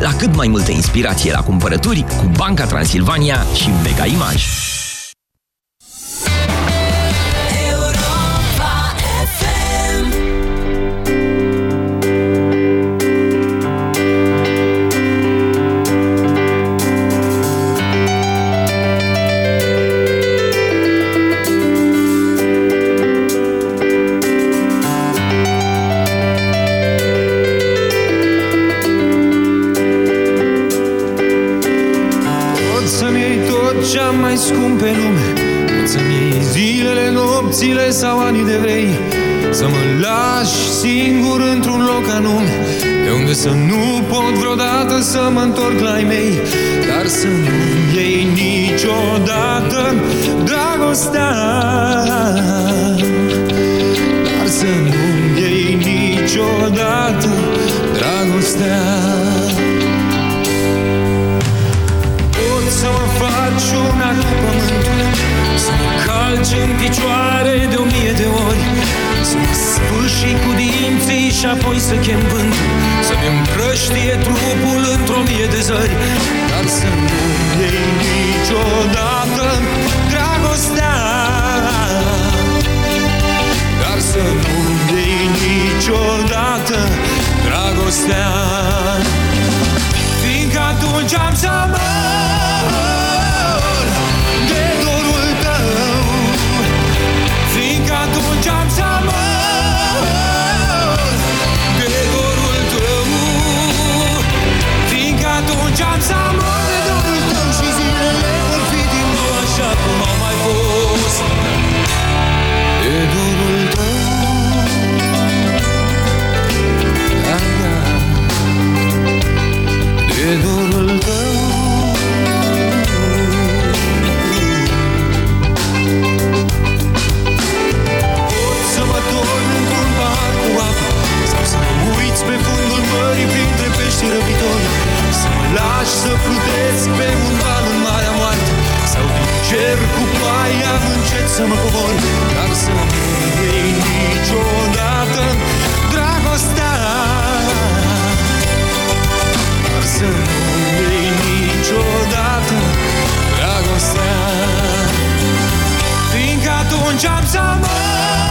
La cât mai multă inspirație la cumpărături cu Banca Transilvania și Mega Image. Sau anii de vrei. Să mă lași singur într-un loc anume De unde să nu pot vreodată să mă întorc la ei mei. Dar să nu-mi iei niciodată dragostea. Dar să nu-mi iei niciodată dragostea calci în picioare de o mie de ori. Să mă spâși cu dinții și apoi să chem vântul Să-mi împrăștie trupul într-o mie de zări. Dar să nu iei niciodată dragostea. Dar să nu iei niciodată dragostea. Fiindcă atunci am să mor să mă cobor Dar să nu iei niciodată dragostea. Dar să nu iei niciodată dragostea. Fiindcă atunci am să mor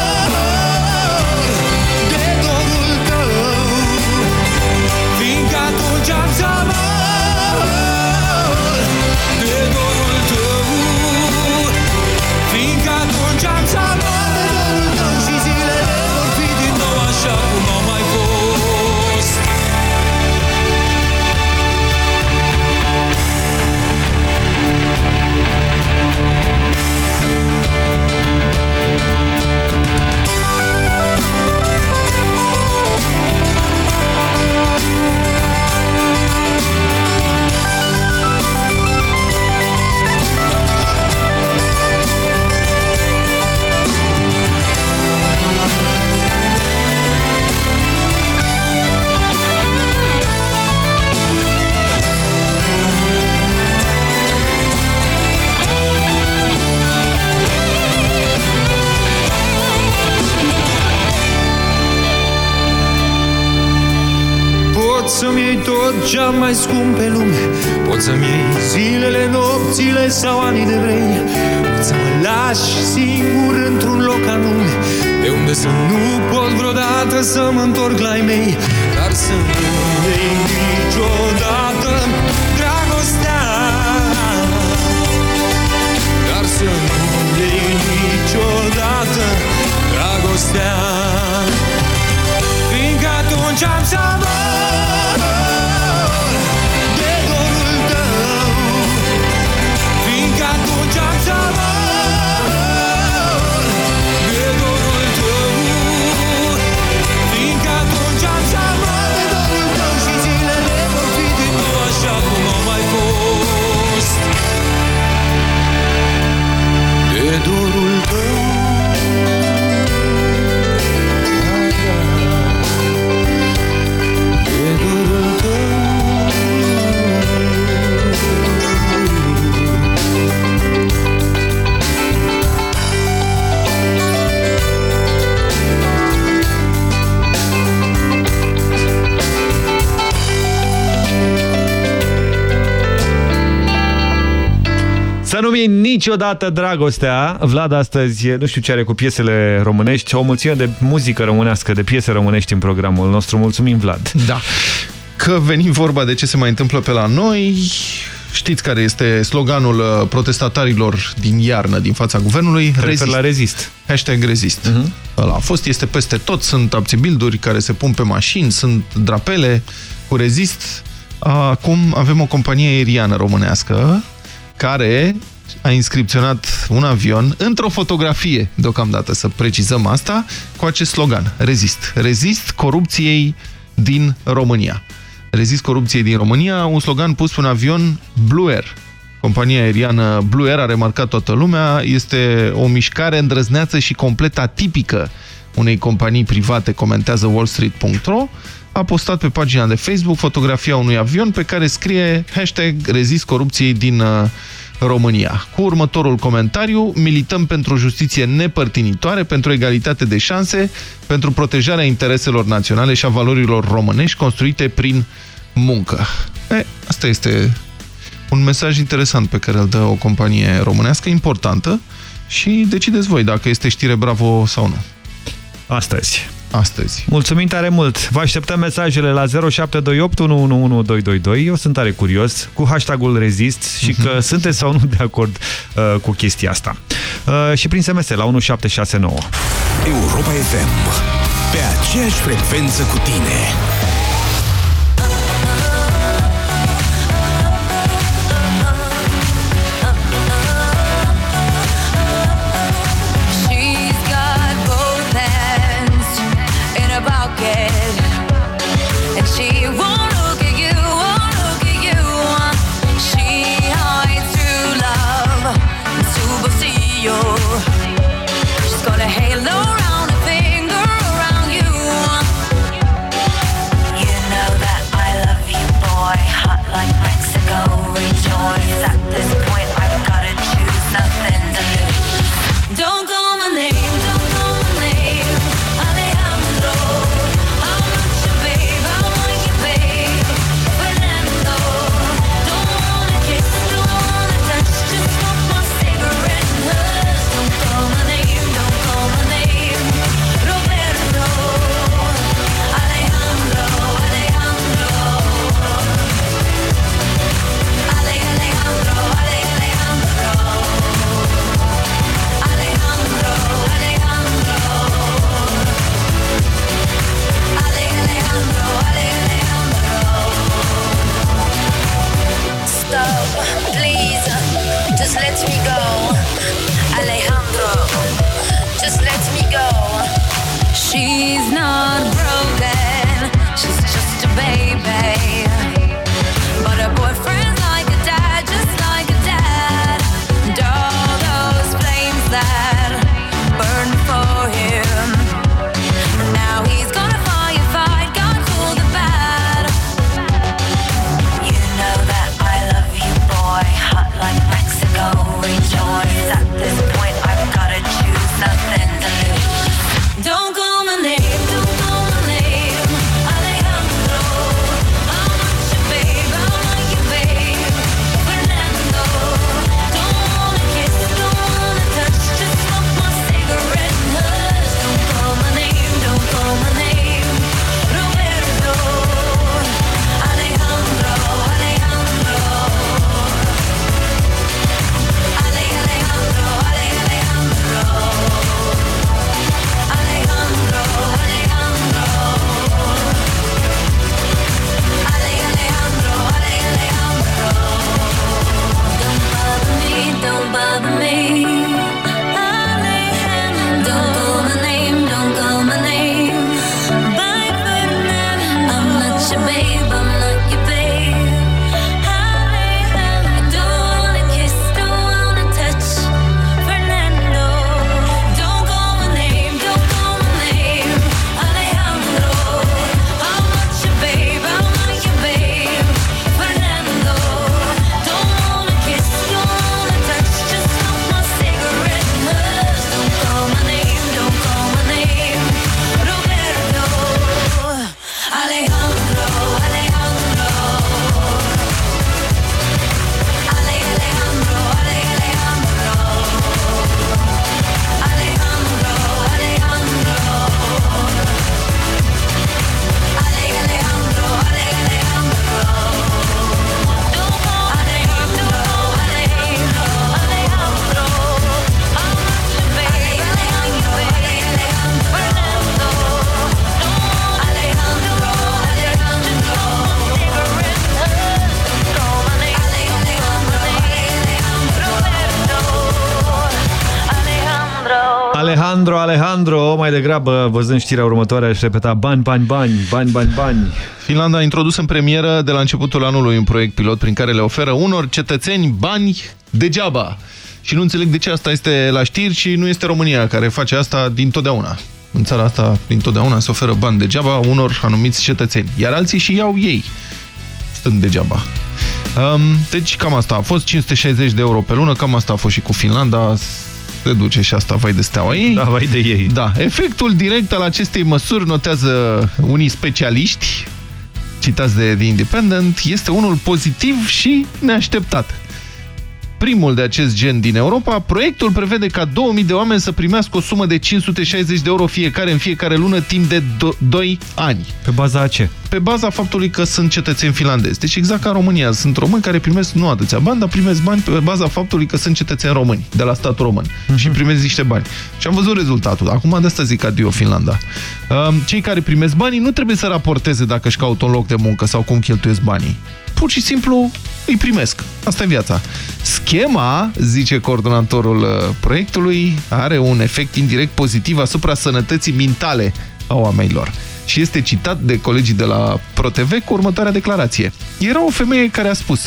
să-mi iei tot ce mai scump pe lume. Pot să-mi iei zilele, nopțile sau anii de vrei. Pot să mă lași singur într-un loc anume De unde să nu pot vreodată să mă întorc la ei mei. Dar să nu iei niciodată Să nu vii niciodată dragostea. Vlad astăzi, nu știu ce are cu piesele românești, o mulțime de muzică românească, de piese românești în programul nostru. Mulțumim, Vlad. Da. Că venim vorba de ce se mai întâmplă pe la noi, știți care este sloganul uh, protestatarilor din iarnă, din fața guvernului? Refer la rezist. Hashtag rezist. Uh Mhm. -huh. Ăla a fost, este peste tot, sunt abțibilduri care se pun pe mașini, sunt drapele cu rezist. Acum avem o companie aeriană românească care a inscripționat un avion într-o fotografie, deocamdată să precizăm asta, cu acest slogan, rezist. Rezist corupției din România. Rezist corupției din România, un slogan pus pe un avion Blue Air. Compania aeriană Blue Air a remarcat toată lumea, este o mișcare îndrăzneață și complet atipică unei companii private, comentează wallstreet.ro, a postat pe pagina de Facebook fotografia unui avion pe care scrie hashtag rezist corupției din uh, România. Cu următorul comentariu, milităm pentru justiție nepărtinitoare, pentru egalitate de șanse, pentru protejarea intereselor naționale și a valorilor românești construite prin muncă. E, asta este un mesaj interesant pe care îl dă o companie românească importantă și decideți voi dacă este știre bravo sau nu. Astăzi. Astăzi. Mulțumim tare mult! Vă așteptăm mesajele la 0728 111222. Eu sunt tare curios cu hashtagul rezist și că sunteți sau nu de acord uh, cu chestia asta. Uh, și prin SMS la 1769. Europa FM. Pe aceeași frecvență cu tine. Degrabă, văzând știrea următoare, aș repeta bani, bani, bani, bani, bani, bani. Finlanda a introdus în premieră de la începutul anului un proiect pilot prin care le oferă unor cetățeni bani degeaba. Și nu înțeleg de ce asta este la știri și nu este România care face asta din totdeauna. În țara asta, din totdeauna, se oferă bani degeaba unor anumiți cetățeni. Iar alții și iau ei, stând degeaba. Um, deci cam asta a fost, 560 de euro pe lună, cam asta a fost și cu Finlanda, se duce și asta, vai de steaua ei. Da, vai de ei. Da, efectul direct al acestei măsuri, notează unii specialiști, citați de The Independent, este unul pozitiv și neașteptat. Primul de acest gen din Europa, proiectul prevede ca 2000 de oameni să primească o sumă de 560 de euro fiecare în fiecare lună timp de 2 ani. Pe baza a ce? Pe baza faptului că sunt cetățeni finlandezi. Deci exact ca în România, sunt români care primesc nu atâția bani, dar primesc bani pe baza faptului că sunt cetățeni români, de la statul român. Și primesc niște bani. Și am văzut rezultatul. Acum de asta zic adio Finlanda. Um, Cei care primesc banii nu trebuie să raporteze dacă își caută un loc de muncă sau cum cheltuiesc banii. Pur și simplu îi primesc. Asta e viața. Schema, zice coordonatorul uh, proiectului, are un efect indirect pozitiv asupra sănătății mentale a oamenilor. Și este citat de colegii de la ProTV cu următoarea declarație. Era o femeie care a spus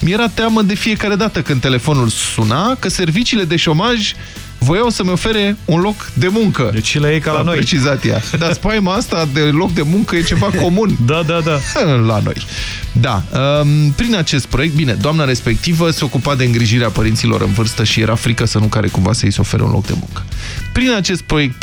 Mi-era teamă de fiecare dată când telefonul suna că serviciile de șomaj voiau să-mi ofere un loc de muncă. Deci la ei ca la A noi. precizat ea. Dar spaima asta de loc de muncă e ceva comun. da, da, da. La noi. Da. Um, prin acest proiect, bine, doamna respectivă se ocupa de îngrijirea părinților în vârstă și era frică să nu care cumva să-i se ofere un loc de muncă. Prin acest, proiect,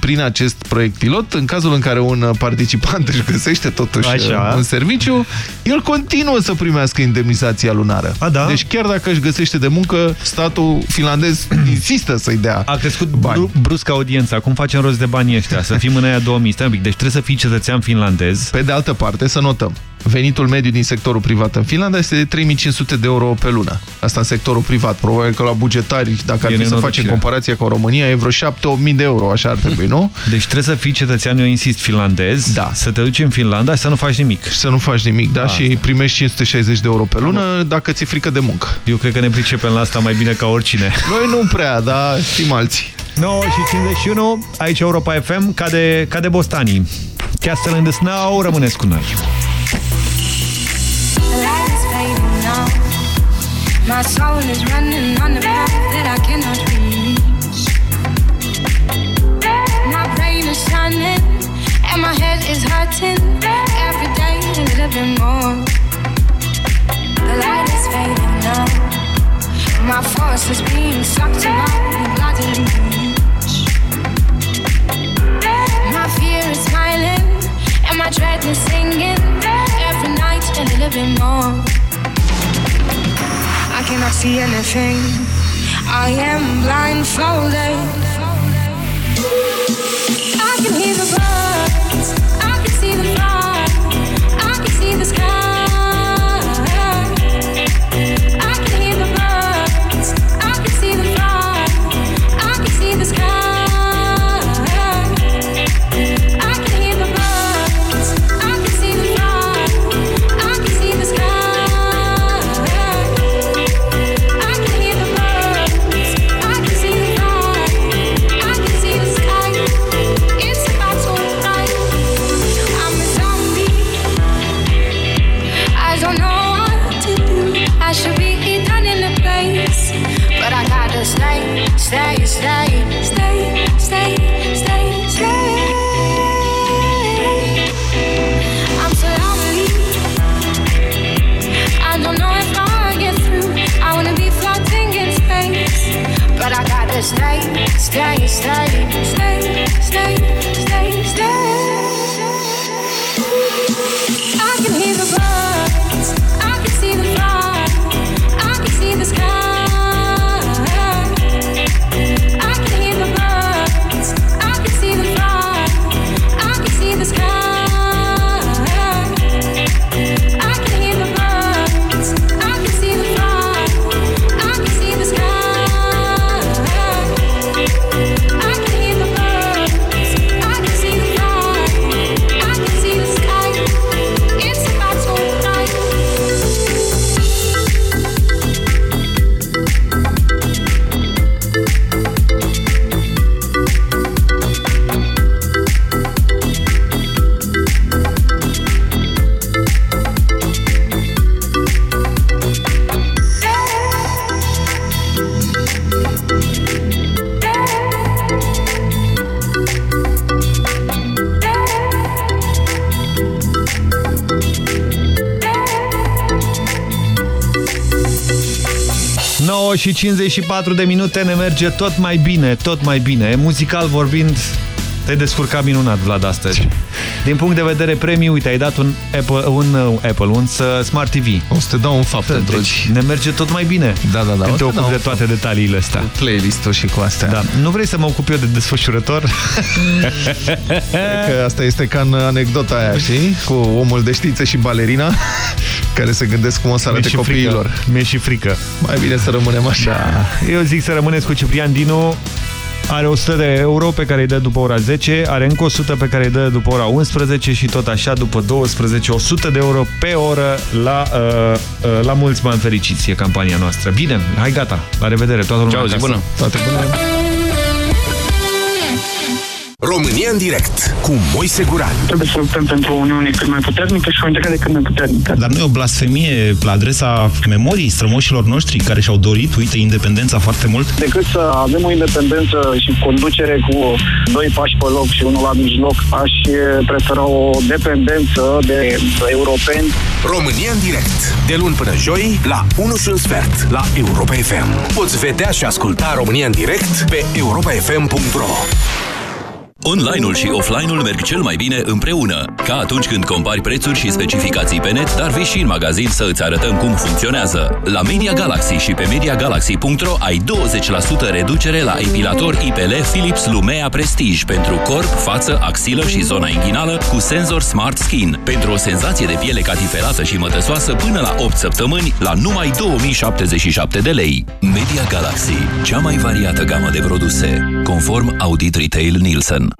prin acest proiect pilot, în cazul în care un participant își găsește totuși Așa. uh, un serviciu, el continuă să primească indemnizația lunară. A, da? Deci chiar dacă își găsește de muncă, statul finlandez insistă să-i dea A crescut bru brusc audiența. Cum facem rost de banii ăștia? Să fim în aia 2000. Stai un pic. Deci trebuie să fii cetățean finlandez. Pe de altă parte, să notăm. Venitul mediu din sectorul privat în Finlanda este de 3500 de euro pe lună. Asta în sectorul privat. Probabil că la bugetari, dacă ar E fi să facem nenorocire. comparația cu România, e vreo 7-8000 de euro, așa ar trebui, nu? Deci trebuie să fii cetățean, eu insist, finlandez, da. să te duci în Finlanda și să nu faci nimic. Și să nu faci nimic, da? Asta. Și primești 560 de euro pe lună dacă ți-e frică de muncă. Eu cred că ne pricepem la asta mai bine ca oricine. Noi nu prea, dar știm alții. 9 și 51, aici Europa FM, cade, cade Bostanii. Castle in the Snow, rămâneți cu noi. My soul is running on the path that I cannot reach. My brain is shining and my head is hurting. Every day a little bit more. The light is fading now. My force is being sucked around the reach. My fear is smiling and my dread is singing. Every night a little bit more. I cannot see anything. I am blindfolded. I can hear the birds. I can see the fire. Stay, stay, stay, stay, stay, stay, stay. 9 și 54 de minute ne merge tot mai bine, tot mai bine. Muzical vorbind, te-ai descurcat minunat, Vlad, astăzi. Din punct de vedere premiu, uite, ai dat un Apple, un, uh, Apple, un uh, Smart TV. O să te dau un fapt, deci, dragi. ne merge tot mai bine. Da, da, da. Când te ocupi de toate detaliile astea. Playlist-ul și cu astea. Da. Nu vrei să mă ocup eu de desfășurător? Că asta este ca în anecdota aia, știi? Cu omul de știință și balerina. care se gândesc cum o să arate Mi-e și copiilor. frică. Mi-e și frică. Mai bine să rămânem așa. Da. Eu zic să rămâneți cu Ciprian Dinu. Are 100 de euro pe care îi dă după ora 10, are încă 100 pe care îi dă după ora 11 și tot așa după 12, 100 de euro pe oră la, uh, uh, la mulți bani fericiți e campania noastră. Bine, hai gata, la revedere, toată lumea Ceau, zi acasă. bună. Toate bune. România în direct cu Moise Guran. Trebuie să luptăm pentru o Uniune cât mai puternică și o integrare cât mai puternică. Dar nu e o blasfemie la adresa memoriei strămoșilor noștri care și-au dorit, uite, independența foarte mult? Decât să avem o independență și conducere cu doi pași pe loc și unul la mijloc, aș eh, prefera o dependență de europeni. România în direct. De luni până joi, la 1 și un sfert, la Europa FM. Poți vedea și asculta România în direct pe europafm.ro Online-ul și offline-ul merg cel mai bine împreună. Ca atunci când compari prețuri și specificații pe net, dar vii și în magazin să îți arătăm cum funcționează. La Media Galaxy și pe MediaGalaxy.ro ai 20% reducere la epilator IPL Philips Lumea Prestige pentru corp, față, axilă și zona inghinală cu senzor Smart Skin. Pentru o senzație de piele catifelată și mătăsoasă până la 8 săptămâni la numai 2077 de lei. Media Galaxy, cea mai variată gamă de produse, conform Audit Retail Nielsen.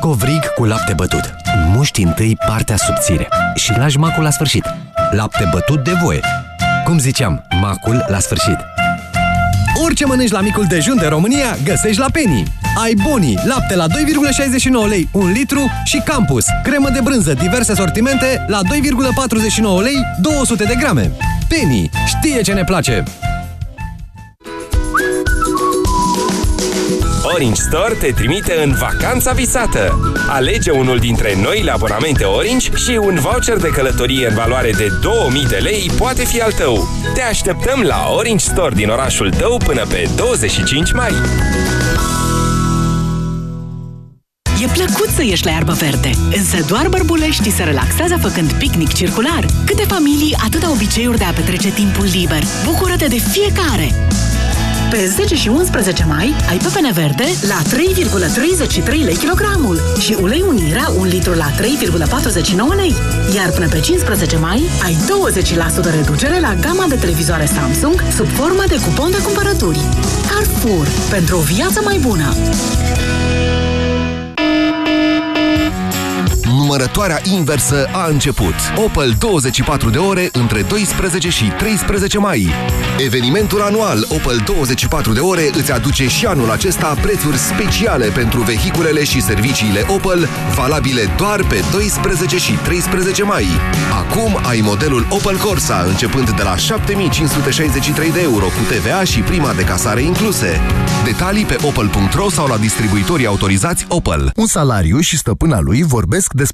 Covrig cu lapte bătut. Muști întâi partea subțire și lași macul la sfârșit. Lapte bătut de voie. Cum ziceam, macul la sfârșit. Orice mănânci la micul dejun de România, găsești la Penny. Ai Boni, lapte la 2,69 lei, 1 litru și Campus, cremă de brânză, diverse sortimente la 2,49 lei, 200 de grame. Penny știe ce ne place! Orange Store te trimite în vacanța visată. Alege unul dintre noile abonamente Orange și un voucher de călătorie în valoare de 2000 de lei poate fi al tău. Te așteptăm la Orange Store din orașul tău până pe 25 mai. E plăcut să ieși la iarbă verde, însă doar bărbuleștii se relaxează făcând picnic circular. Câte familii, atâta obiceiuri de a petrece timpul liber. Bucură-te de fiecare! Pe 10 și 11 mai ai pepene verde la 3,33 lei kilogramul și ulei unirea 1 litru la 3,49 lei. Iar până pe 15 mai ai 20% reducere la gama de televizoare Samsung sub formă de cupon de cumpărături. Carrefour. Pentru o viață mai bună! Numărătoarea inversă a început. Opel 24 de ore între 12 și 13 mai. Evenimentul anual Opel 24 de ore îți aduce și anul acesta prețuri speciale pentru vehiculele și serviciile Opel, valabile doar pe 12 și 13 mai. Acum ai modelul Opel Corsa începând de la 7563 de euro cu TVA și prima de casare incluse. Detalii pe opel.ro sau la distribuitorii autorizați Opel. Un salariu și stăpâna lui vorbesc despre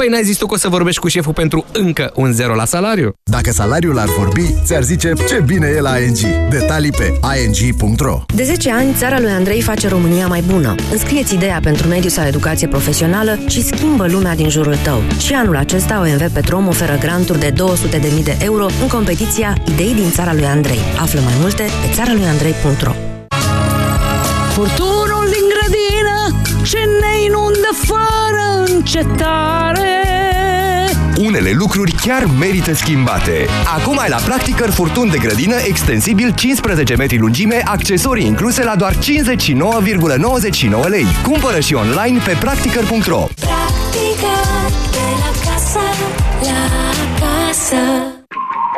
Păi n-ai zis tu că o să vorbești cu șeful pentru încă un zero la salariu? Dacă salariul ar vorbi, ți-ar zice ce bine e la ING. Detalii pe ing.ro De 10 ani, țara lui Andrei face România mai bună. Înscrieți ideea pentru mediu sau educație profesională și schimbă lumea din jurul tău. Și anul acesta OMV Petrom oferă granturi de 200.000 de euro în competiția Idei din țara lui Andrei. Află mai multe pe țara lui Andrei.ro Furtunul din grădină ce ne inundă fără încetare Unele lucruri chiar merită schimbate. Acum ai la Practicăr furtun de grădină extensibil 15 metri lungime, accesorii incluse la doar 59,99 lei. Cumpără și online pe practicăr.ro Practică de la casă, la casă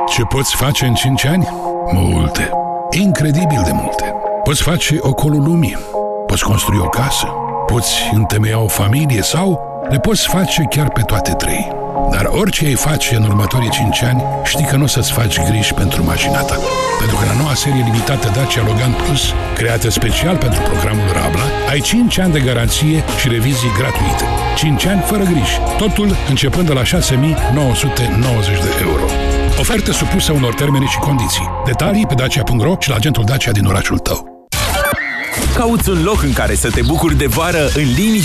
Ce poți face în 5 ani? Multe. Incredibil de multe. Poți face ocolul lumii. Poți construi o casă. Poți întemeia o familie sau le poți face chiar pe toate trei. Dar orice ai face în următorii 5 ani, știi că nu o să-ți faci griji pentru mașina ta. Pentru că la noua serie limitată Dacia Logan Plus, creată special pentru programul Rabla, ai 5 ani de garanție și revizii gratuite. 5 ani fără griji. Totul începând de la 6.990 de euro. Ofertă supusă unor termene și condiții. Detalii pe dacia.ro și la agentul Dacia din orașul tău. Cauți un loc în care să te bucuri de vară în liniște